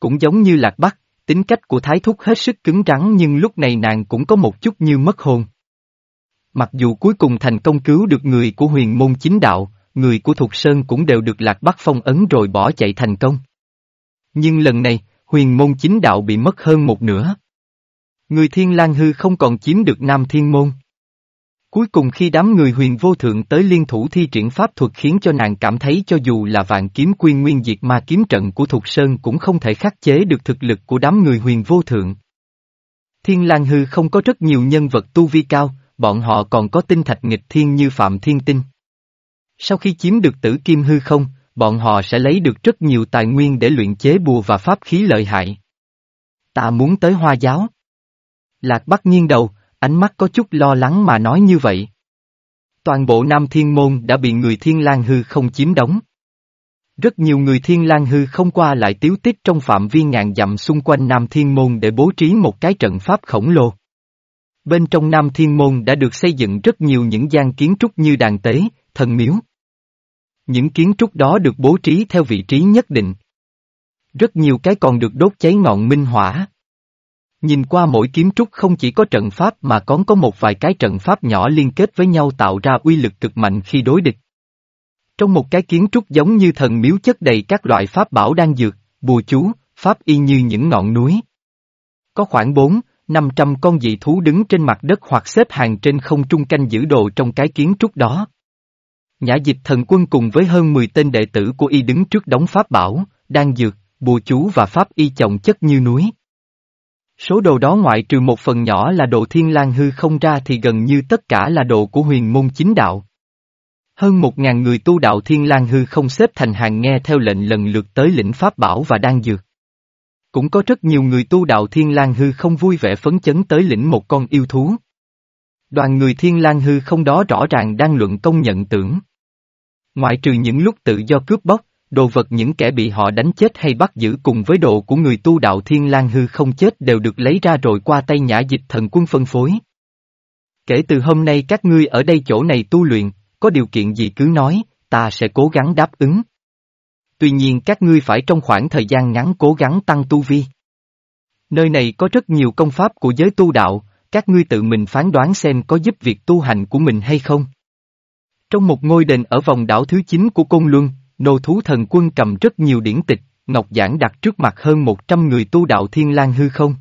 Cũng giống như Lạc Bắc, tính cách của Thái Thúc hết sức cứng rắn nhưng lúc này nàng cũng có một chút như mất hồn. Mặc dù cuối cùng thành công cứu được người của huyền môn chính đạo, người của Thục Sơn cũng đều được Lạc Bắc phong ấn rồi bỏ chạy thành công. Nhưng lần này, huyền môn chính đạo bị mất hơn một nửa. Người Thiên lang Hư không còn chiếm được Nam Thiên Môn. Cuối cùng khi đám người huyền vô thượng tới liên thủ thi triển pháp thuật khiến cho nàng cảm thấy cho dù là vạn kiếm quyên nguyên diệt ma kiếm trận của Thục Sơn cũng không thể khắc chế được thực lực của đám người huyền vô thượng. Thiên lang hư không có rất nhiều nhân vật tu vi cao, bọn họ còn có tinh thạch nghịch thiên như Phạm Thiên Tinh. Sau khi chiếm được tử kim hư không, bọn họ sẽ lấy được rất nhiều tài nguyên để luyện chế bùa và pháp khí lợi hại. Ta muốn tới hoa giáo. Lạc Bắc nghiêng đầu, ánh mắt có chút lo lắng mà nói như vậy. Toàn bộ Nam Thiên Môn đã bị người Thiên lang hư không chiếm đóng. Rất nhiều người Thiên lang hư không qua lại tiếu tích trong phạm vi ngàn dặm xung quanh Nam Thiên Môn để bố trí một cái trận pháp khổng lồ. Bên trong Nam Thiên Môn đã được xây dựng rất nhiều những gian kiến trúc như đàn tế, thần miếu. Những kiến trúc đó được bố trí theo vị trí nhất định. Rất nhiều cái còn được đốt cháy ngọn minh hỏa. Nhìn qua mỗi kiến trúc không chỉ có trận pháp mà còn có một vài cái trận pháp nhỏ liên kết với nhau tạo ra uy lực cực mạnh khi đối địch. Trong một cái kiến trúc giống như thần miếu chất đầy các loại pháp bảo đang dược, bùa chú, pháp y như những ngọn núi. Có khoảng 4, 500 con dị thú đứng trên mặt đất hoặc xếp hàng trên không trung canh giữ đồ trong cái kiến trúc đó. Nhã dịch thần quân cùng với hơn 10 tên đệ tử của y đứng trước đống pháp bảo, đang dược, bùa chú và pháp y chồng chất như núi. Số đồ đó ngoại trừ một phần nhỏ là đồ thiên lang hư không ra thì gần như tất cả là đồ của huyền môn chính đạo. Hơn một ngàn người tu đạo thiên lang hư không xếp thành hàng nghe theo lệnh lần lượt tới lĩnh pháp bảo và đan dược. Cũng có rất nhiều người tu đạo thiên lang hư không vui vẻ phấn chấn tới lĩnh một con yêu thú. Đoàn người thiên lang hư không đó rõ ràng đang luận công nhận tưởng. Ngoại trừ những lúc tự do cướp bóc, đồ vật những kẻ bị họ đánh chết hay bắt giữ cùng với độ của người tu đạo thiên lang hư không chết đều được lấy ra rồi qua tay nhã dịch thần quân phân phối. Kể từ hôm nay các ngươi ở đây chỗ này tu luyện, có điều kiện gì cứ nói, ta sẽ cố gắng đáp ứng. Tuy nhiên các ngươi phải trong khoảng thời gian ngắn cố gắng tăng tu vi. Nơi này có rất nhiều công pháp của giới tu đạo, các ngươi tự mình phán đoán xem có giúp việc tu hành của mình hay không. Trong một ngôi đền ở vòng đảo thứ 9 của Côn Luân, nô thú thần quân cầm rất nhiều điển tịch, ngọc giảng đặt trước mặt hơn 100 người tu đạo thiên lang hư không.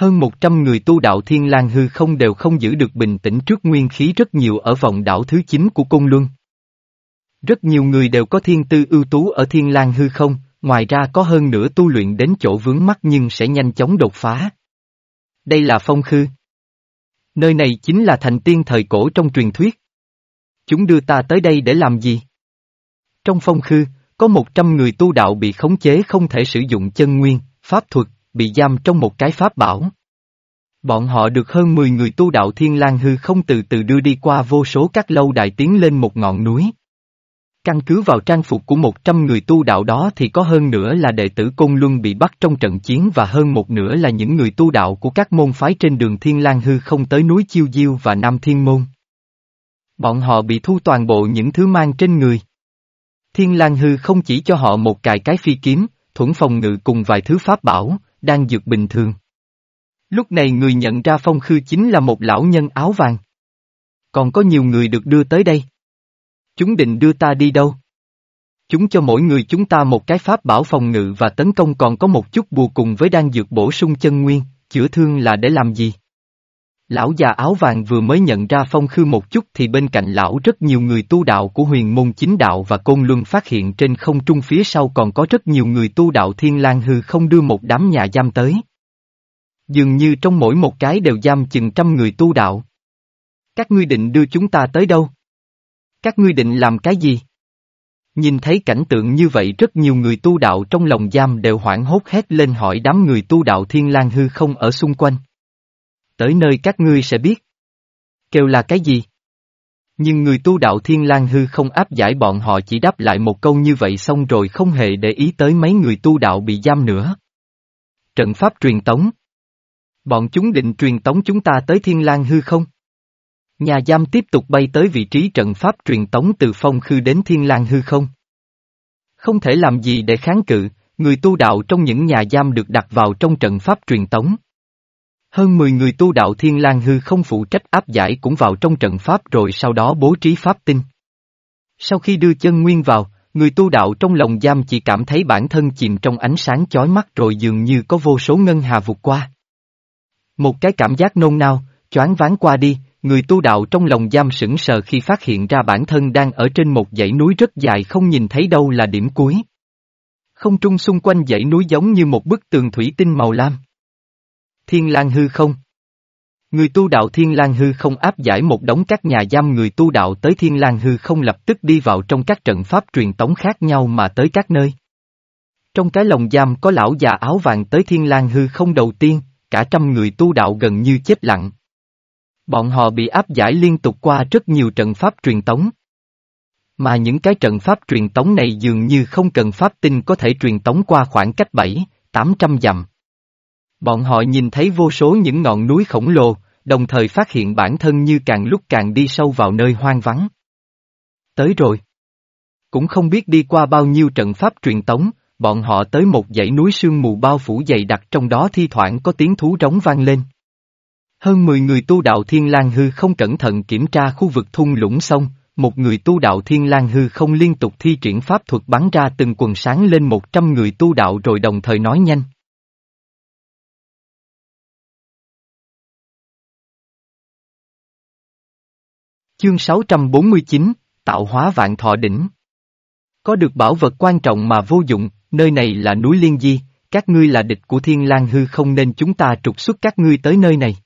Hơn 100 người tu đạo thiên lang hư không đều không giữ được bình tĩnh trước nguyên khí rất nhiều ở vòng đảo thứ 9 của Côn Luân. Rất nhiều người đều có thiên tư ưu tú ở thiên lang hư không, ngoài ra có hơn nửa tu luyện đến chỗ vướng mắt nhưng sẽ nhanh chóng đột phá. Đây là phong khư. Nơi này chính là thành tiên thời cổ trong truyền thuyết. Chúng đưa ta tới đây để làm gì? Trong phong khư, có một trăm người tu đạo bị khống chế không thể sử dụng chân nguyên, pháp thuật, bị giam trong một cái pháp bảo. Bọn họ được hơn 10 người tu đạo thiên lang hư không từ từ đưa đi qua vô số các lâu đài tiến lên một ngọn núi. Căn cứ vào trang phục của 100 người tu đạo đó thì có hơn nữa là đệ tử Côn Luân bị bắt trong trận chiến và hơn một nửa là những người tu đạo của các môn phái trên đường Thiên lang hư không tới núi Chiêu Diêu và Nam Thiên Môn. Bọn họ bị thu toàn bộ những thứ mang trên người. Thiên lang hư không chỉ cho họ một cài cái phi kiếm, thuẫn phòng ngự cùng vài thứ pháp bảo, đang dược bình thường. Lúc này người nhận ra phong khư chính là một lão nhân áo vàng. Còn có nhiều người được đưa tới đây. Chúng định đưa ta đi đâu? Chúng cho mỗi người chúng ta một cái pháp bảo phòng ngự và tấn công còn có một chút bù cùng với đan dược bổ sung chân nguyên, chữa thương là để làm gì? Lão già áo vàng vừa mới nhận ra phong khư một chút thì bên cạnh lão rất nhiều người tu đạo của huyền môn chính đạo và côn luân phát hiện trên không trung phía sau còn có rất nhiều người tu đạo thiên lang hư không đưa một đám nhà giam tới. Dường như trong mỗi một cái đều giam chừng trăm người tu đạo. Các ngươi định đưa chúng ta tới đâu? Các ngươi định làm cái gì? Nhìn thấy cảnh tượng như vậy rất nhiều người tu đạo trong lòng giam đều hoảng hốt hét lên hỏi đám người tu đạo thiên lang hư không ở xung quanh tới nơi các ngươi sẽ biết. Kêu là cái gì? Nhưng người tu đạo thiên lang hư không áp giải bọn họ chỉ đáp lại một câu như vậy xong rồi không hề để ý tới mấy người tu đạo bị giam nữa. Trận pháp truyền tống. Bọn chúng định truyền tống chúng ta tới thiên lang hư không? Nhà giam tiếp tục bay tới vị trí trận pháp truyền tống từ phong khư đến thiên lang hư không? Không thể làm gì để kháng cự, người tu đạo trong những nhà giam được đặt vào trong trận pháp truyền tống. Hơn 10 người tu đạo Thiên lang Hư không phụ trách áp giải cũng vào trong trận pháp rồi sau đó bố trí pháp tinh. Sau khi đưa chân nguyên vào, người tu đạo trong lòng giam chỉ cảm thấy bản thân chìm trong ánh sáng chói mắt rồi dường như có vô số ngân hà vụt qua. Một cái cảm giác nôn nao, choáng váng qua đi, người tu đạo trong lòng giam sững sờ khi phát hiện ra bản thân đang ở trên một dãy núi rất dài không nhìn thấy đâu là điểm cuối. Không trung xung quanh dãy núi giống như một bức tường thủy tinh màu lam. Thiên lang hư không? Người tu đạo Thiên lang hư không áp giải một đống các nhà giam người tu đạo tới Thiên lang hư không lập tức đi vào trong các trận pháp truyền tống khác nhau mà tới các nơi. Trong cái lồng giam có lão già áo vàng tới Thiên lang hư không đầu tiên, cả trăm người tu đạo gần như chết lặng. Bọn họ bị áp giải liên tục qua rất nhiều trận pháp truyền tống. Mà những cái trận pháp truyền tống này dường như không cần pháp tinh có thể truyền tống qua khoảng cách 7, 800 dặm. Bọn họ nhìn thấy vô số những ngọn núi khổng lồ, đồng thời phát hiện bản thân như càng lúc càng đi sâu vào nơi hoang vắng. Tới rồi. Cũng không biết đi qua bao nhiêu trận pháp truyền tống, bọn họ tới một dãy núi sương mù bao phủ dày đặc trong đó thi thoảng có tiếng thú rống vang lên. Hơn 10 người tu đạo Thiên lang Hư không cẩn thận kiểm tra khu vực thung lũng sông, một người tu đạo Thiên lang Hư không liên tục thi triển pháp thuật bắn ra từng quần sáng lên 100 người tu đạo rồi đồng thời nói nhanh. Chương 649, Tạo hóa vạn thọ đỉnh Có được bảo vật quan trọng mà vô dụng, nơi này là núi Liên Di, các ngươi là địch của Thiên lang Hư không nên chúng ta trục xuất các ngươi tới nơi này.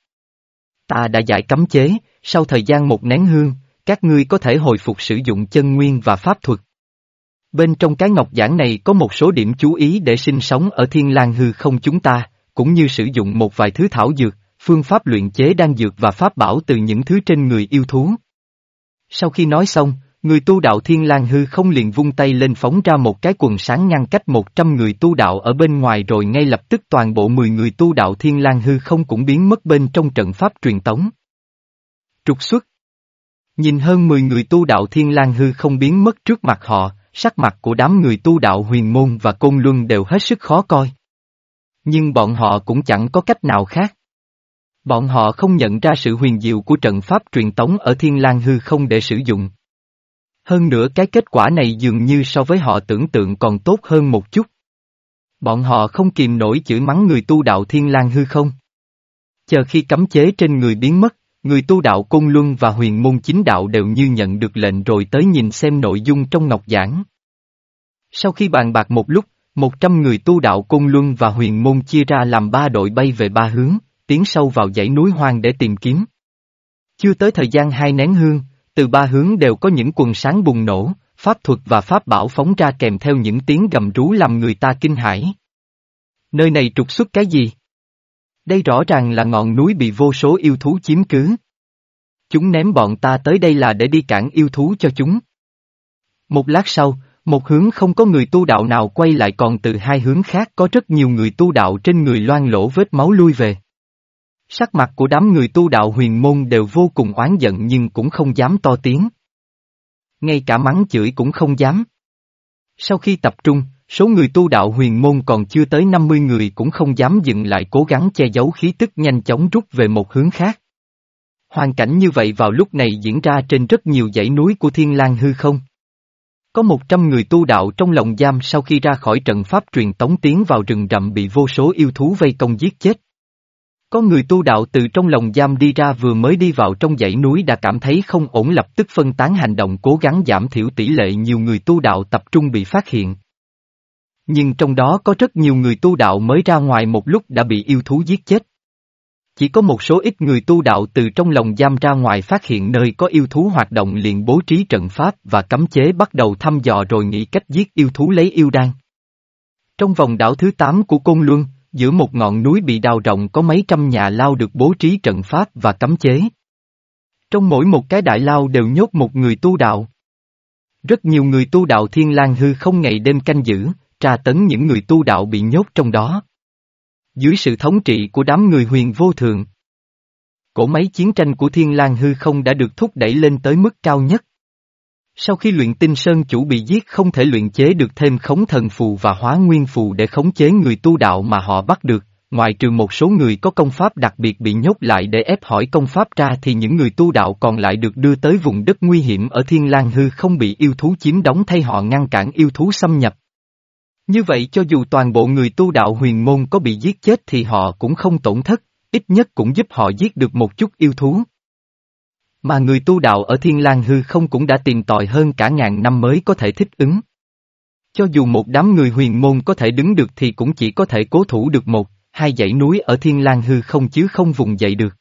Ta đã giải cấm chế, sau thời gian một nén hương, các ngươi có thể hồi phục sử dụng chân nguyên và pháp thuật. Bên trong cái ngọc giảng này có một số điểm chú ý để sinh sống ở thiên lang hư không chúng ta, cũng như sử dụng một vài thứ thảo dược, phương pháp luyện chế đan dược và pháp bảo từ những thứ trên người yêu thú. Sau khi nói xong, người tu đạo thiên lang hư không liền vung tay lên phóng ra một cái quần sáng ngăn cách 100 người tu đạo ở bên ngoài rồi ngay lập tức toàn bộ 10 người tu đạo thiên lang hư không cũng biến mất bên trong trận pháp truyền tống. Trục xuất Nhìn hơn 10 người tu đạo thiên lang hư không biến mất trước mặt họ, sắc mặt của đám người tu đạo huyền môn và côn luân đều hết sức khó coi. Nhưng bọn họ cũng chẳng có cách nào khác. Bọn họ không nhận ra sự huyền diệu của trận pháp truyền tống ở thiên lang hư không để sử dụng. Hơn nữa cái kết quả này dường như so với họ tưởng tượng còn tốt hơn một chút. Bọn họ không kìm nổi chửi mắng người tu đạo thiên lang hư không. Chờ khi cấm chế trên người biến mất, người tu đạo Côn Luân và huyền môn chính đạo đều như nhận được lệnh rồi tới nhìn xem nội dung trong ngọc giảng. Sau khi bàn bạc một lúc, một trăm người tu đạo Côn Luân và huyền môn chia ra làm ba đội bay về ba hướng, tiến sâu vào dãy núi hoang để tìm kiếm. Chưa tới thời gian hai nén hương, từ ba hướng đều có những quần sáng bùng nổ, pháp thuật và pháp bảo phóng ra kèm theo những tiếng gầm rú làm người ta kinh hãi. Nơi này trục xuất cái gì? Đây rõ ràng là ngọn núi bị vô số yêu thú chiếm cứ. Chúng ném bọn ta tới đây là để đi cản yêu thú cho chúng. Một lát sau, một hướng không có người tu đạo nào quay lại còn từ hai hướng khác có rất nhiều người tu đạo trên người loan lỗ vết máu lui về. Sắc mặt của đám người tu đạo huyền môn đều vô cùng oán giận nhưng cũng không dám to tiếng. Ngay cả mắng chửi cũng không dám. Sau khi tập trung, số người tu đạo huyền môn còn chưa tới 50 người cũng không dám dừng lại cố gắng che giấu khí tức nhanh chóng rút về một hướng khác. Hoàn cảnh như vậy vào lúc này diễn ra trên rất nhiều dãy núi của Thiên lang hư không. Có 100 người tu đạo trong lòng giam sau khi ra khỏi trận pháp truyền tống tiến vào rừng rậm bị vô số yêu thú vây công giết chết. Có người tu đạo từ trong lòng giam đi ra vừa mới đi vào trong dãy núi đã cảm thấy không ổn lập tức phân tán hành động cố gắng giảm thiểu tỷ lệ nhiều người tu đạo tập trung bị phát hiện. Nhưng trong đó có rất nhiều người tu đạo mới ra ngoài một lúc đã bị yêu thú giết chết. Chỉ có một số ít người tu đạo từ trong lòng giam ra ngoài phát hiện nơi có yêu thú hoạt động liền bố trí trận pháp và cấm chế bắt đầu thăm dò rồi nghĩ cách giết yêu thú lấy yêu đan. Trong vòng đảo thứ 8 của Côn Luân, giữa một ngọn núi bị đào rộng có mấy trăm nhà lao được bố trí trận pháp và cấm chế. Trong mỗi một cái đại lao đều nhốt một người tu đạo. Rất nhiều người tu đạo thiên lang hư không ngày đêm canh giữ, tra tấn những người tu đạo bị nhốt trong đó. Dưới sự thống trị của đám người huyền vô thường, cổ máy chiến tranh của Thiên lang hư không đã được thúc đẩy lên tới mức cao nhất. Sau khi luyện tinh sơn chủ bị giết không thể luyện chế được thêm khống thần phù và hóa nguyên phù để khống chế người tu đạo mà họ bắt được, ngoài trừ một số người có công pháp đặc biệt bị nhốt lại để ép hỏi công pháp ra thì những người tu đạo còn lại được đưa tới vùng đất nguy hiểm ở Thiên lang hư không bị yêu thú chiếm đóng thay họ ngăn cản yêu thú xâm nhập. Như vậy cho dù toàn bộ người tu đạo huyền môn có bị giết chết thì họ cũng không tổn thất, ít nhất cũng giúp họ giết được một chút yêu thú. Mà người tu đạo ở Thiên lang hư không cũng đã tìm tòi hơn cả ngàn năm mới có thể thích ứng. Cho dù một đám người huyền môn có thể đứng được thì cũng chỉ có thể cố thủ được một, hai dãy núi ở Thiên lang hư không chứ không vùng dậy được.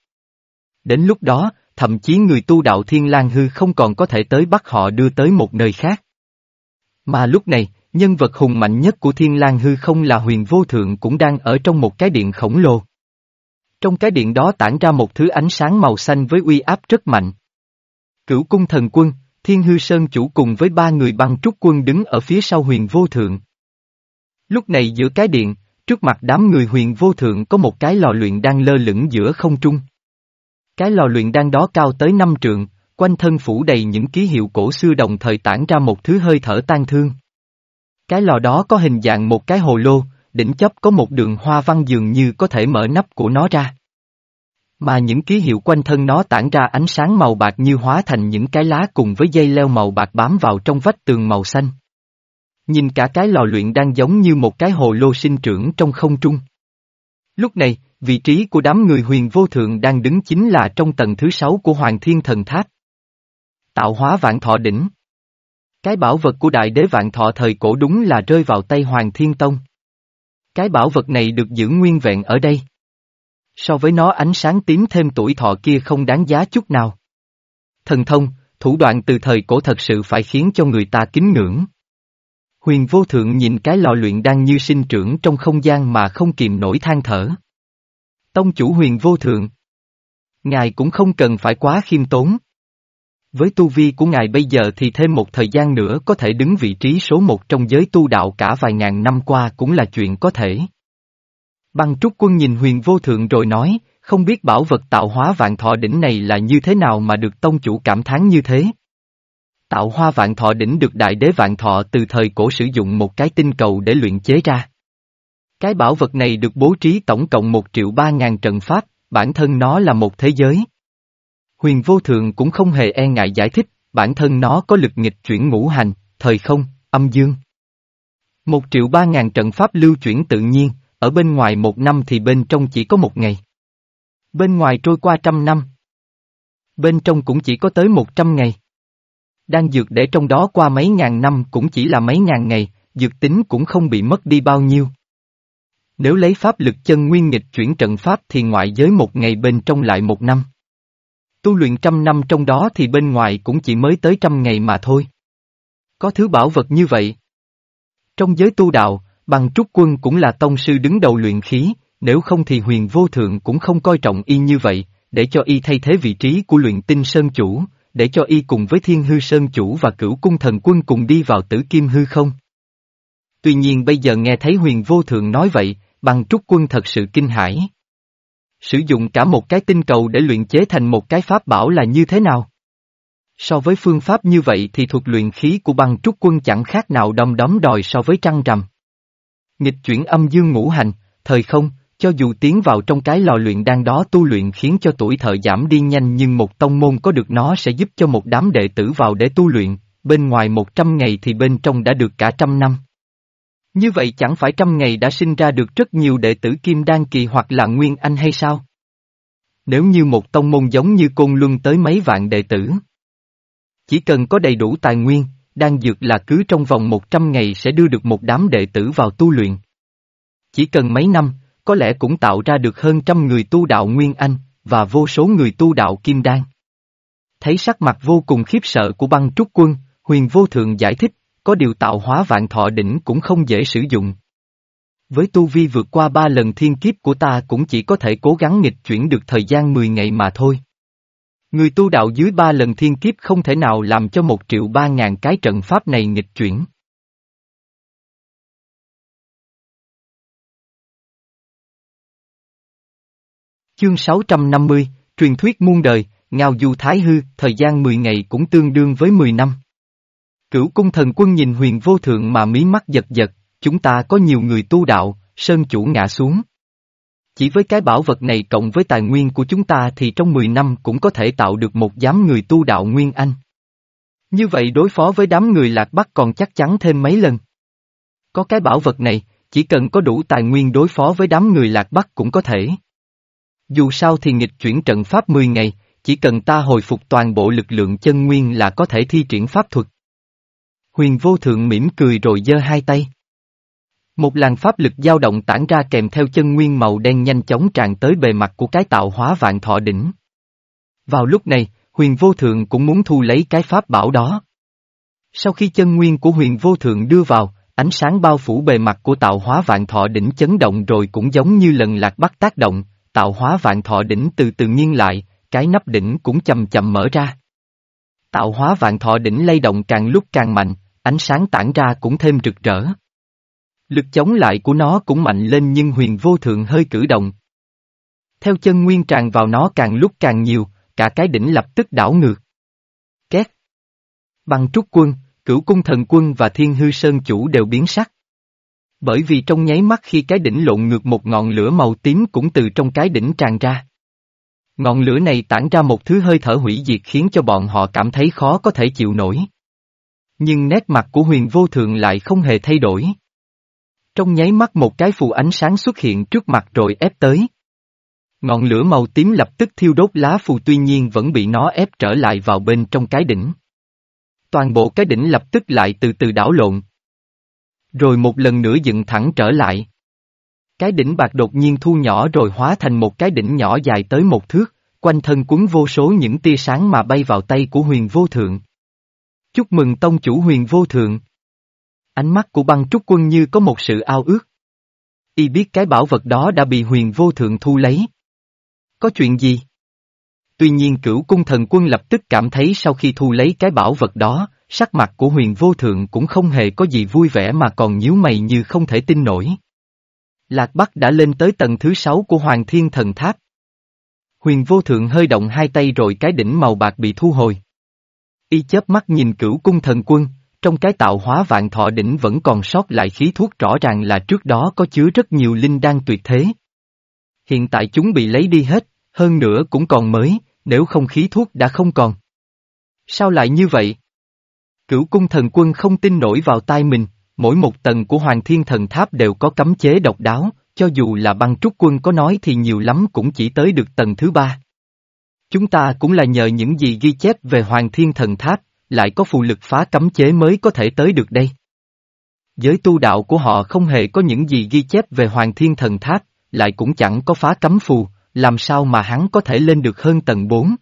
Đến lúc đó, thậm chí người tu đạo Thiên lang hư không còn có thể tới bắt họ đưa tới một nơi khác. Mà lúc này, Nhân vật hùng mạnh nhất của Thiên lang hư không là huyền vô thượng cũng đang ở trong một cái điện khổng lồ. Trong cái điện đó tản ra một thứ ánh sáng màu xanh với uy áp rất mạnh. Cửu cung thần quân, Thiên Hư Sơn chủ cùng với ba người băng trúc quân đứng ở phía sau huyền vô thượng. Lúc này giữa cái điện, trước mặt đám người huyền vô thượng có một cái lò luyện đang lơ lửng giữa không trung. Cái lò luyện đang đó cao tới năm trượng, quanh thân phủ đầy những ký hiệu cổ xưa đồng thời tản ra một thứ hơi thở tan thương. Cái lò đó có hình dạng một cái hồ lô, đỉnh chấp có một đường hoa văn dường như có thể mở nắp của nó ra. Mà những ký hiệu quanh thân nó tản ra ánh sáng màu bạc như hóa thành những cái lá cùng với dây leo màu bạc bám vào trong vách tường màu xanh. Nhìn cả cái lò luyện đang giống như một cái hồ lô sinh trưởng trong không trung. Lúc này, vị trí của đám người huyền vô thượng đang đứng chính là trong tầng thứ sáu của Hoàng Thiên Thần Tháp. Tạo hóa vạn thọ đỉnh. Cái bảo vật của đại đế vạn thọ thời cổ đúng là rơi vào tay Hoàng Thiên Tông. Cái bảo vật này được giữ nguyên vẹn ở đây. So với nó ánh sáng tím thêm tuổi thọ kia không đáng giá chút nào. Thần thông, thủ đoạn từ thời cổ thật sự phải khiến cho người ta kính ngưỡng. Huyền vô thượng nhìn cái lò luyện đang như sinh trưởng trong không gian mà không kìm nổi than thở. Tông chủ huyền vô thượng. Ngài cũng không cần phải quá khiêm tốn. Với tu vi của ngài bây giờ thì thêm một thời gian nữa có thể đứng vị trí số một trong giới tu đạo cả vài ngàn năm qua cũng là chuyện có thể. Băng trúc quân nhìn huyền vô thượng rồi nói, không biết bảo vật tạo hóa vạn thọ đỉnh này là như thế nào mà được tông chủ cảm thán như thế. Tạo hoa vạn thọ đỉnh được đại đế vạn thọ từ thời cổ sử dụng một cái tinh cầu để luyện chế ra. Cái bảo vật này được bố trí tổng cộng một triệu ba ngàn trận pháp, bản thân nó là một thế giới. Huyền vô thượng cũng không hề e ngại giải thích, bản thân nó có lực nghịch chuyển ngũ hành, thời không, âm dương. Một triệu ba ngàn trận pháp lưu chuyển tự nhiên, ở bên ngoài một năm thì bên trong chỉ có một ngày. Bên ngoài trôi qua trăm năm. Bên trong cũng chỉ có tới một trăm ngày. Đang dược để trong đó qua mấy ngàn năm cũng chỉ là mấy ngàn ngày, dược tính cũng không bị mất đi bao nhiêu. Nếu lấy pháp lực chân nguyên nghịch chuyển trận pháp thì ngoại giới một ngày bên trong lại một năm. Tu luyện trăm năm trong đó thì bên ngoài cũng chỉ mới tới trăm ngày mà thôi. Có thứ bảo vật như vậy. Trong giới tu đạo, bằng trúc quân cũng là tông sư đứng đầu luyện khí, nếu không thì huyền vô thượng cũng không coi trọng y như vậy, để cho y thay thế vị trí của luyện tinh sơn chủ, để cho y cùng với thiên hư sơn chủ và cửu cung thần quân cùng đi vào tử kim hư không. Tuy nhiên bây giờ nghe thấy huyền vô thượng nói vậy, bằng trúc quân thật sự kinh hãi. Sử dụng cả một cái tinh cầu để luyện chế thành một cái pháp bảo là như thế nào? So với phương pháp như vậy thì thuật luyện khí của băng trúc quân chẳng khác nào đom đóm đòi so với trăng rằm. Nghịch chuyển âm dương ngũ hành, thời không, cho dù tiến vào trong cái lò luyện đang đó tu luyện khiến cho tuổi thợ giảm đi nhanh nhưng một tông môn có được nó sẽ giúp cho một đám đệ tử vào để tu luyện, bên ngoài một trăm ngày thì bên trong đã được cả trăm năm. Như vậy chẳng phải trăm ngày đã sinh ra được rất nhiều đệ tử Kim Đan Kỳ hoặc là Nguyên Anh hay sao? Nếu như một tông môn giống như Côn Luân tới mấy vạn đệ tử. Chỉ cần có đầy đủ tài nguyên, đan dược là cứ trong vòng một trăm ngày sẽ đưa được một đám đệ tử vào tu luyện. Chỉ cần mấy năm, có lẽ cũng tạo ra được hơn trăm người tu đạo Nguyên Anh, và vô số người tu đạo Kim Đan. Thấy sắc mặt vô cùng khiếp sợ của băng trúc quân, huyền vô thượng giải thích, có điều tạo hóa vạn thọ đỉnh cũng không dễ sử dụng. Với tu vi vượt qua ba lần thiên kiếp của ta cũng chỉ có thể cố gắng nghịch chuyển được thời gian 10 ngày mà thôi. Người tu đạo dưới ba lần thiên kiếp không thể nào làm cho một triệu ba ngàn cái trận pháp này nghịch chuyển. Chương 650, truyền thuyết muôn đời, ngao du thái hư, thời gian 10 ngày cũng tương đương với 10 năm. Cửu cung thần quân nhìn huyền vô thượng mà mí mắt giật giật, chúng ta có nhiều người tu đạo, sơn chủ ngã xuống. Chỉ với cái bảo vật này cộng với tài nguyên của chúng ta thì trong 10 năm cũng có thể tạo được một giám người tu đạo Nguyên Anh. Như vậy đối phó với đám người lạc bắc còn chắc chắn thêm mấy lần. Có cái bảo vật này, chỉ cần có đủ tài nguyên đối phó với đám người lạc bắc cũng có thể. Dù sao thì nghịch chuyển trận pháp 10 ngày, chỉ cần ta hồi phục toàn bộ lực lượng chân nguyên là có thể thi triển pháp thuật. Huyền vô thượng mỉm cười rồi giơ hai tay. Một làn pháp lực dao động tản ra kèm theo chân nguyên màu đen nhanh chóng tràn tới bề mặt của cái tạo hóa vạn thọ đỉnh. Vào lúc này, huyền vô thượng cũng muốn thu lấy cái pháp bảo đó. Sau khi chân nguyên của huyền vô thượng đưa vào, ánh sáng bao phủ bề mặt của tạo hóa vạn thọ đỉnh chấn động rồi cũng giống như lần lạc bắt tác động, tạo hóa vạn thọ đỉnh từ từ nghiêng lại, cái nắp đỉnh cũng chậm chậm mở ra. Tạo hóa vạn thọ đỉnh lay động càng lúc càng mạnh, ánh sáng tản ra cũng thêm rực rỡ. Lực chống lại của nó cũng mạnh lên nhưng huyền vô thượng hơi cử động. Theo chân nguyên tràn vào nó càng lúc càng nhiều, cả cái đỉnh lập tức đảo ngược. Két. Băng trúc quân, cửu cung thần quân và thiên hư sơn chủ đều biến sắc. Bởi vì trong nháy mắt khi cái đỉnh lộn ngược một ngọn lửa màu tím cũng từ trong cái đỉnh tràn ra. Ngọn lửa này tản ra một thứ hơi thở hủy diệt khiến cho bọn họ cảm thấy khó có thể chịu nổi. Nhưng nét mặt của huyền vô thượng lại không hề thay đổi. Trong nháy mắt một cái phù ánh sáng xuất hiện trước mặt rồi ép tới. Ngọn lửa màu tím lập tức thiêu đốt lá phù tuy nhiên vẫn bị nó ép trở lại vào bên trong cái đỉnh. Toàn bộ cái đỉnh lập tức lại từ từ đảo lộn. Rồi một lần nữa dựng thẳng trở lại. Cái đỉnh bạc đột nhiên thu nhỏ rồi hóa thành một cái đỉnh nhỏ dài tới một thước, quanh thân cuốn vô số những tia sáng mà bay vào tay của huyền vô thượng. Chúc mừng tông chủ huyền vô thượng. Ánh mắt của băng trúc quân như có một sự ao ước. Y biết cái bảo vật đó đã bị huyền vô thượng thu lấy. Có chuyện gì? Tuy nhiên cửu cung thần quân lập tức cảm thấy sau khi thu lấy cái bảo vật đó, sắc mặt của huyền vô thượng cũng không hề có gì vui vẻ mà còn nhíu mày như không thể tin nổi. Lạc Bắc đã lên tới tầng thứ sáu của Hoàng Thiên Thần Tháp. Huyền vô thượng hơi động hai tay rồi cái đỉnh màu bạc bị thu hồi. Y chớp mắt nhìn cửu cung thần quân, trong cái tạo hóa vạn thọ đỉnh vẫn còn sót lại khí thuốc rõ ràng là trước đó có chứa rất nhiều linh đan tuyệt thế. Hiện tại chúng bị lấy đi hết, hơn nữa cũng còn mới, nếu không khí thuốc đã không còn. Sao lại như vậy? Cửu cung thần quân không tin nổi vào tai mình, mỗi một tầng của Hoàng Thiên Thần Tháp đều có cấm chế độc đáo, cho dù là băng trúc quân có nói thì nhiều lắm cũng chỉ tới được tầng thứ ba. Chúng ta cũng là nhờ những gì ghi chép về Hoàng Thiên Thần Tháp, lại có phù lực phá cấm chế mới có thể tới được đây. Giới tu đạo của họ không hề có những gì ghi chép về Hoàng Thiên Thần Tháp, lại cũng chẳng có phá cấm phù, làm sao mà hắn có thể lên được hơn tầng 4.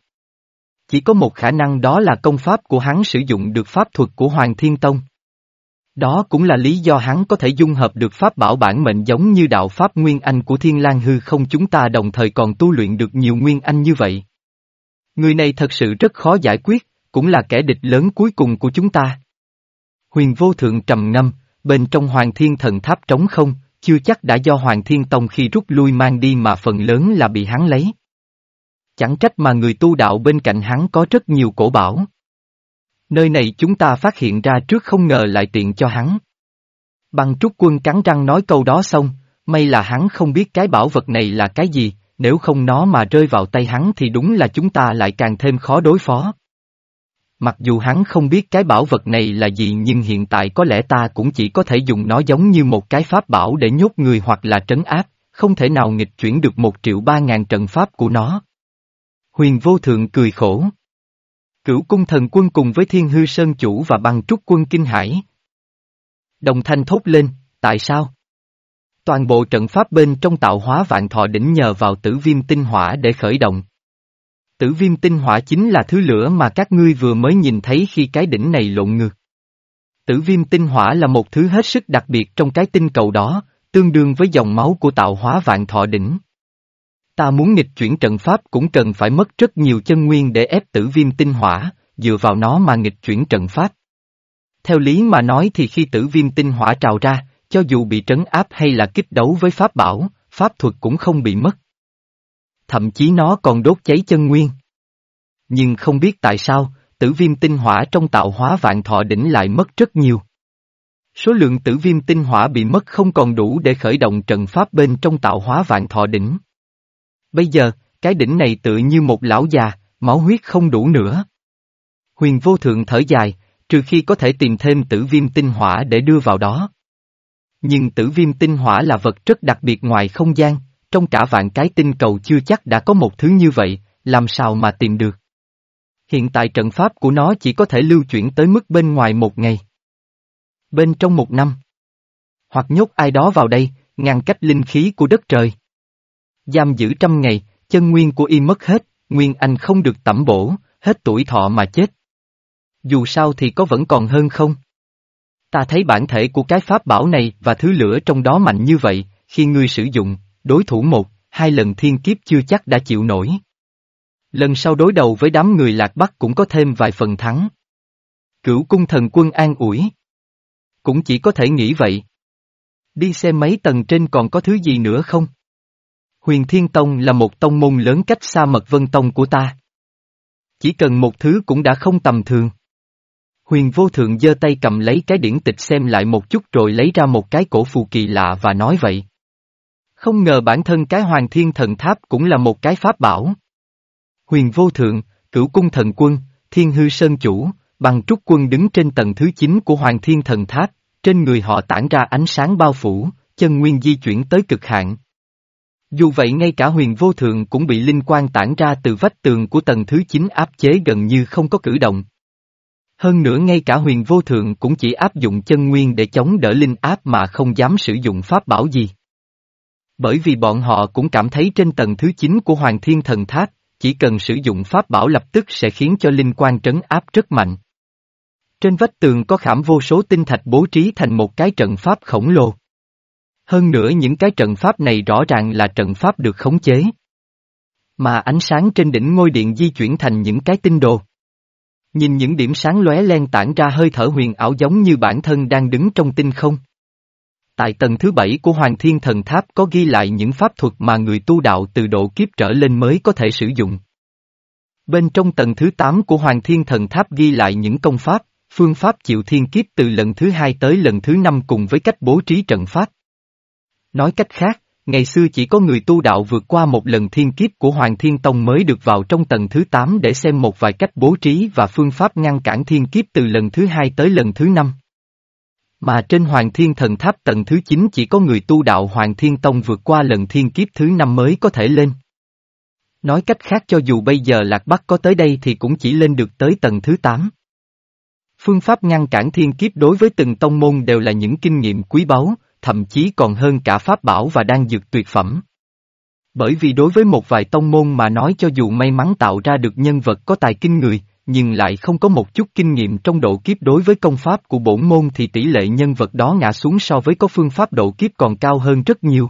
Chỉ có một khả năng đó là công pháp của hắn sử dụng được pháp thuật của Hoàng Thiên Tông. Đó cũng là lý do hắn có thể dung hợp được pháp bảo bản mệnh giống như đạo pháp Nguyên Anh của Thiên lang hư không chúng ta đồng thời còn tu luyện được nhiều Nguyên Anh như vậy. Người này thật sự rất khó giải quyết, cũng là kẻ địch lớn cuối cùng của chúng ta. Huyền vô thượng trầm ngâm, bên trong Hoàng Thiên thần tháp trống không, chưa chắc đã do Hoàng Thiên Tông khi rút lui mang đi mà phần lớn là bị hắn lấy. Chẳng trách mà người tu đạo bên cạnh hắn có rất nhiều cổ bảo. Nơi này chúng ta phát hiện ra trước không ngờ lại tiện cho hắn. Băng trúc quân cắn răng nói câu đó xong, may là hắn không biết cái bảo vật này là cái gì, nếu không nó mà rơi vào tay hắn thì đúng là chúng ta lại càng thêm khó đối phó. Mặc dù hắn không biết cái bảo vật này là gì nhưng hiện tại có lẽ ta cũng chỉ có thể dùng nó giống như một cái pháp bảo để nhốt người hoặc là trấn áp, không thể nào nghịch chuyển được một triệu ba ngàn trận pháp của nó. Huyền vô thượng cười khổ. Cửu cung thần quân cùng với thiên hư sơn chủ và băng trúc quân kinh hải. Đồng thanh thốt lên, tại sao? Toàn bộ trận pháp bên trong tạo hóa vạn thọ đỉnh nhờ vào tử viêm tinh hỏa để khởi động. Tử viêm tinh hỏa chính là thứ lửa mà các ngươi vừa mới nhìn thấy khi cái đỉnh này lộn ngược. Tử viêm tinh hỏa là một thứ hết sức đặc biệt trong cái tinh cầu đó, tương đương với dòng máu của tạo hóa vạn thọ đỉnh. Ta muốn nghịch chuyển trận pháp cũng cần phải mất rất nhiều chân nguyên để ép tử viêm tinh hỏa, dựa vào nó mà nghịch chuyển trận pháp. Theo lý mà nói thì khi tử viêm tinh hỏa trào ra, cho dù bị trấn áp hay là kích đấu với pháp bảo, pháp thuật cũng không bị mất. Thậm chí nó còn đốt cháy chân nguyên. Nhưng không biết tại sao, tử viêm tinh hỏa trong tạo hóa vạn thọ đỉnh lại mất rất nhiều. Số lượng tử viêm tinh hỏa bị mất không còn đủ để khởi động trận pháp bên trong tạo hóa vạn thọ đỉnh. Bây giờ, cái đỉnh này tự như một lão già, máu huyết không đủ nữa. Huyền vô thượng thở dài, trừ khi có thể tìm thêm tử viêm tinh hỏa để đưa vào đó. Nhưng tử viêm tinh hỏa là vật rất đặc biệt ngoài không gian, trong cả vạn cái tinh cầu chưa chắc đã có một thứ như vậy, làm sao mà tìm được. Hiện tại trận pháp của nó chỉ có thể lưu chuyển tới mức bên ngoài một ngày. Bên trong một năm. Hoặc nhốt ai đó vào đây, ngăn cách linh khí của đất trời. Giam giữ trăm ngày, chân nguyên của y mất hết, nguyên anh không được tẩm bổ, hết tuổi thọ mà chết. Dù sao thì có vẫn còn hơn không? Ta thấy bản thể của cái pháp bảo này và thứ lửa trong đó mạnh như vậy, khi ngươi sử dụng, đối thủ một, hai lần thiên kiếp chưa chắc đã chịu nổi. Lần sau đối đầu với đám người lạc bắc cũng có thêm vài phần thắng. Cửu cung thần quân an ủi. Cũng chỉ có thể nghĩ vậy. Đi xem mấy tầng trên còn có thứ gì nữa không? Huyền Thiên Tông là một tông môn lớn cách xa mật vân tông của ta. Chỉ cần một thứ cũng đã không tầm thường. Huyền vô thượng giơ tay cầm lấy cái điển tịch xem lại một chút rồi lấy ra một cái cổ phù kỳ lạ và nói vậy. Không ngờ bản thân cái hoàng thiên thần tháp cũng là một cái pháp bảo. Huyền vô thượng, cửu cung thần quân, thiên hư sơn chủ, bằng trúc quân đứng trên tầng thứ 9 của hoàng thiên thần tháp, trên người họ tản ra ánh sáng bao phủ, chân nguyên di chuyển tới cực hạn. Dù vậy ngay cả huyền vô thượng cũng bị linh quan tản ra từ vách tường của tầng thứ 9 áp chế gần như không có cử động. Hơn nữa ngay cả huyền vô thượng cũng chỉ áp dụng chân nguyên để chống đỡ linh áp mà không dám sử dụng pháp bảo gì. Bởi vì bọn họ cũng cảm thấy trên tầng thứ 9 của Hoàng Thiên Thần Tháp, chỉ cần sử dụng pháp bảo lập tức sẽ khiến cho linh quan trấn áp rất mạnh. Trên vách tường có khảm vô số tinh thạch bố trí thành một cái trận pháp khổng lồ. Hơn nữa những cái trận pháp này rõ ràng là trận pháp được khống chế. Mà ánh sáng trên đỉnh ngôi điện di chuyển thành những cái tinh đồ. Nhìn những điểm sáng lóe len tản ra hơi thở huyền ảo giống như bản thân đang đứng trong tinh không. Tại tầng thứ bảy của Hoàng Thiên Thần Tháp có ghi lại những pháp thuật mà người tu đạo từ độ kiếp trở lên mới có thể sử dụng. Bên trong tầng thứ 8 của Hoàng Thiên Thần Tháp ghi lại những công pháp, phương pháp chịu thiên kiếp từ lần thứ hai tới lần thứ năm cùng với cách bố trí trận pháp. Nói cách khác, ngày xưa chỉ có người tu đạo vượt qua một lần thiên kiếp của Hoàng Thiên Tông mới được vào trong tầng thứ 8 để xem một vài cách bố trí và phương pháp ngăn cản thiên kiếp từ lần thứ hai tới lần thứ năm. Mà trên Hoàng Thiên Thần Tháp tầng thứ 9 chỉ có người tu đạo Hoàng Thiên Tông vượt qua lần thiên kiếp thứ năm mới có thể lên. Nói cách khác cho dù bây giờ Lạc Bắc có tới đây thì cũng chỉ lên được tới tầng thứ 8. Phương pháp ngăn cản thiên kiếp đối với từng tông môn đều là những kinh nghiệm quý báu, thậm chí còn hơn cả pháp bảo và đan dược tuyệt phẩm. Bởi vì đối với một vài tông môn mà nói cho dù may mắn tạo ra được nhân vật có tài kinh người, nhưng lại không có một chút kinh nghiệm trong độ kiếp đối với công pháp của bổn môn thì tỷ lệ nhân vật đó ngã xuống so với có phương pháp độ kiếp còn cao hơn rất nhiều.